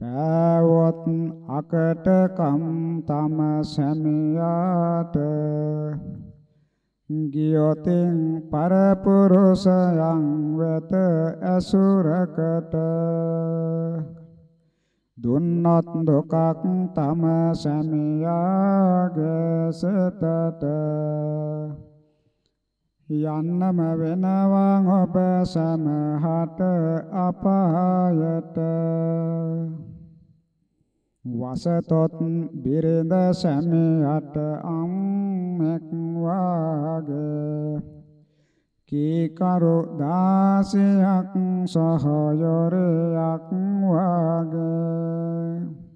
පෑවොත් අකටකම් තම සැමියාට ගියොතින් පරපුරුෂයන් වෙත ඇසුරකට දුන්නොත් දුකක් තම සැමියාගේ සිතට යන්නම වෙනවා ඔබ සමහට අපායට. වසතොත් බිරිඳ සැමියට අම්මෙක් වාගේ. කීකරු දාසයක් සහයොරයක් වාගේ.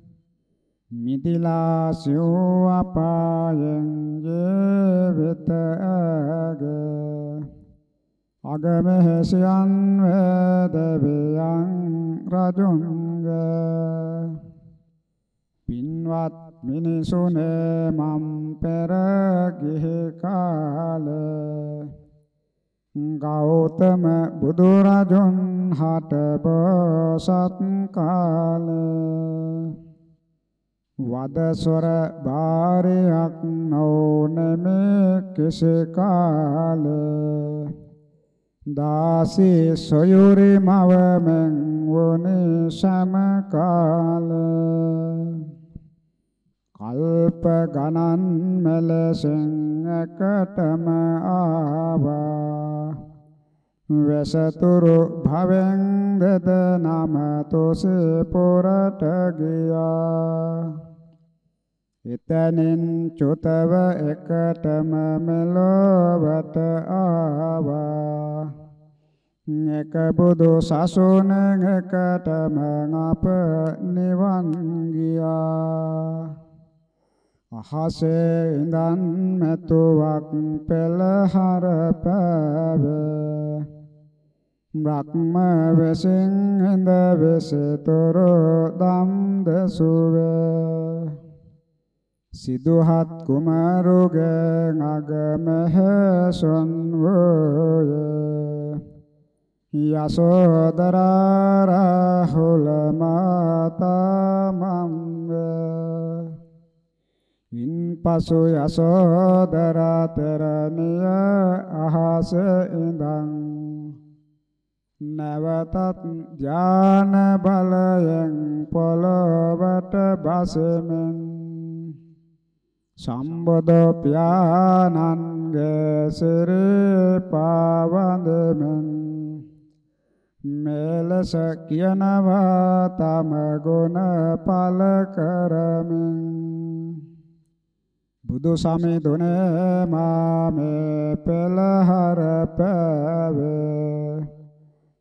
මිදිලා සිව් අපායෙන් ජීවිත ඇගේ. අගමහසියන් වේදවියන් රජුන්ගේ. පින්වත් මිනිසුනේ මම් පෙර ගිහි කාලේ. ගෞතම බුදුරජුන් හට බෝසත් කාලේ. වදස්වර බාරයක් නොනෙමේ කිසි කාලේ? දාසී සොයුරි මවමෙන් වුනේ සම කාලේ. කල්ප ගණන් මෙලෙසින් එකටම ආවා. වැසතුරු භවෙන් දෙද නම තොසේ පොරට ගියා. එතනින් චුතව එකටම මෙලොවට ආවා. එක බුදු සසුන එකටම අප නිවන් ගියා. අහසේ ඉඳන් මෙතුවක් පෙළහර පැවේ. බ්‍රහ්ම වෙසින් ඉඳ වෙසතොර දම් දසුවේ. සිදුහත් කුමාරුගේ අගමහ සොන්වෝය යසෝදරා රාහුල මාතා මම්ව ඉන්පසු යසෝදරා තරණිය අහස ඉඳන් නැවතත් ධාන බලයෙන් පොළොවට බසෙමින් සම්බුදු පියාණන්ගේ සිරේ පාවඳෙමින් මෙලස කියනවා තම ගුණ පල කරමින්. බුදු සමිඳුනේ මාමේ පෙළහර පැවේ.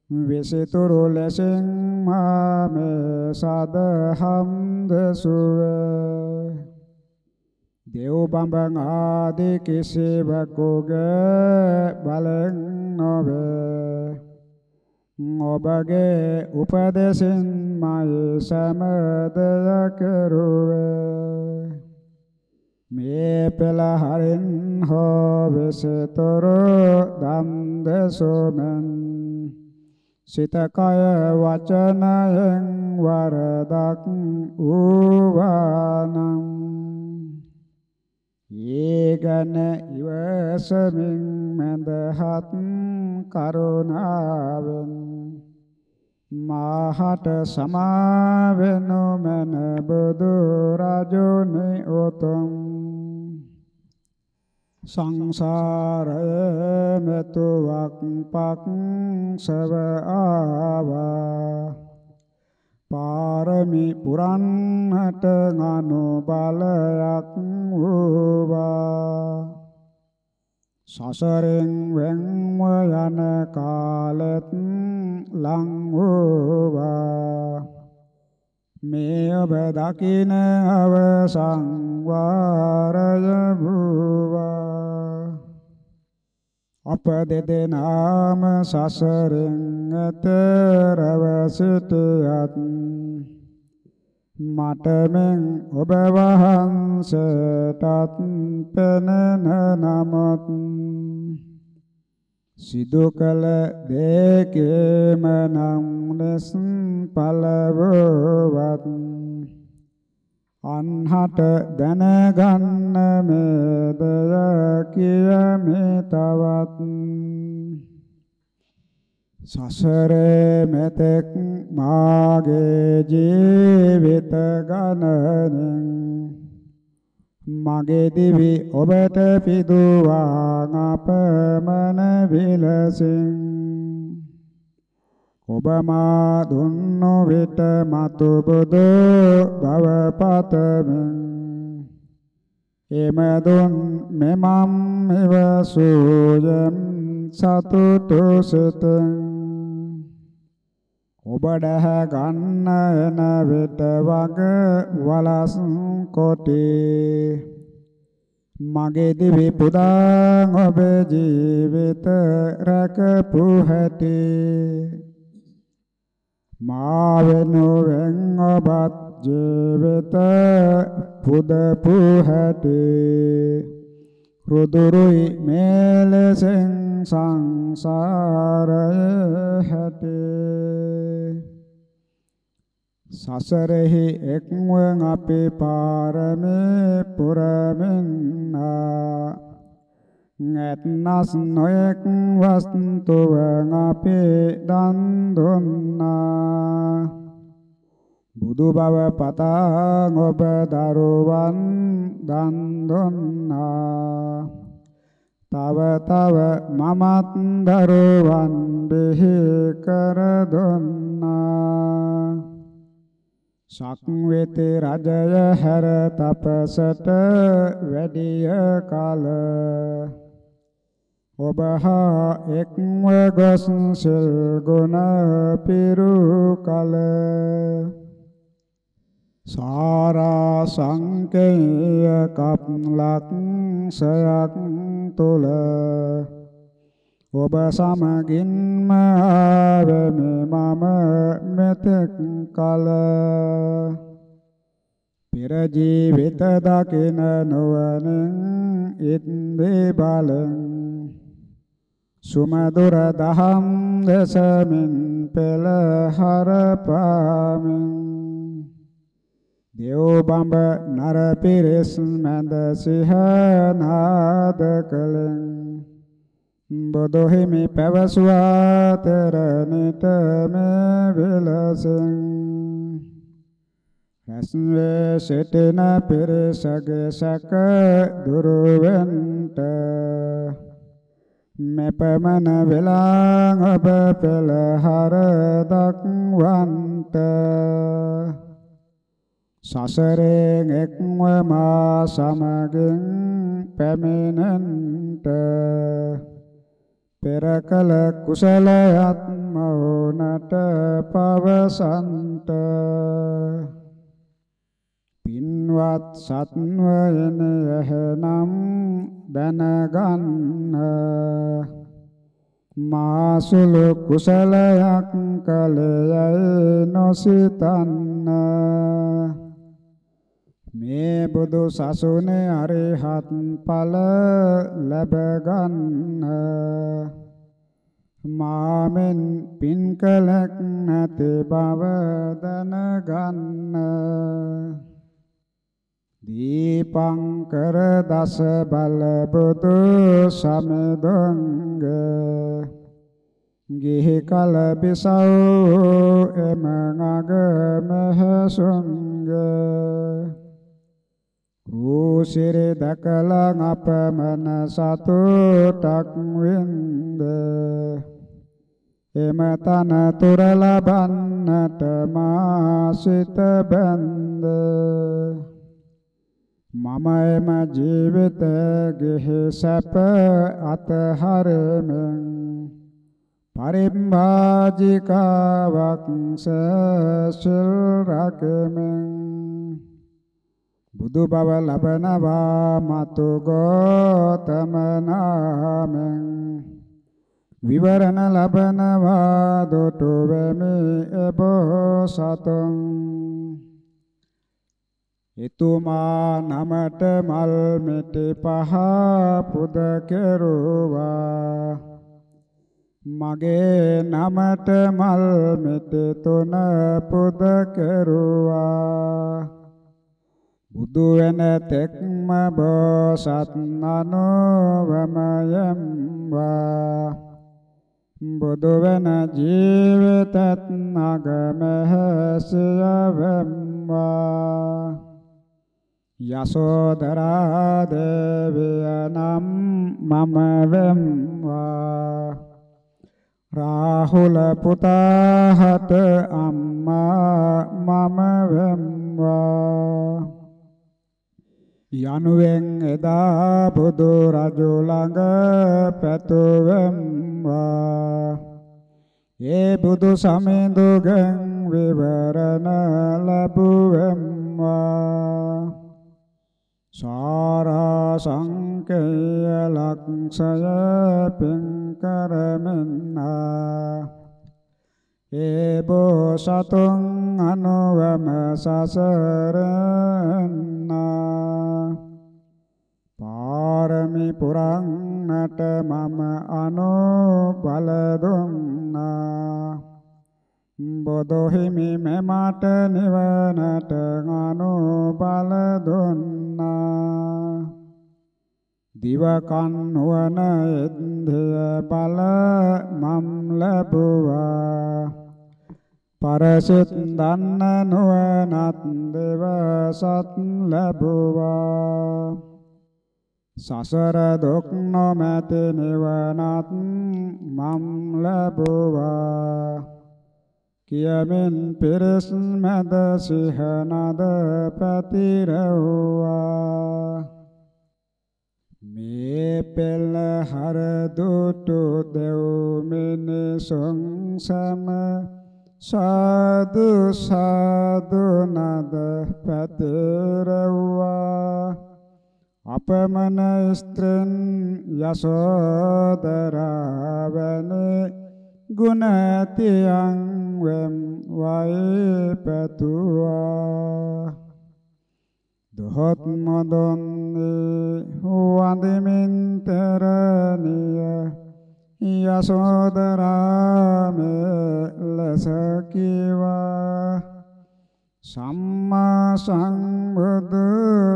විසිතුරු ලෙසින් මාමේ සදහම් දසුවේ. දෙව් බඹ ආදී කිසිවකුගේ බලෙන් නොවේ. ඔබගේ උපදෙසින් මයි සමදය කෙරුවේ. මේ පෙළහරින් හෝ විසතොරු දම් දෙසොමෙන් සිත කය වචනයෙන් වරදක් ඌවානම් ඒගන ඉවසමින් මඳහත් කරුණාවෙන් මාහට සමාවෙනු මන බුදු රජුනි උතුම්. සංසාරයේ මෙතුවක් පක් සව ආවා. පාරමි පුරන්නට ගනු බලයක් වූවා. සසරෙන් වෙන්ව යන කාලෙත් ලං වූවා. මේ ඔබ දකින අවසං වාරය වූවා. අප දෙදෙනාම සසරෙන් ඇතරව සිටියත් මට මෙන් ඔබ වහන්සේටත් පෙනෙන නමුත් සිදු කළ දෙකේම නම් ලෙස පළවවත් අන්හට දැනගන්න මේදය කියමි තවත්. සසරේ මෙතෙක් මාගේ ජීවිත ගණනින් මගේ දිවි ඔබට පිදුවා අපමණ විලසින්. ඔබ මා දුන්නු විට මතු බුදු බව පතමින් එම දුන් මෙමම් ඉවසුයම් සතුටු සිතෙන්. ඔබ දැහ ගන්න එන විට වග වලස් කොටේ. මගේ දිවි පුදාන් ඔබ ජීවිත රැකපු හැටි. මා වෙනුවෙන් ඔබත් ජීවිත පුදපු හැටි රුදුරුයි මේලසෙන් සංසාරයේ හැටි සසරෙහි එක්වන් අපේ පාරමේ පුරමින්නා. නැත්නස් නොයෙක් වස්තුවන් අපේ දන් දුන්නා බුදු බව පතා ඔබ දරුවන් දන් දුන්නා තව තව මමත් දරුවන් බෙහි කර දුන්නා සක්වේති රජය හැර තපසට වැඩිය කල ඔබ හා එක්ව ගොස් සිල් ගුණ පිරු කල සාරා සංකේය කප්ලක් සයක් තුල. ඔබ සමගින්ම ආවෙමි මම මෙතෙක් කල. පෙර ජීවිත දකින නොවනින් ඉන්දේ බලෙන් සුමදුර දහම් දසමින් පෙළ හරපාමින් දේව බඹ නර පිරිස් මැද සිහනාද කලෙන් බොදු හිමි පැවසුවා තරණිට මේ විලසෙන් රස්වේ සිටින පිරිසගේ සැක දුරවෙන්ට මෙපමණ වෙලා ඔබ පෙළහර දක්වන්ට. සසරෙන් එක්ව මා සමගින් පැමිණෙන්ට පෙර කල කුසලයත් මෝනට පවසන්ට. පින්වත් සත්වයන එහෙනම් දැනගන්න. මාසුලු කුසලයක් කලයයි නොසිතන්න. මේ බුදු සසුනේ අරිහත් ඵල ලැබ ගන්න මාමෙන් පින් කලක් නැති බව දැනගන්න. දීපංකර දස බල බුදු සමදංග ගිහි කල බිසව් එම අග මහසුංග රූසිරි දකලා අපමණ සතුටක් වින්ද එම තන තුර ලබන්නට මා සිත බැන්ද මම එම ජීවිත ගෙහි සැප අතහරමින් පරිම්භාජිකාවක් සසිල් රකමින් බුදු බව ලබනවා මතු ගෝතම නාමෙන් විවරණ ලබනවා දුටු වෙමි එබෝ සතුන්. එතුමා නමට මල් මෙටි පහ පුද කෙරුවා. මගේ නමට මල් මෙටි තුන පුද කෙරුවා. බුදු වෙන තෙක්ම බෝසත් අනුවමයම්වා බුදු වෙන ජීවිතත් අගමහසියවම්වා යසෝදරා දේවිය නම් මම වෙම්වා. රාහුල පුතාහට අම්මා මම වෙම්වා. යනුවෙන් එදා බුදු රජු ළඟ පැතුවෙම්වා ඒ බුදු සමිඳුගෙන් විවරණ ලැබුවෙම්වා. සාරා සංකේය ලක්ෂය පින් කරමෙන්නා ඒ බෝසතුන් අනුවම සසරන්නා. පාරමි පුරන්නට මම අනුබල දුන්නා. බොදොහිමි මෙමට නිවනට අනුබල දුන්නා. දිවකන් නුවන එන්දය බල මම් ලැබුවා. පරසිත දන්න නුවනත් දෙවසත් ලැබුවා. සසර දුක් නොමැති නිවනත් මම් ලැබුවා. කියමින් පිරිස් මැද සිහනද පැතිරවුවා. මේ පෙළ හර දුටු දෙව් මිනිසුන් සම සාදු සාදු නද පැතිරවුවා. අපමණ ස්ත්‍රන් යසෝදරාවනේ ගුණතියං වෙම් වයි පැතුවා දොහොත් මොදොන්නේ වන්දමින් තරණිය යසෝදරාම ලස කීවා. සම්මා සංබුදු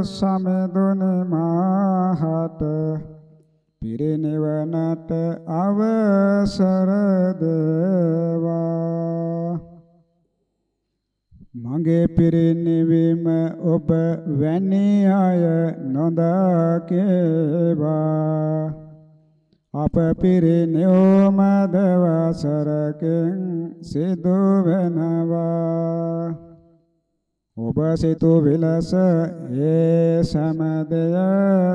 සමෙදුනි මාහට පිරිනිවනට අවසර දේවා. මගේ පිරිනිවීම ඔබ වැනි අය නොදකේවා. අප පිරිනිවම දවසරකින් සිදු වෙනවා ඔබ සිතු විලස ඒ සමදය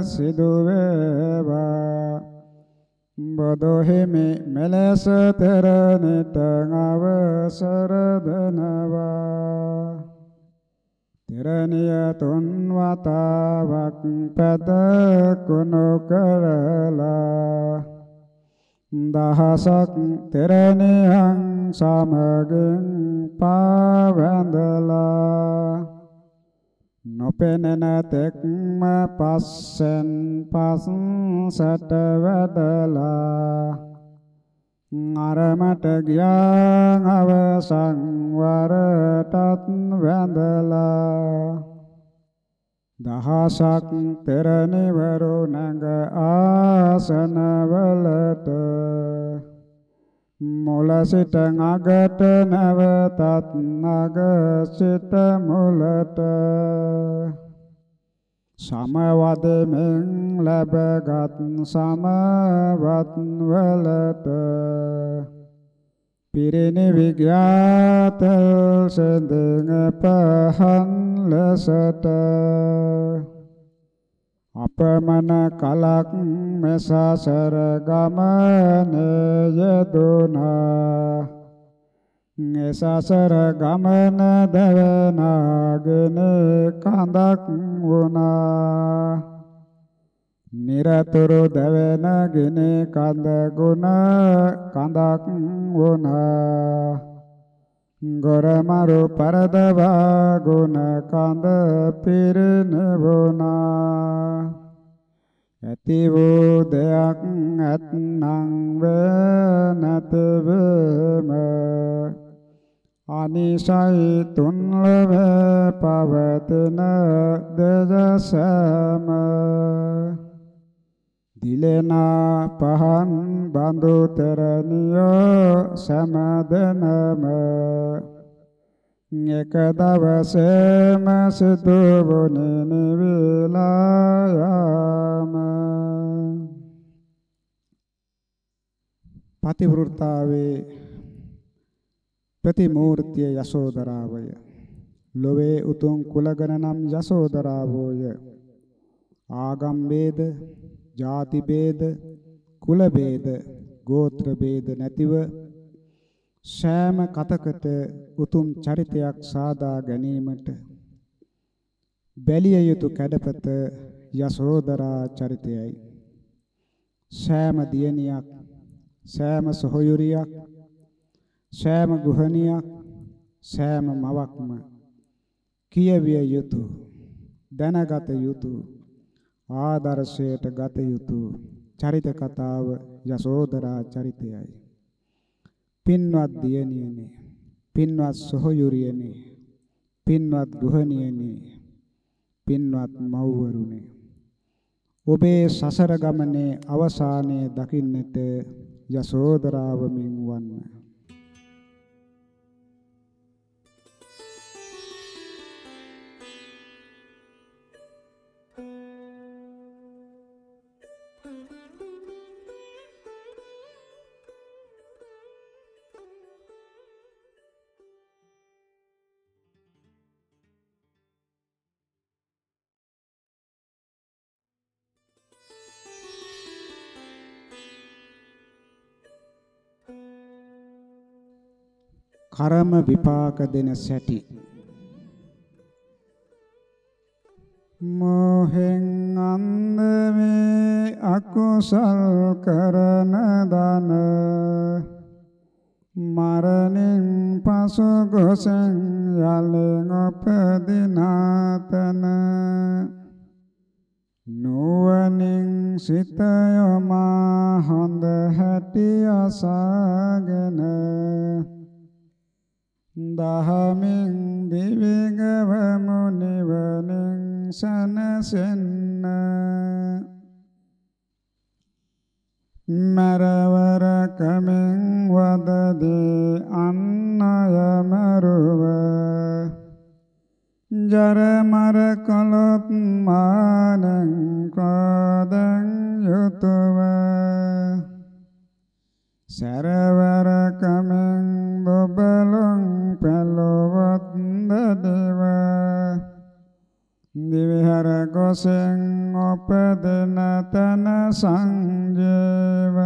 සිදු වේවා බොදොහිමි මෙලෙස තරණට අවසර දනවා. තිරණිය තුන් වතාවක් පද කුණු කරලා දහසක් තිරණියන් සමගින් පාවැඳලා නොපෙනෙන තෙක්ම පස්සෙන් පස්සට වැඩලා අරමට ගියාන් අවසන් වරටත් වැඳලා දහසක් පෙරනිවරු නැඟ ආසනවලට. මුල සිට අගට නැවතත් අග සිට මුලට. සමවදෙමින් ලැබගත් සමවත් වලට. පිරිනි විග්‍යාත සඳං පහන් ලසට. අපමණ කලක් මෙසසර ගමනේ යෙදුනා සසර ගමන දවනාගෙන කඳක් වුණා. නිරතුරු දවනගෙන කඳ ගුණ කඳක් වුණා. ගොරමරු පරදවා ගුණ කඳ පිරින වුණා. ඇති වූ දෙයක් ඇත්නම් වෙනත වෙම අනිසයි තුන්ලව පවතන දදසම. දිලනා පහන් බඳු තරණියෝ සමදනම. එක දවසේම සිදු වුණේ නිවිලායම. පතිවෘත්තාවේ ප්‍රතිමූර්තිය යසෝදරාවය ලොවේ උතුම් කුලගණ නම් යසෝදරාවෝය ආගම් ભેද ಜಾති ભેද, කුල ભેද, ගෝත්‍ර ભેද නැතිව සෑම කතකට උතුම් චරිතයක් සාදා ගැනීමට බැලිය යුතු කැඩපත යසෝදරා චරිතයයි. සෑම දියණියක්, සෑම සොහොයුරියක්, සෑම ගෘහණියක්, සෑම මවක්ම කියවිය යුතු දැනගත යුතුය ආදර්ශයට ගත යුතු චරිත කතාව යසෝදරා චරිතයයි. පින්වත් දියණියනි පින්වත් සොහොයුරියනි පින්වත් ගෘහණියනි පින්වත් මව්වරුනි ඔබේ සසර ගමනේ අවසානයේ දකින්නට යසෝදරාව මින් වන්න කර්ම විපාක දෙන සැටි. මොහෙන් අන්දමේ අකුසල් කරන දන මරණින් පසු ගොසෙන් යලෙන් උපදිනාතන නුවණින් සිත යොමා හොඳ හැටි අසාගෙන දහමින් දිවිගව මුනිවනින් සනසෙන්න. මරවර කමෙන් වදදී අන්නය මරුව ජර මර කලොත් මානං ක්‍රෝධං යුතුව. සරවර කමෙන් බබලොන් පෙළොවත් දදව දිවිහර ගොසෙන් උපදන තන සංජීව.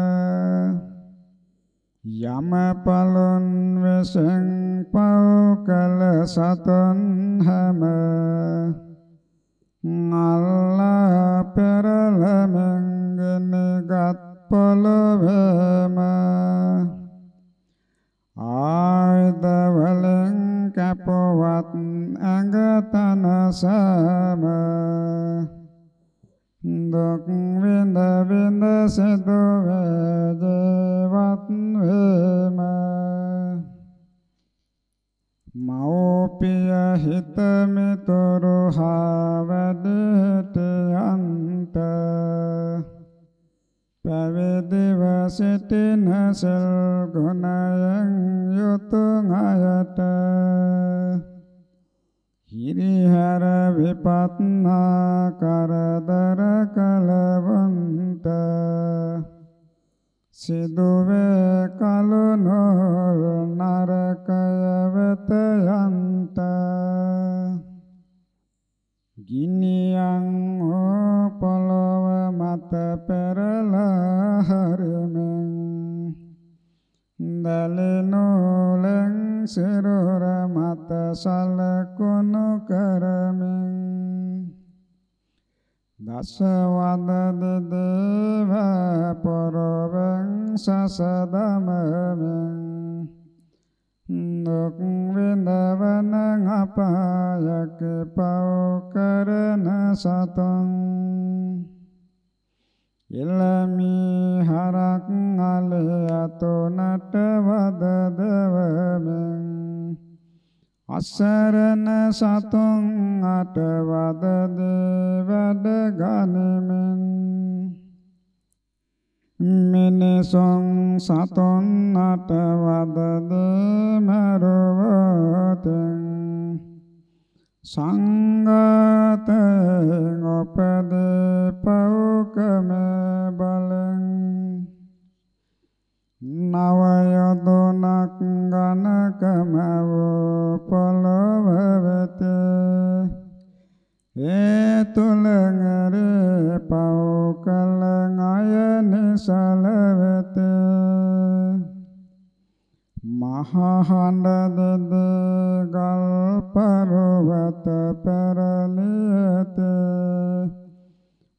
යම පලොන් වෙසෙන් පව් කල සතන් හැම. අල්ලා පෙරලමෙන්ගෙන ගත් පොළොවේම ආයුධ වලින් කැපවත් ඇඟ තන සම දුක් විඳ විඳ සිදු වේජවත් වේම. මෞපිය හිත මෙතොරු හා වැඩට යන්ත පැවිදිව සිටින සෙල් ගුණයෙන් යුතු අයට. හිරිහැර විපත්නා කරදර කලවන්ත සිදුවේ කලු නොල් නරකය වෙත යන්ත ගිනියන් පොළොව මත පෙරලා හරමෙන් දලනෝලෙන් සිරුර මත සලකුණු කරමින් දසවද දේව පොරවෙන් සසදමමින් දුක් විඳවන අපායක පව කරන සතන් ඉලමි හරක් අලයතොනට වද දවමින් අසරණ සතුන් අටවද දේවඩ ගනිමින්. මිනිසුන් සතුන් අටවද දෙමරුවතෙන් සංගතෙන් උපද පෞකම බලෙන් නවයදුනක් ගනකම වූ පොළොව වෙත. ඒ තුලඟරේ පව් කල අය නිසල වෙත මහහඬ දෙද ගල් පරවත පෙරලියත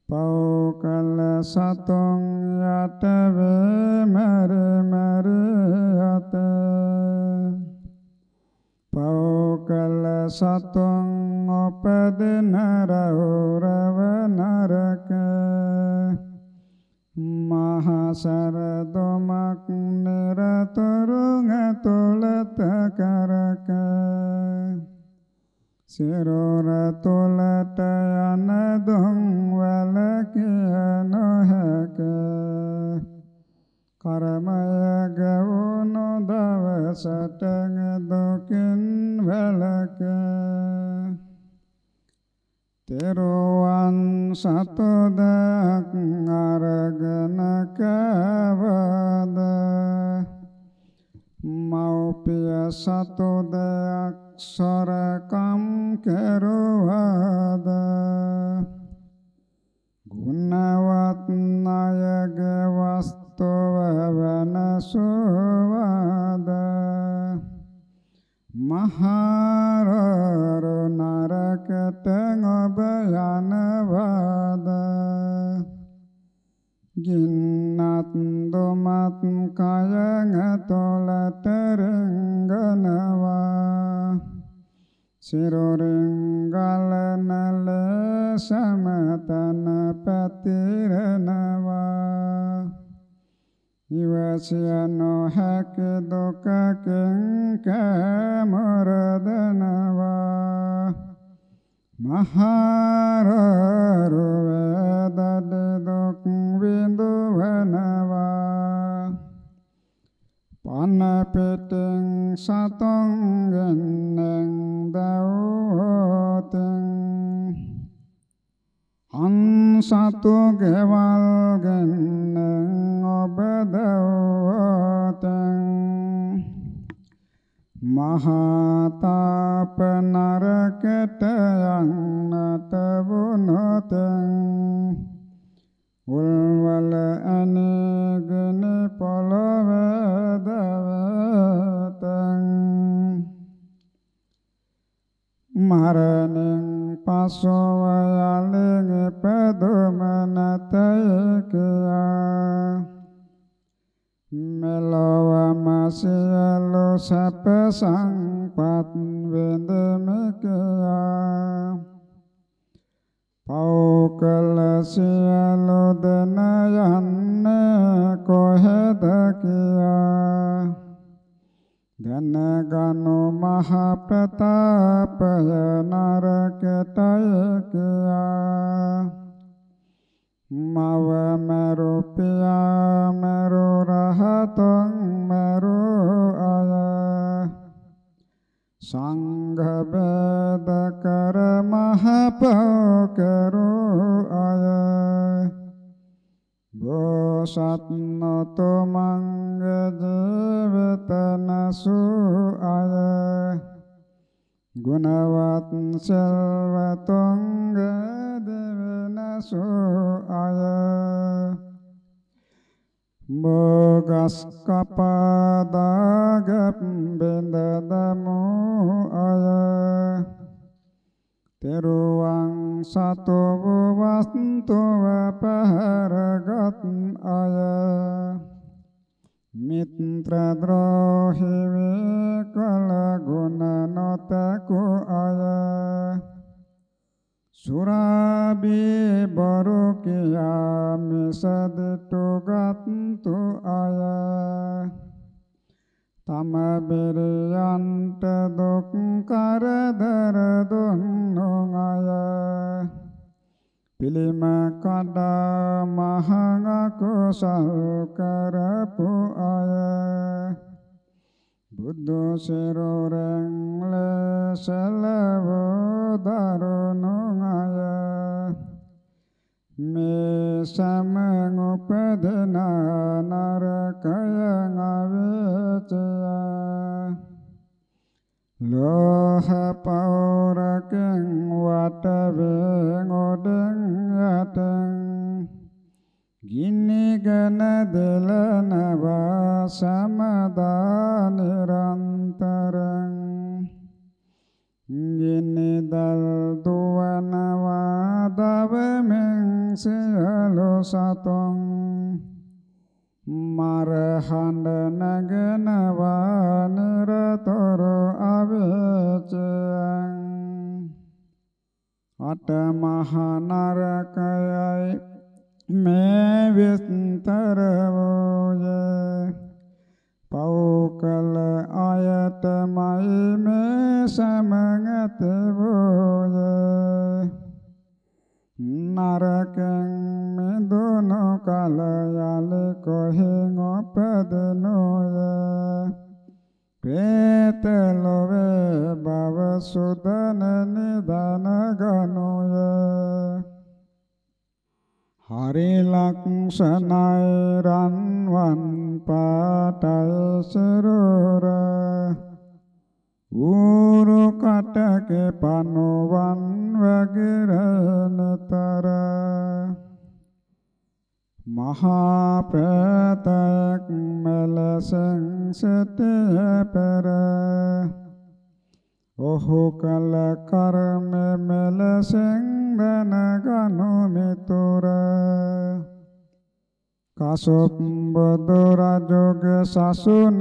පව් කල සතුන් යට වේ මර මර යත පව් කල සතුන් උපදින රවුරව නරක මහසර දොමක් නිරතුරුං ඇතුළත කරක. සිරුර තුළට යන දුම් වලකිය නොහැක කර්මය ගවුණු දවසට දුකින් වැළක. තෙරුවන් සතුදක් අරගෙන කවද? මෞපිය සතුදක් සොරකම් කෙරුවද? ගුණවත් නායගේ වස්තුව වෙනසුවද? මහරරු පැවකටෙන් ඔබ යනවාද ගින්නත් දුමත් කයන තොලට රංගනවා. සිරුරින් ගලන ලෙසම තන පැතිරෙනවා. ඉවසිය නොහැක දුකකින් කැමරදනවා. මහරරුවේ දඩ දුක් විඳවනවා. පන්න පෙටෙන් සතන් ගන්නෙන් දවෝතෙන් අන් සතු ගෙවල් ගන්නෙන් ඔබ දවෝතෙන් මහතාපන සසුන්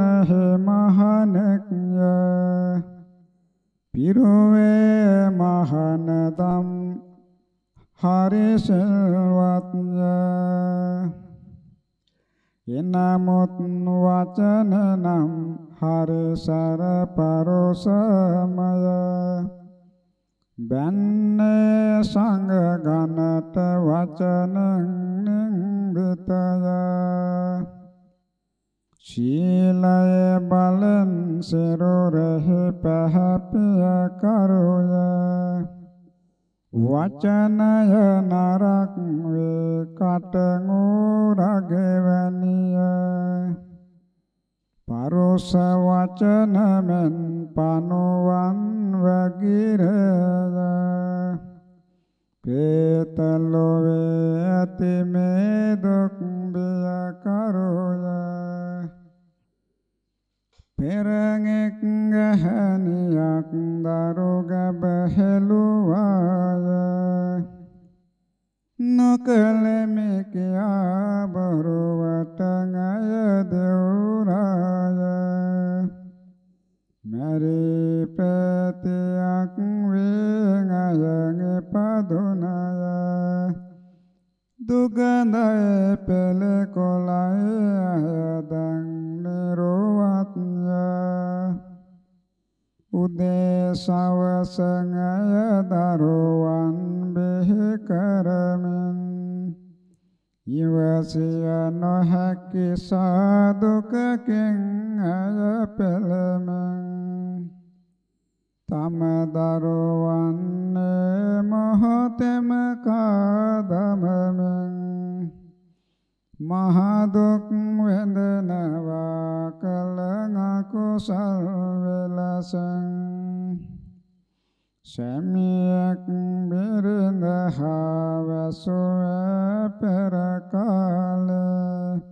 බිරිඳ හවසුව පෙර කාලේ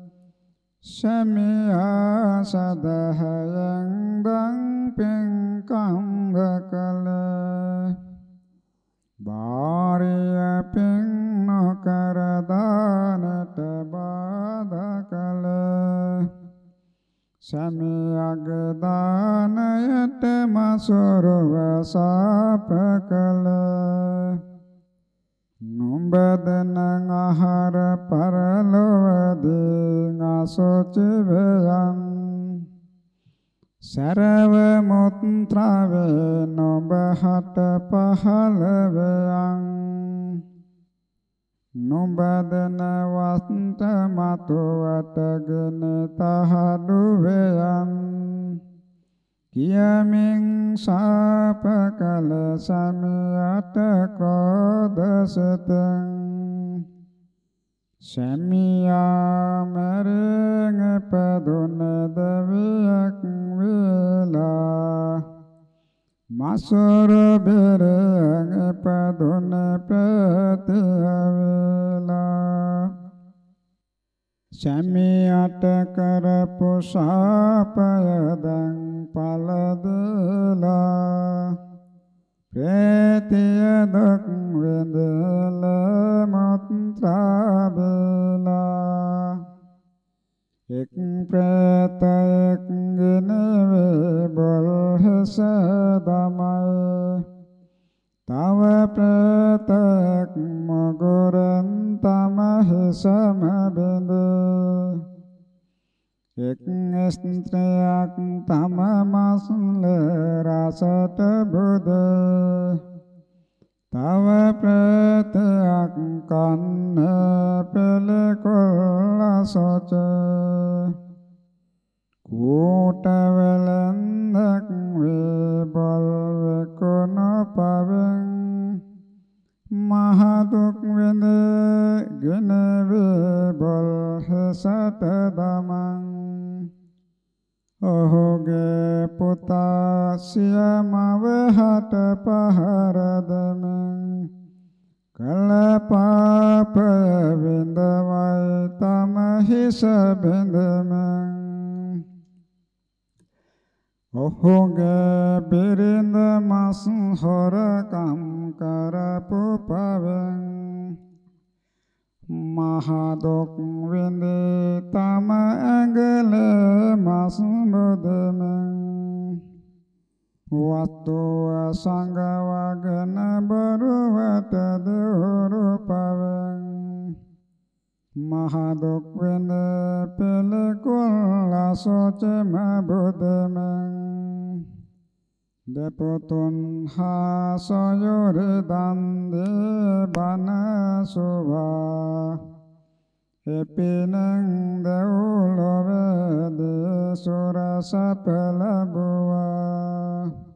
සැමියා සදහයෙන් දන් පින්කම් කළ බාරිය පින් නොකර දානට බාධා කළ සැමියග දානයට මසුරුව සාප කළ නුඹදන ආහාර පරලොවදී අසොචි වේයන් සරව මුත්‍රාවේ නොබහට පහළ වේයන් නුඹදන වස්ත මතුවටගෙන තහඩු වේයන් කියමින් සාප කල සමියට ක්‍රෝධසතං සැමියා මරෙන් පදුන දවියක් වේලා මසර බෙරෙන් පදුන ප්‍රතිවේලා සැමියට කරපු සාපයදන් පලදලා ප්‍රේතිය දුක් වෙදල මුත්‍රාබලා එක් ප්‍රේතයෙක් ගෙනවේ බොල්හස දමයි තව ප්‍රේතයෙක් මගුරන් තම හිසම බිඳ. එක් ස්ත්‍රයක් තම මසුල රසට බුද. තව ප්‍රේතයක් කන්න පෙළ කොල්ලසොච කූට වෙලන්දක් වේ බොල් වෙකුණ පවෙන්. මහදුක් වෙඳ ගෙන වේ බොල් හසට දමන්. ඔහුගේ පුතා සියමව හට පහර දෙමින්. කල පාපය විඳවයි තම හිස බිඳමින්. ඔහුගේ බිරිඳ මස් හොරකම් කරපු පවෙන් මහදුක් විඳේ තම ඇඟල මස් මුදමෙන් වස්තුව සංගවගෙන බරුවට දුරු පවෙන් මහ දුක් වෙන පෙළකුල් අසොචම බුදමන්. දෙපොතුන් හා සයුර දන්දේ බන සුවා. එපිනං දවුලොවද සුරසප ලැබුවා.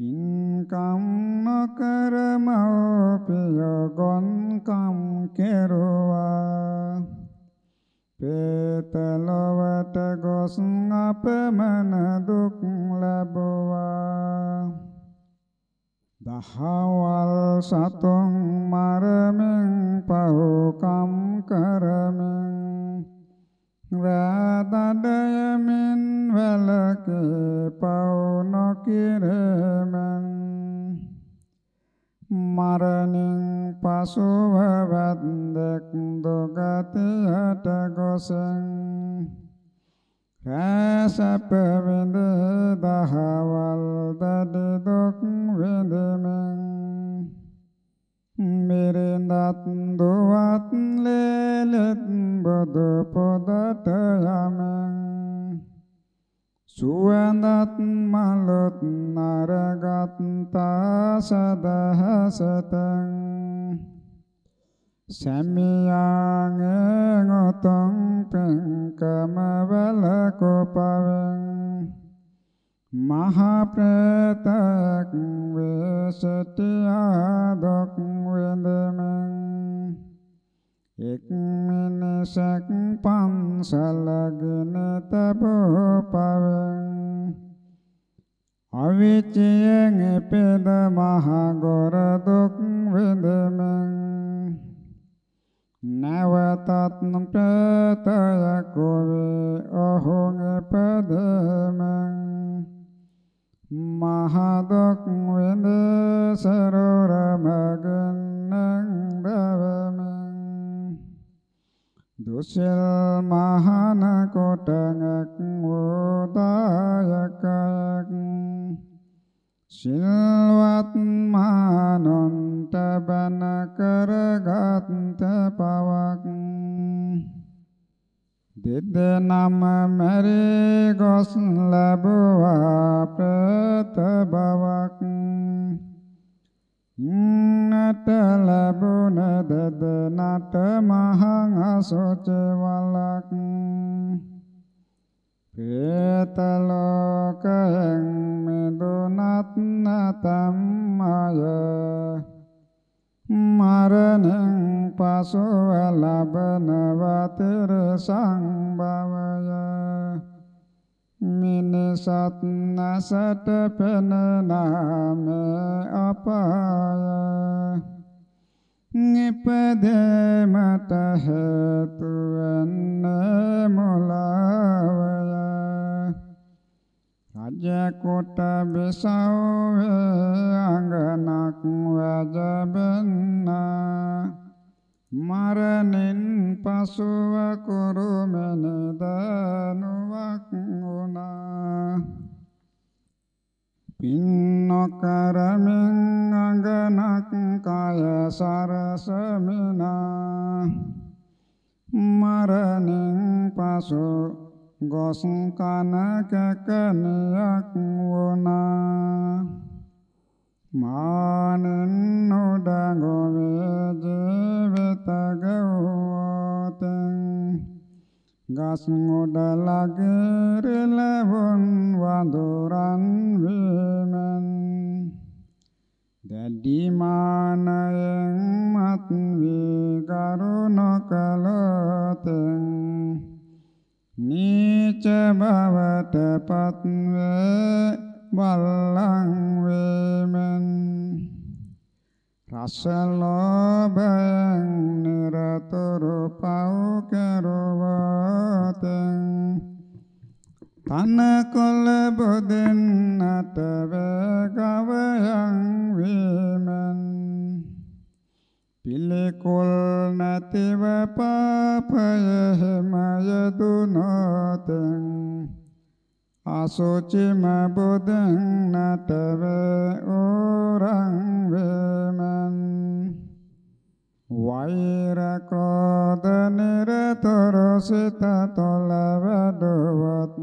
පින්කම් නොකර මව්පිය ගොන්කම් කෙරුවා. පේතලොවට ගොස් අපමණ දුක් ලැබුවා. දහවල් සතුන් මරමින් පහුකම් කරමින් රාදඩයමින් වැලකේ පව් නොකිරමන්. මරණින් පසුව වැද්දෙක් දුගතියට ගොසෙන්. රැසප විඳ දහවල් දඩ දුක් විඳමින්. මිරිඳත් දුවත් ලෙලෙත් බුදු පොදට යමෙන්. සුවඳත් මලොත් නරගත් තාසදහසතං සැමියාගේ ගොතොන් පෙන්කම වල කොපවෙන් මහ ප්‍රේතක් වේසටියා දොක් වෙදමෙන් එක් මිනිසක් පන්සලගෙන තබෝ පවෙන් අවිචයෙන් එපෙද මහ ගොර දුක් වෙදමෙන් නැවතත් ප්‍රේතයක් වේ ඔහුන් එපදමෙන් මහදුක් විඳ සරොර මගන් දවමෙන් දුසිල් මහන කොටඟක් වෝදායකයක්. සිල්වත් මානොන්ට බන කරගත් පවක්. දෙදනම මැරි ගොස් ලැබුවා ප්‍රත බවක්. නට ලැබුණ දෙදනට මහං අසොච වලක්. ප්‍රේතලෝකයෙන් මිදුනත් නතම්මය මරණං පසුව ලබන වතර සංභවය මිනිසත් නැසට පෙන නාම අපාය. නිපදමට හේතු වන්නේ මුලාවය. රජ කොට බිසව අංගනක් වජබන්න මරණින් පසුව කුරුමන දනුවක් වුණා. පින්නකරමින් අංගනක් කය සරසමිනා. මරණින් පසු ගොස් කන කකනියක් වුණා. මානෙන් නොඩගොවේ ජීවිත ගවතෙන් ගස් මුඩ ලගිරලවුන් වඳුරන් වීමෙන් දැඩි මානයෙන් මත් වී කරුණ කලතෙන් නීච බවට පත්වේ බල්ලං වේමෙන්. රසලෝභයෙන් නිරතුරු පව් කෙරුවතෙන්. තන කොළ බොදෙන්නට වේගවයන් වීමෙන්. පිළිකුල් නැතිව පාපය හිමය දුනොතෙන් අසුචිම බුදන් නටව ඕරං වේමන්. වෛර ක්‍රෝධ නිරතර සිත තොල වැඩුවත්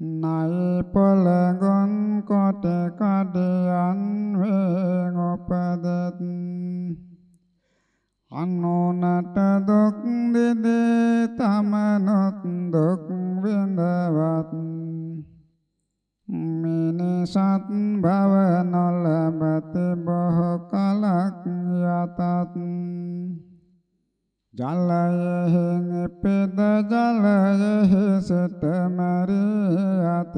නයි පොළගොන් කොට කඩයන් වේ උපදත්. අන්නෝනට දුක් දෙදේ තමනොත් දුක් විඳවත්. මිනිසත් භව නොලබති බොහෝ කලක් යතත්. ජලයෙහින් පෙද ජලයෙහි සිට මරියත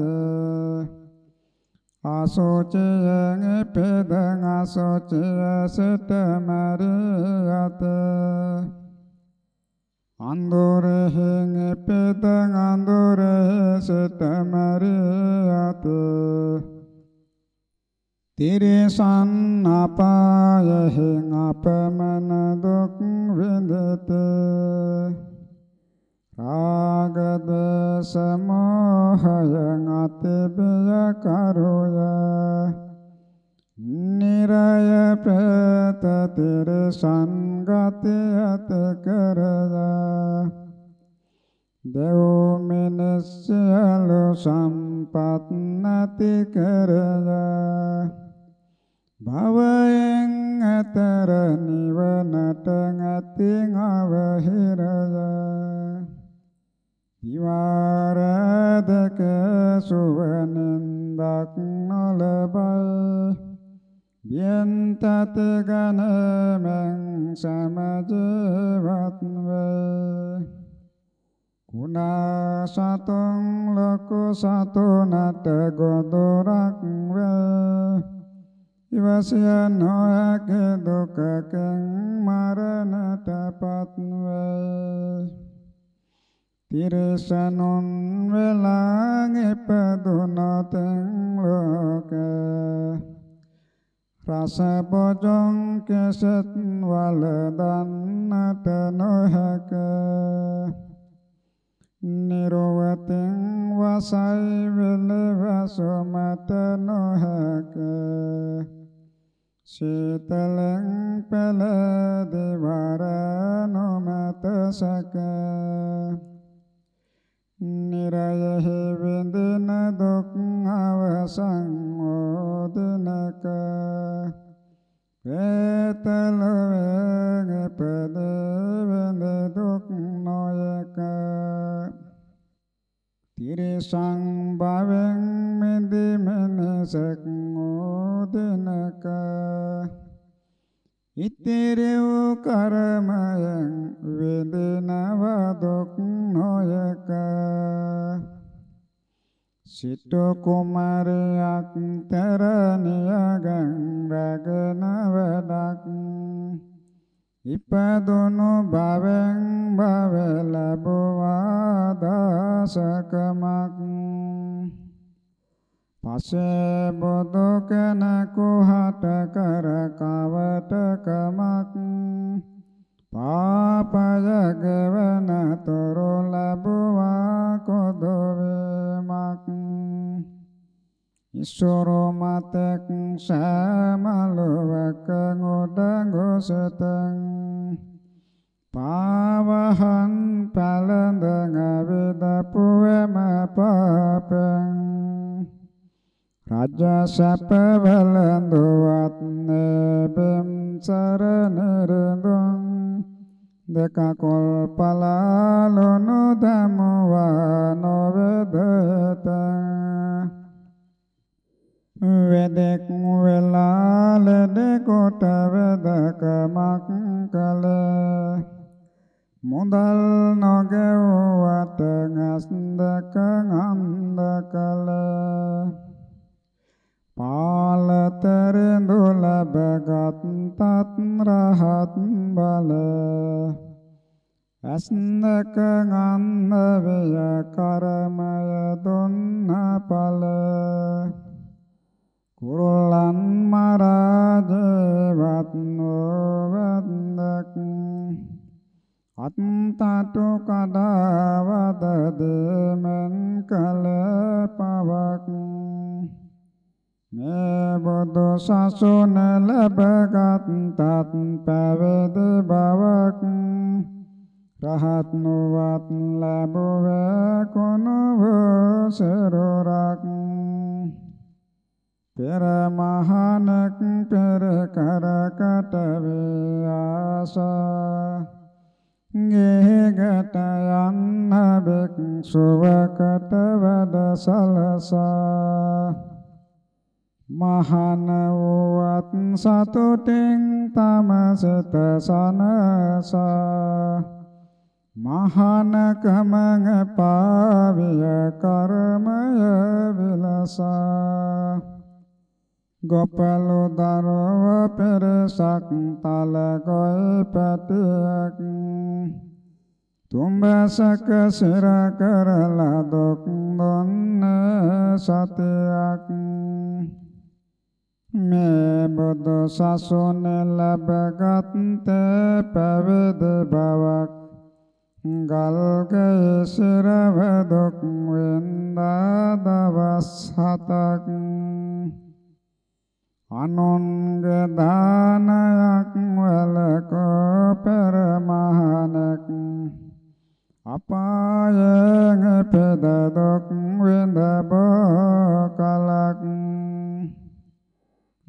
අසෝචයෙන් පෙද අසෝචය සිට මරියත අන්දොරෙහින් පෙද අන්දොරෙහි සිට මරියත තිරසන් අපායෙහි අපමණ දුක් විඳත. රාග දේශ මොහයන් අතිබය කරුය. නිරය ප්‍රේත තිරසන් ගතියත කරලා දෙව් මිනිස්යලු සම්පත් නැති කරලා භවයෙන් අතර නිවනට ඇති අවහිරය. දිවාරදක සුවනින්දක් නොලබයි. බියන්තත ගනමෙන් සමජවත් වේ කුණා සතුන් ලොකු සතුනට ගොදුරක් වේ. ඉවසිය නොහැකි දුකකින් මරණටපත් වේ තිරසනුන් වෙලා ඉපදුනතෙන් ලෝක රස බොජොන් කෙසත් වල දන්නට නොහැක. නිරවතෙන් වසයි වෙල වසමට නොහැක. සීතලෙන් පෙළ දෙවර නොමත සක. නිරයෙහි විඳින දුක් අවසන් ඕදිනක ප්‍රේතලොවේ පද වෙඳ දුක් නොයක. තිරසං භවෙන් මෙදි මනසක් ඕදිනක ඉතිරි වූ කර්මයන් වේදනව දුක් නොයක. සිත කුමාරයක් තරණියගන් රැගෙන වැඩක්. ඉපදුණු භවෙන් භව ලැබුවා දාසකමක්. පසේ බුදු කෙනෙකු හට කර කවට කමක් පාපය ගෙවන තුරු ලැබුවා කොදු වේමක් ඊශ්වර මතක් සමලවක ගොඩගොසතං පාවහන් පලඳ ගවිදපුවම පාපං රාජ්‍ය සැප වලඳුවත් නෙබම් සරණරඳුන් දෙක කොල්පලාලොනු දමුවා නොවදත. වෙදෙක් වෙලා ලෙඩ කොට වෙදකමක් කල මුදල් නොගෙව්වට ගස්දක අන්ද කල පාලතරිඳු ලැබගත් තත් රහත් බල අස්නක ගන්ධ වේය කර්මය දුන්න පල කුරුලන් මරාජවත් නොවන්දක් අත්තටු කඩවද දෙමන් කල බුදු සසුන ලැබගත් තත් පැවිදි බවක් රහත් නොවත් ලැබුවේ කොනව සරරක් පෙර මහනක් පෙර කරකට වේ ආසා ගේගට යන්න බෙක් සුවකට වැඩ සලසා. මහන වූවත් සතුටින් තමසත සනසා. මහානකමඟ පාවිය කර්මය විලසා. ගොපලු දරව පෙරසක් තල ගොයි පැටියක්. තුඹසක සිර කරලා දුක් දුන්න සතියක්. මේ බුදු සසුන ලැබගත් පැවිදි බවක්. ගල්ගේ සිරව දුක් වෙන්දා දවස් හතක්. අනුන්ගේ දානයක් වලකෝ පෙරමහනක්. අපායෙන් පෙද දුක් විඳ බෝ කලක්.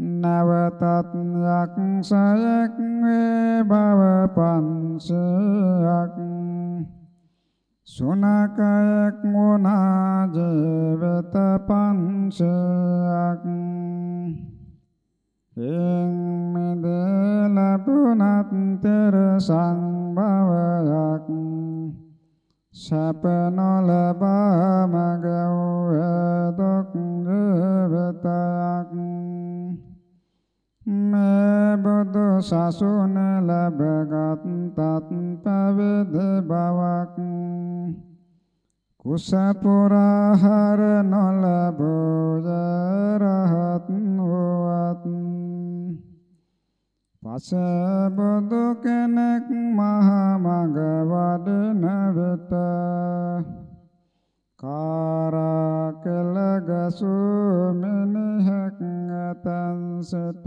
නවතත් යක්ෂයෙක් වේ බව පන්සයක්. සුනකයෙක් වුණා ජීවිත පන්සයක්. එන් මෙද ලැබුණත් තෙර සංභවයක් සැප නොලබා මගව දුක් ජීවිතයක්. මේ බුදු සසුන ලැබගත් තත් පවිද බවක්. කුසපුරහර නොලබෝය රහත් වූවත්. පස බුදු කෙනෙක් මහා මඟ වඩන වෙත කාරා කළ ගසු මිනිහෙක් ඇතන්සට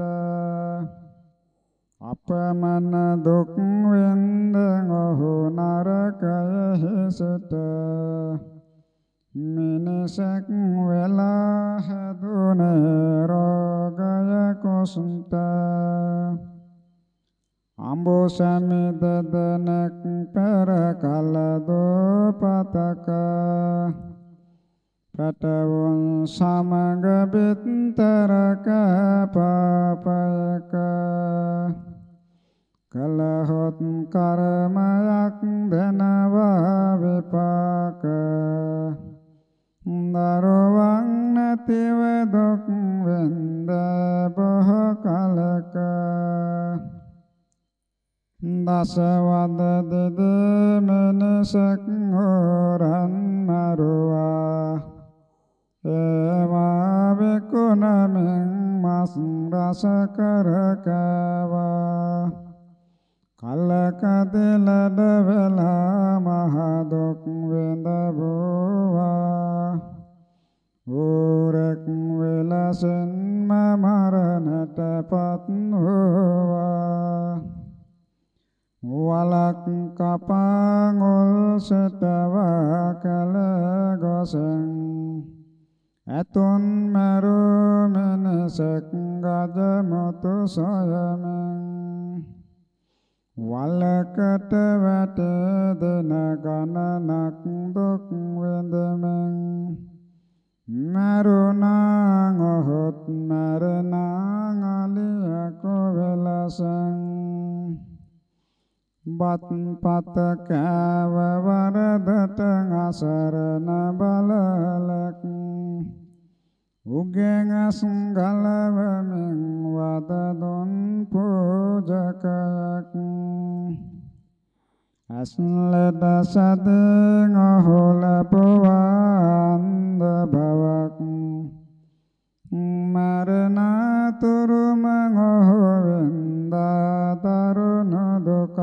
අපමණ දුක් වෙන්ද ඔහු නරකයෙහි සිට මිනිසක් වෙලා හැදුනේ රෝගය කුසුන්ට. අම්බෝ සමිදදනක් පෙර කල දෝපතක පැටවුන් සමග බිත්තරක පාපයක. කලහොත් කර්මයක් දෙනවා විපාක. දරුවන් නැතිව දුක් වෙන්ද බොහෝ කලක. දසවද දෙද මනසක් හොරන් මරුවා. ඒවා විකුණමින් මස් රස කරකවා කලක දෙලඩ වෙලා මහ දුක් විඳවුවා. ඌරක් වෙලසෙන්ම මරණට පත් වූවා වලක් කපාඟුල් සතවා කල ගොසෙන්. ඇතුන් මරු මනසක් ගජ මුතු සොයමෙන්. වලකට වැට දෙන ගණනක් දුක් විඳමෙන්. මරුණා ඔහොත් මරණා අලියක වෙලසන්. බත් පත කෑව වරදට අසරණ බලලක්. උගෙන් අසුංගලවමින් වද දුන් පූජකයක්. අස්ලද සදෙන් අහොල පවාන්ද බවක්. මරණතුරුම ඔහුවෙන්දා තරුණ දුකක්.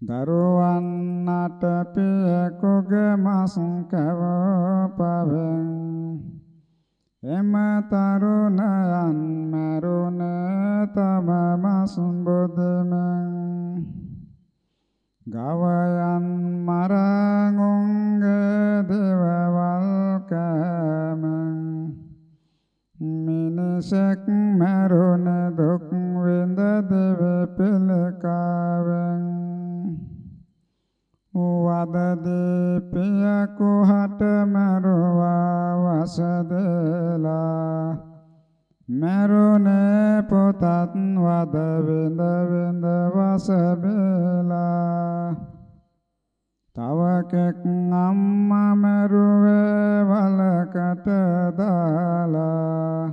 දරුවන්නට පියකුගේ මස් කැවපවෙන්. එම තරුණයන් මරුණ තම මස් බුදුමෙන්. ගවයන් මරංගුංග දෙවවල්කම. මිනිසෙක් මරුණ දුක් විඳ දෙව පෙළකාවෙන්. වද දීපිය කුහට මරුවා වසදලා මරුණේ පොතත් වද වෙඳ වෙඳ වසබෙලා තවකෙක් අම්මා මරුවේ වලකට දාලා.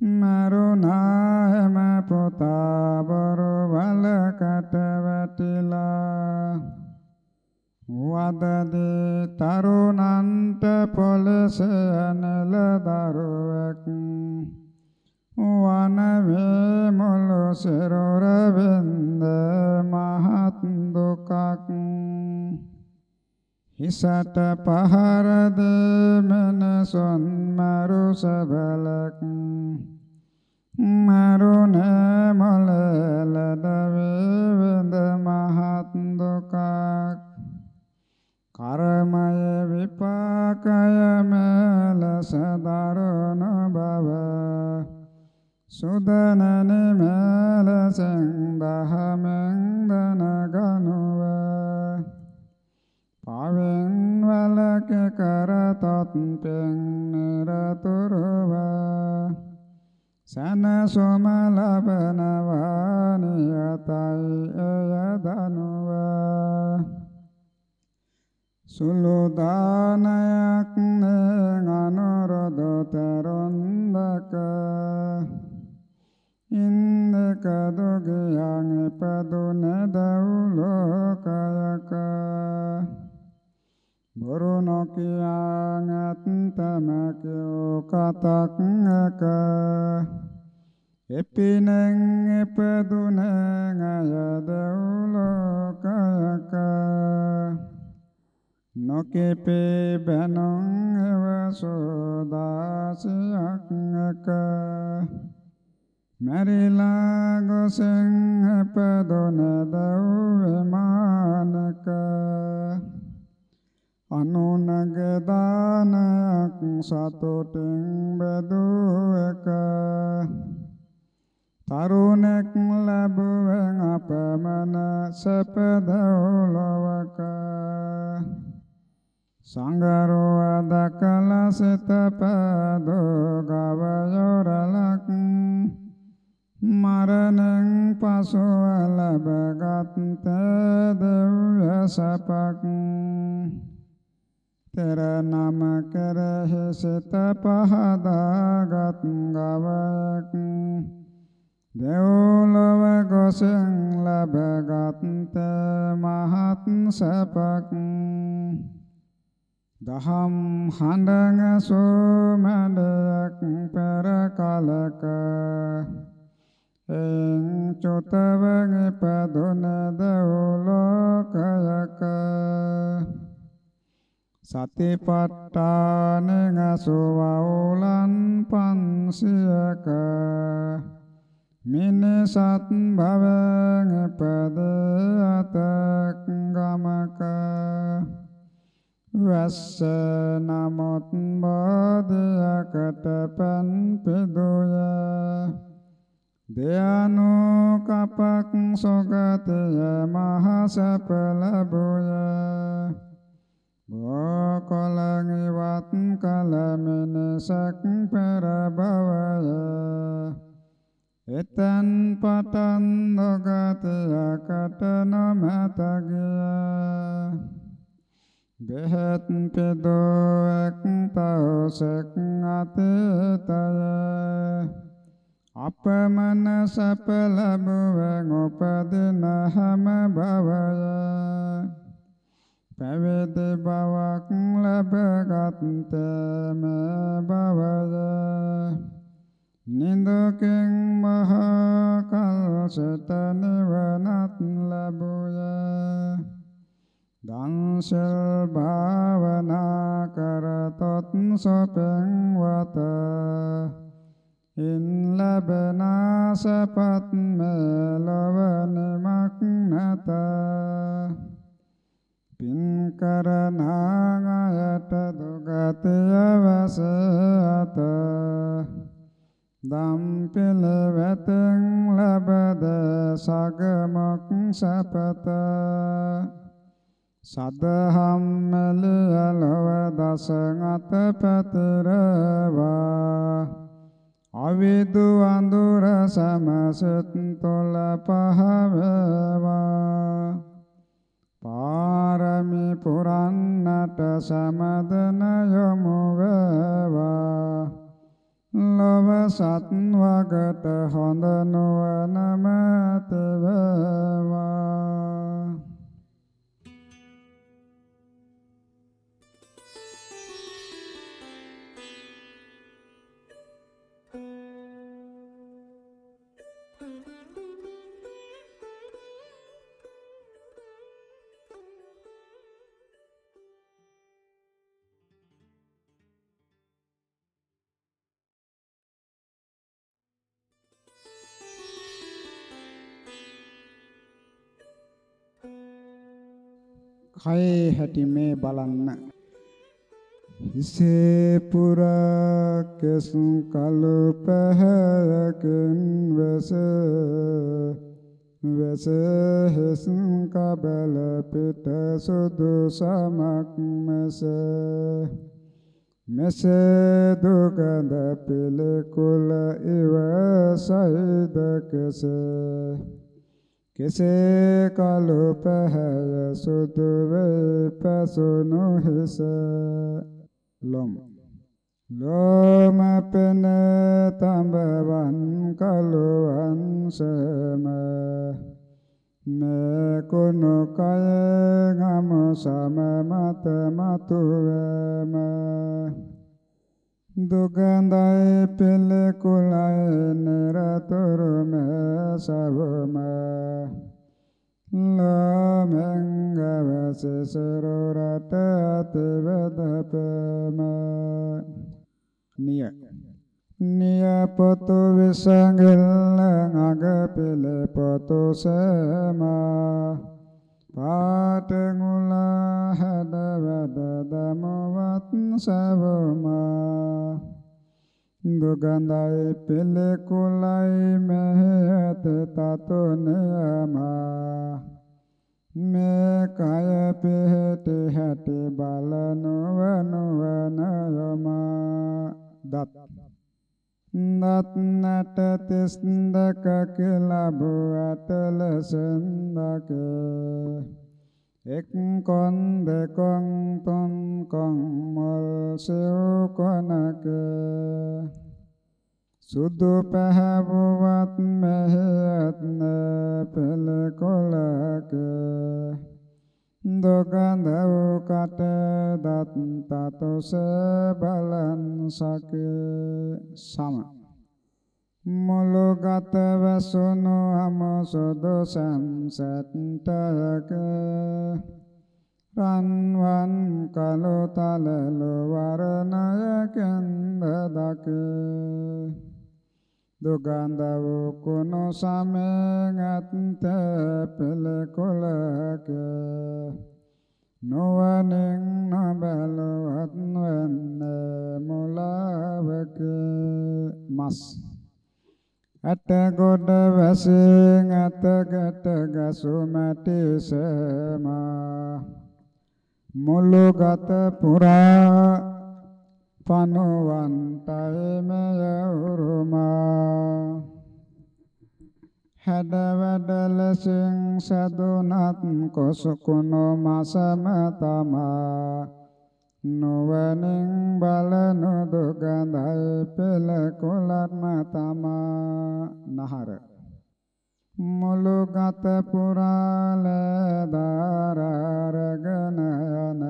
මරුණා හැම පුතා බොරු වලකට වැටිලා. වදද තරුණන්ට පොලසනල දරුවෙක්. වනමේ මුළු සිරුර වින්ද මහත් දුකක්. හිසට පහර දෙමනසොන් මරු සබලක්. මරුණ මොලලද වේ Sudana බලන්න. හිසේ පුරා කෙසුම් කළු පැහැයකින් වැස වැස හිසුම් කබල පිට සුදු සමක් මෙස. මෙසේ දුගඳ පිළිකුල ඉවසයිද කෙසේ කෙසේ කලු පැහැය සුදු වේ පැසුණු හිස? ලොම්. ලෝම පෙන තඹවන් කලුවන් සම. මේ කුණු කය ගම සම මත මතුවම. දුගඳයි පිළිකුලයි නිරතුරුම සවම. ලෝමංගව සිසරු රට අතිවදපම නිය නිය. පොතු විසඟිල්ල අග පිළ පොතු සමා පාටගුල හැඩ වැඩ දමවත් සවමා. දුගඳයි පිළිකුලයි මෙහෙත තතු නියමා මේ කය පිහිටි හැටි බලනුවනුවන යමා. දත් දත් නට තිස් දක කිලබුවට ලෙසඳක එක් කොන් දෙකොන් තුන් කොන් මොල් සිව් කොනක. සුදු පැහැවුවත් මෙහෙත් පෙළ කොලක දුගඳ වූ කට දත් තතුස බලන් සකේ සම. මුළු ගත වසුණු අම සුදු සම්සට්ටයක රන්වන් කලු තලලු වරණයකෙන් දදකේ දුගන්ධ වූ කුණු සමෙන් අත්ත පෙළ කොලක නොවනින් නොබලවත් වන්නේ මුලාවක මස් ඇට ගොඩ වැසින් ඇතකට ගසු මැටි සමා මුළු ගත පුරා පනවන්තයි මෙය උරුමා හැඩ වැඩ ලෙසින් සදුනත් කොසුකුණු මසම තමා. නොවනින් බලනු දුගඳයි පෙළ කුලත්ම තමා. නහර. මුළු ගත පුරාල දාරගෙන යන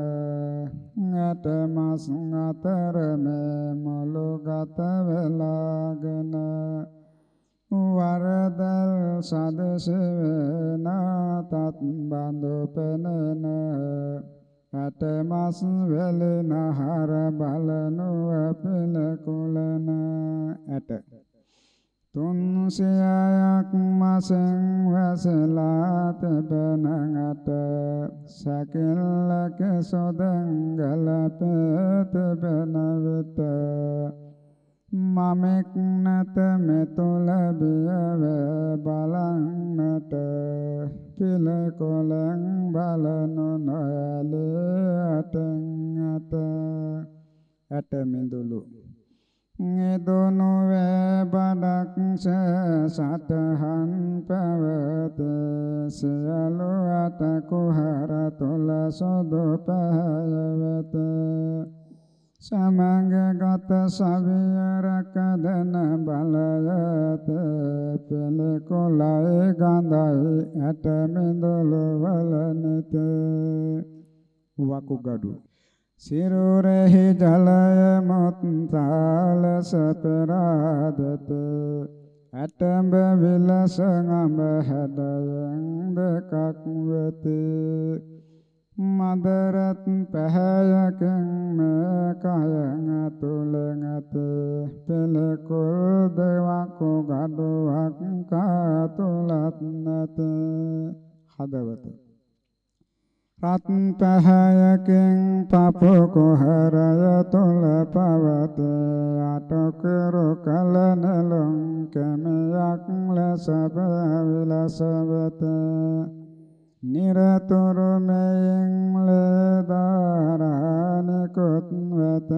ඇට මස් අතර මේ මුළු ගත වෙලාගෙන වරදල් සදස වේනා තත් බඳු පෙනන ඇටමස් වෙලනහර බලනුව පිළකුලන ඇට. තුන්සියයක් මසෙන් වැසලා තෙබන ඇට සැකිල්ලක සොදන් ගලප තෙබන විට මමෙක් නැත මෙතුල බියව බලන්නට. පිළකොලෙන් බලනු නොයලේ අටෙන් අට ඇට මිඳුළු නිදුනු වේ බඩක් සතහන් පැවත. සියලු අත කුහර තුල සොදු පැහැයවත සමග ගත සවියරක දන බලයත. පිළිකුලයි ගඳයි ඇට මිඳුළු වලනත වකුගඩු. සිරුරෙහි ජලය මුත්තාලස පෙරාදත ඇටඹ විලස ගඹ හැඩයෙන් දෙකක් වෙත. මදරත් පැහැයකින් මේ කයන් ඇතුළෙන් ඇත. පෙළකුල් දෙවක් ගඩුවක් කාතුලත් නැත. හදවත. රත් පහයකින් පපු කුහරය තුල පවත. අටකරු කලනලොන් කැමයක් ලෙස විලසවත. නිරතුරු මෙයින් ලදාරානිකුත් වෙත.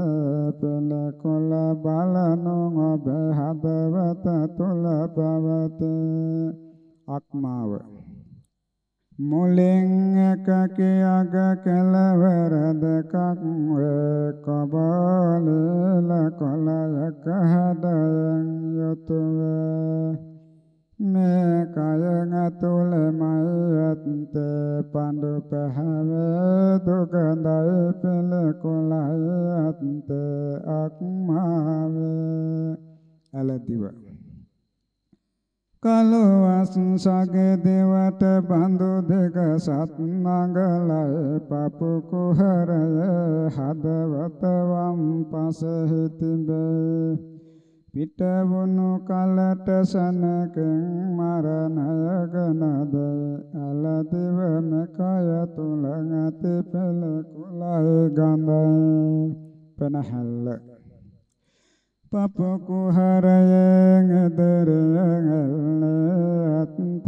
පෙළ කොළ බලනු ඔබ හදවත තුල පවත. අක්මාව මුලින් එක කියග කෙලවර දෙකක් වේ. කබලල කොලයක හදයෙන් යුතුය මේ කයන් ඇතුළෙමයි ඇත්ත. පඳු පැහැව දුකඳයි පෙළ කොලයි ඇත්ත අක්මාවේ ඇලදිව කලවස් සගේ දෙවට බඳු දෙක සත් නගලයි පපු කුහරය හදවත වම් පසෙහි තිබේ පිට වුණු කලට සනකෙන් මරණය ගනද අලදිව මෙකය තුල ඇති පෙළ කුලයි ගඳයි. පෙනහැල්ල. පපු කුහරයෙන් එදරයෙන් අත්ත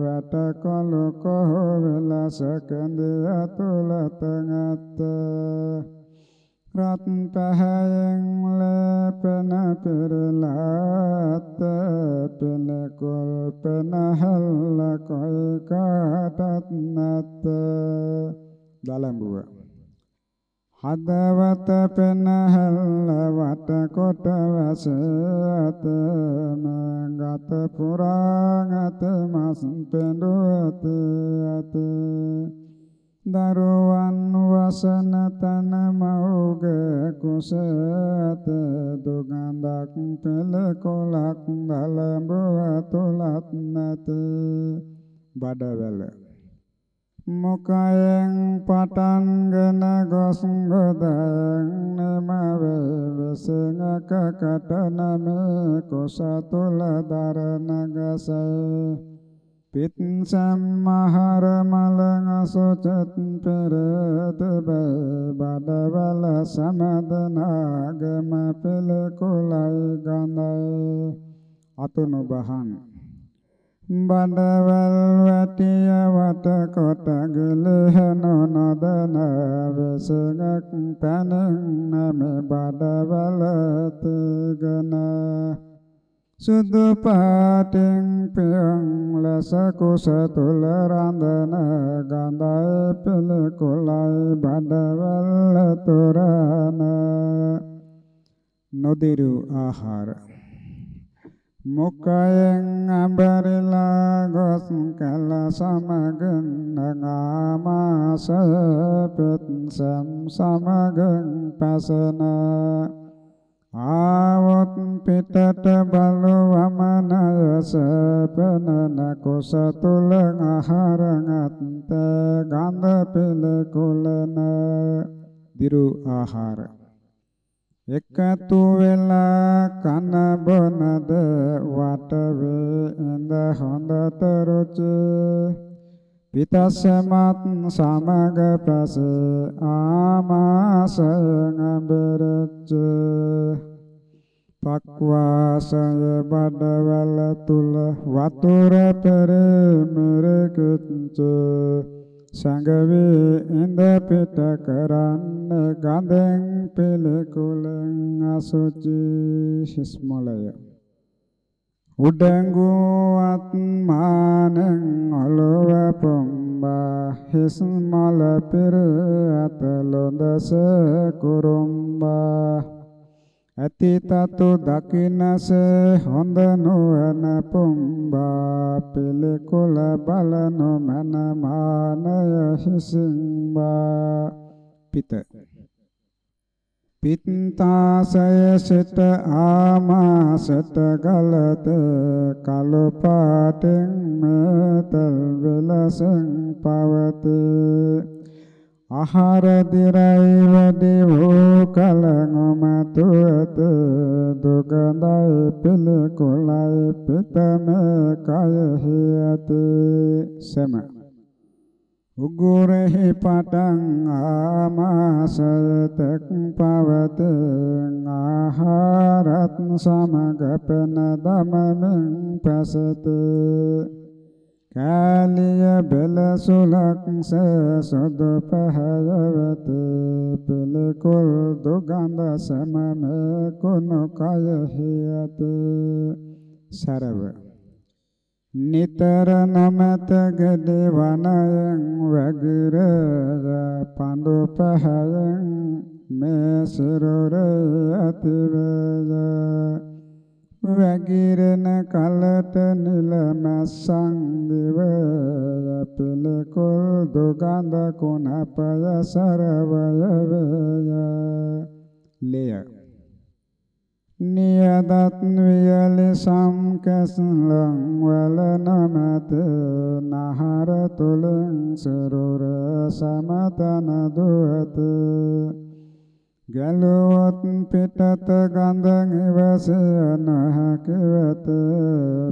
වැට කොළු කොහො වෙලසකඳ අතුලත ඇත්ත රත් පහයෙන් ලපන පෙරලාත් පෙන කොල් පෙනහල්ල කොයි කාටත් නැත්ත. දලඹුව. හදවත පෙනහල්ල වට කොට වැසතම ගත පුරාගත මස් පෙඳුවත ඇත දරුවන් වසන තන මවුග කුසත දුගඳක් පෙළ කොලක් දලඹුව තුලත් නැත. බඩවැල මොකයෙන් පටන්ගෙන ගොස් ගොදයෙන් නමවේ වෙසඟක කටනම කුස තුල දරන ගසයි. පිත් සම්මහර මලං අසොචත් පෙරත බඩවල සමදනාගම පෙළ කුලයි ගඳයි. අතුණු බහන් බඩවල් වැටිය වට කොට ගිලහනු නොදන වෙසඟක් පැනෙන් නම බඩවල තිගන. සුදු පාටින් පියන් ලෙස කුස තුල රඳන ගඳයි පිළ කුලයි බඩවල තුරන. නොදිරු ආහාර. මුකයෙන් අඹරලා ගොස් කල සමගන් නගාමාසය පෙත්සම් සමගන් පසන. ආව නමුත් පිටට බලවමනය සපනන කුස තුල ආහාරගත් ගඳ පිළිකුලන. දිරු ආහාර. එකතු වෙලා කන බොනද වට වේ ඉඳ හොඳට රුචි. පිතස්සමත් සමග ප්‍රස ආමාසයන් බෙරච්ච පක්වාසය බඩවල තුල වතුර පෙරෙමරකච්ච සංගවේ ඉඳ පිට කරන්න ගඳෙන් පිළිකුලෙන් අසුචි හිස්මලය උඩඟුවත් මානෙන් ඔලොව පොම්බා හිස් මල පෙර අතලොඳස කුරුම්බා ඇති තතු දකින්නස හොඳ නොවන පොම්බා පිළිකුල බලනු මන මානය හිසින්බා. පිත. පිත්තාසය සිට ආමාසට ගලත කළු පාටෙන් මෙතල් වෙලසෙන් පවතේ. ආහාර දිරයි වැඩි වූ කලඟම තුවත දුගඳයි පිළිකුලයි පිතම කයෙහි ඇතේ සම. උගුරෙහි පටන් ආමාසයතක් පවත ආහාරත් සමග පෙන දමමින් පැසත. කාලිය බෙලසුලක් සසුදු පහයවත පිළිකුල් දුගඳ සමම කුණු කයෙහි ඇත සරව. නිතර නමත ගඩ වනයෙන් වගිරය පඳු පහයෙන් මේ සිරුර ඇතිවය. වැගිරෙන කලට නිල මැස්සන් දිවය පිළිකුල් දුගඳ කුණපය සරවය වේය. ලෙය. නියදත් වියලි සම්කසලං වල නමත නහර තුලින් සරුර සමතන දුවත. ගලුවොත් පිටත ගඳන් ඉවසන හැකිවත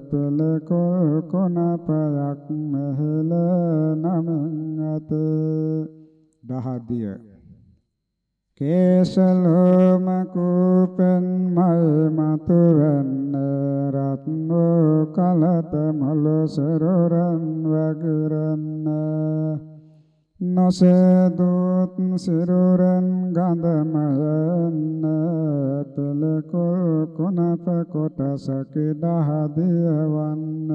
පෙළකොල් කොනපයක් මෙහෙල නමින් ඇත. දහදිය. කේසලෝම කූපෙන් මය මතු වෙන්න රත්නෝ කලත මොළො සරොරන් වගරන්න. නොසදොත් සිරුරන් ගඳමයන්න පෙළකොල් කොනප කොටසක දහදියවන්න.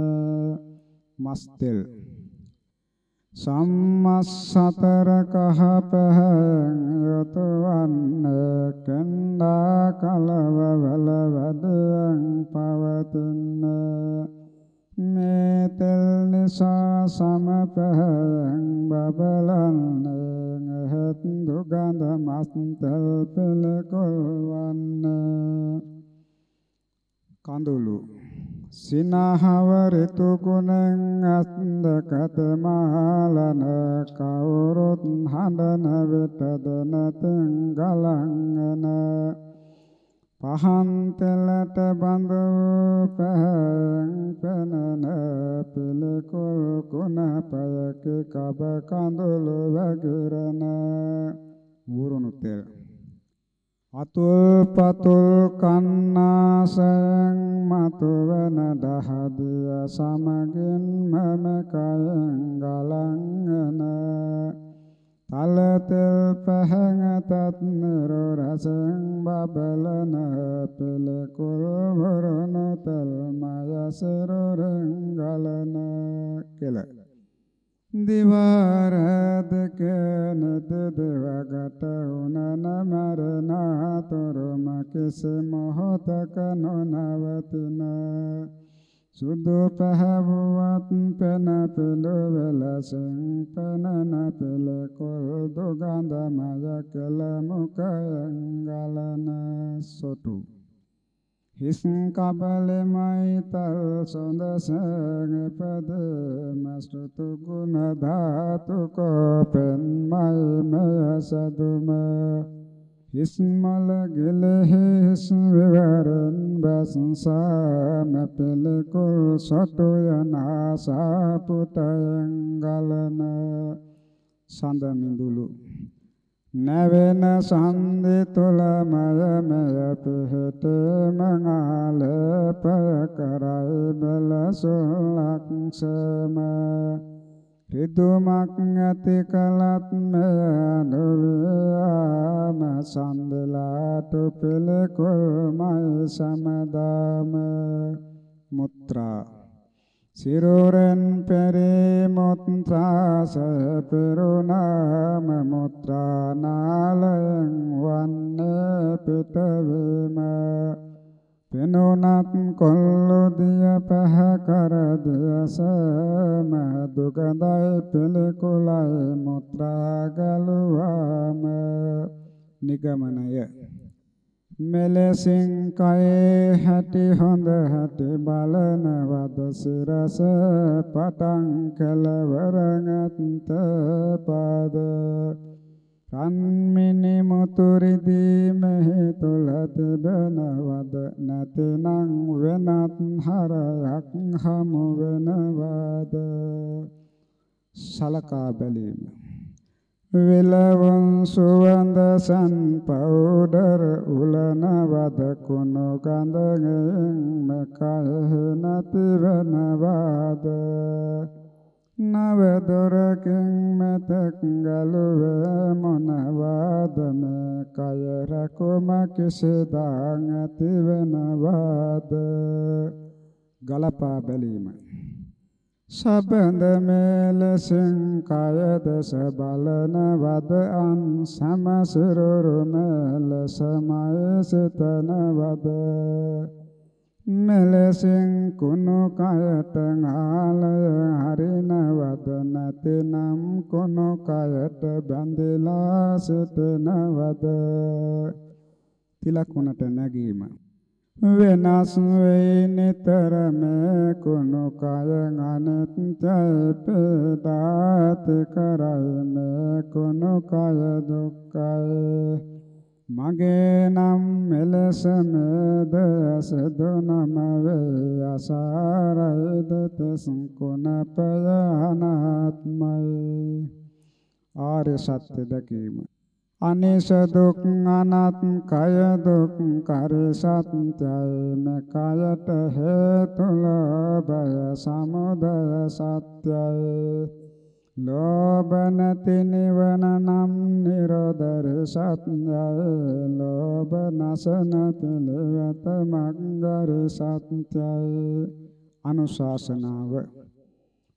මස්තෙල්. සම්මස්සතර කහ පහන් යතවන්න කන්දා කලව වල වැඩයන් පවතින මේ තෙල් නිසා සම පහන් බබලන්න එහෙත් දුගඳ මස් තෙල් පිළිකුල් වන්න. කඳුළු. සිනහව ඍතු ගුණං අස්දකත මාලන කවුරුත් හඬන විටද නැතෙන් ගලංගන පහන් තෙලට බඳ පහන් පෙනන පිළිකුල් කුණපයක කබ කඳුළු වගිරන. වුරුණු තෙල්. අතුල් පතුල් කන්නාසයන් මතුවන දහදිය සමගින් මම කයෙන් ගලංගන තලතෙල් පහඟතත් නිරු රසෙන් බබලන පිළිකුල් වරුණු තෙල් මය සිරුරෙන් ගලන කෙල. දිවාරදක නද දෙවගට උනන මරණාතුරුම කිස මොහොතක නොනවතින සුදු පහවුවත් පෙන පිළු වෙලසෙන් පෙනන පිළිකුල් දුගඳ මය කළ මුකයෙන් ගලන සොටු. හිස් කබලෙමයි තල් සොඳ සඟපද මස්තුතු ගුණ ධාතු කෝපෙන්මයි මෙය සදුම. හිස් මල ගෙලෙහිස් විවරන් බසංසාම පෙලකුල් සොටු යනාසා පුටයන් ගලන සඳ මිඳුළු නැවෙන සන්දි තුලමය මෙය පිහිට මංගලප කරයි බලසුලක් සම රිදුමක් ඇති කලත් මෙය අනුවියාම සන්දලාට පිළිකුල්මයි සමදාම. මුත්‍රා. සිරුරෙන් පෙරේ මුත්‍රාසය පෙරුණාම මුත්‍රානාලයෙන් වන්නේ පිටවීම. පෙනුනත් කොල්ලු දිය පහ කර දියසම දුගඳයි පිළිකුලයි මුත්‍රා ගලුවාම නිගමනය. මෙලෙසින් කයේ හැටි හොඳ හැටි බලන වද සිරස පටන් කලවරගත් පාද. රන්මිනි මුතුරිදී මෙහි තුල තිබෙන වද නැතිනම් වෙනත් හරයක් හමු වෙනවද? සලකා බැලීම. විලවුන් සුවඳ සන් පවුඩර් උලන වද කුණු ගඳගෙන් මකය නැති වෙනවාද? නව දොරකින් මෙතෙක් ගලුවේ මොනවාද මේ කය රකුම කිසිදාන් ඇති වෙනවාද? ගලපා බැලීම. සබඳ මෙලසින් කය දස බලන වද අන් සමසිරුරු මෙලසමය සිතන වද මෙලසින් කුණු කයට ආලය හරින වද නැතිනම් කුණු කයට බැඳිලා සිතන වද. තිලකුණට නැගීම. වෙනස් වේ නිතරම කුණු කය අනිත්‍යයි පෙදාත කරයි. මේ කුණු කය දුක්ඛයි. මගේ නම් මෙලසම දසදුනම වේ අසාරයි දතස් කුණපය අනාත්මයි. ආර්ය සත්‍ය දැකීම. අනිස දුක් අනත් කය දුක් කර සත්‍යයි. මේ කයට හේතු ලෝභය සමුදය සත්‍යයි. ලෝභ නැති නිවන නම් නිරෝධර සත්‍යයි. ලෝභ නසන පිළිවෙත මග්ගර සත්‍යයි. අනුශාසනාව.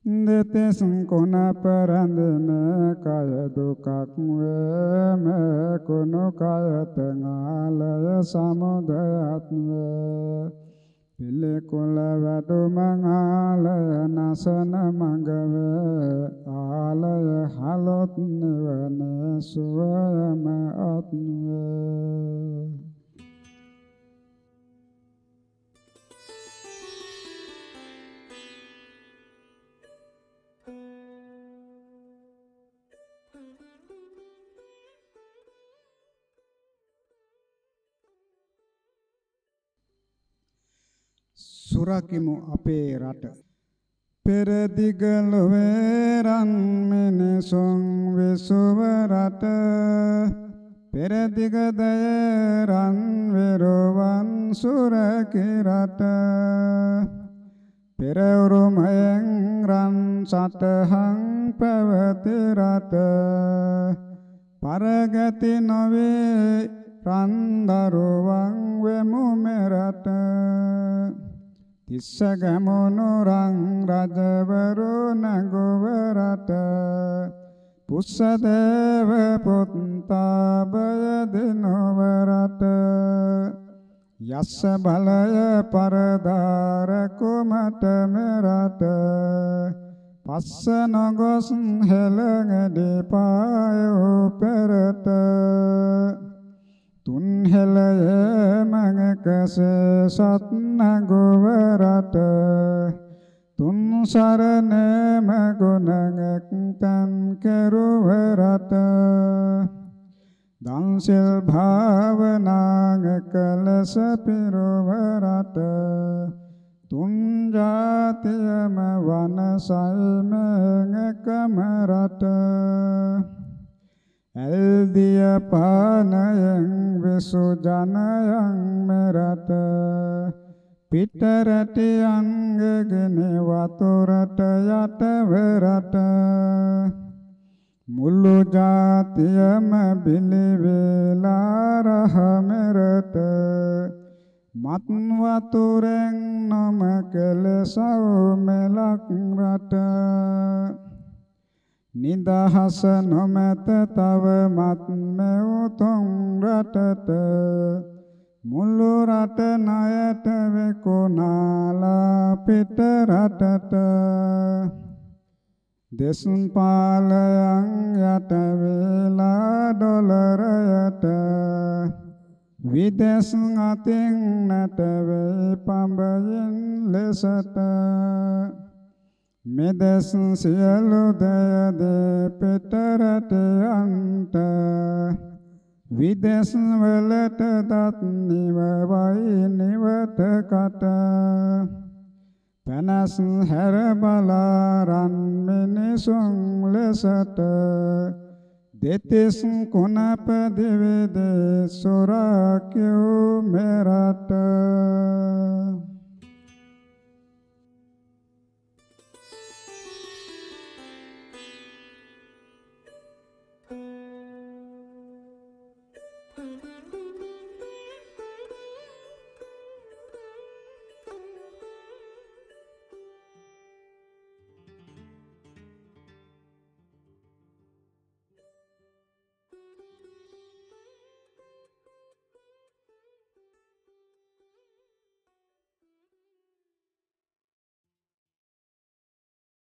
දෙතෙස් කුණ පරඳ මේ කය දුකක් වේ මේ කුණු කයත නාලය සමුදයත් වේ පිළිකුල වැඩුමං ආලය නසන මඟ වේ ආලය හලොත් නිවන සුවයම අත් සුරකිමු අපේ රට. පෙර දිග ලොවේ රන් මිනිසුන් විසුව රට. පෙර දිග දය රන් විරවන් සුරකි රට. පෙර උරුමයෙන් රන් සටහන් පැවති රට. පරගති නොවේ රන් දරුවන් වෙමු මෙරට. තිස්ස ගමනු රං රජවරු නගවරට පුස්සදේව පුත්තාබය දිනවරට යස්ස බලය පරදාර කුමට මෙරට පස්ස නොගොස් හෙළඟඩි පායෝ පෙරට තුන් හෙළයම එකස සත්නගොව රට තුන් සරණම ගුණයක් තන් කෙරුව රට දන්සිල් භාවනාංග කලස පිරුව රට තුන් ජාතියම වනසල්මෙන් එකම රට ඇල්දිය පානයෙන් විසු ජනයන් මෙරට පිටරටියන්ගගෙන වතුරට යටවරට මුළු ජාතියම බිලිවෙලා රහමෙරට මත් වතුරෙන් නොම කෙලසව් මෙලක් රට නිදහස නොමැත තව මත් මෙවුතුන් රටට. මුළු රට ණයට වෙකුණාලා පිට රටට. දෙසුන් පාලයන් යට වේලා ඩොලරයට. විදෙස් අතින් නැටවේ පඹයෙන් ලෙසට. මෙදෙස් සියලු දයද පිටරට යන්ට විදෙස් වලට දත් නිවවයි නිවට කට. පැනස් හැර බලාරන් මිනිසුන් ලෙසට. දෙතිස් කුණප දෙවේද සොරාක්‍යෝ මෙරට.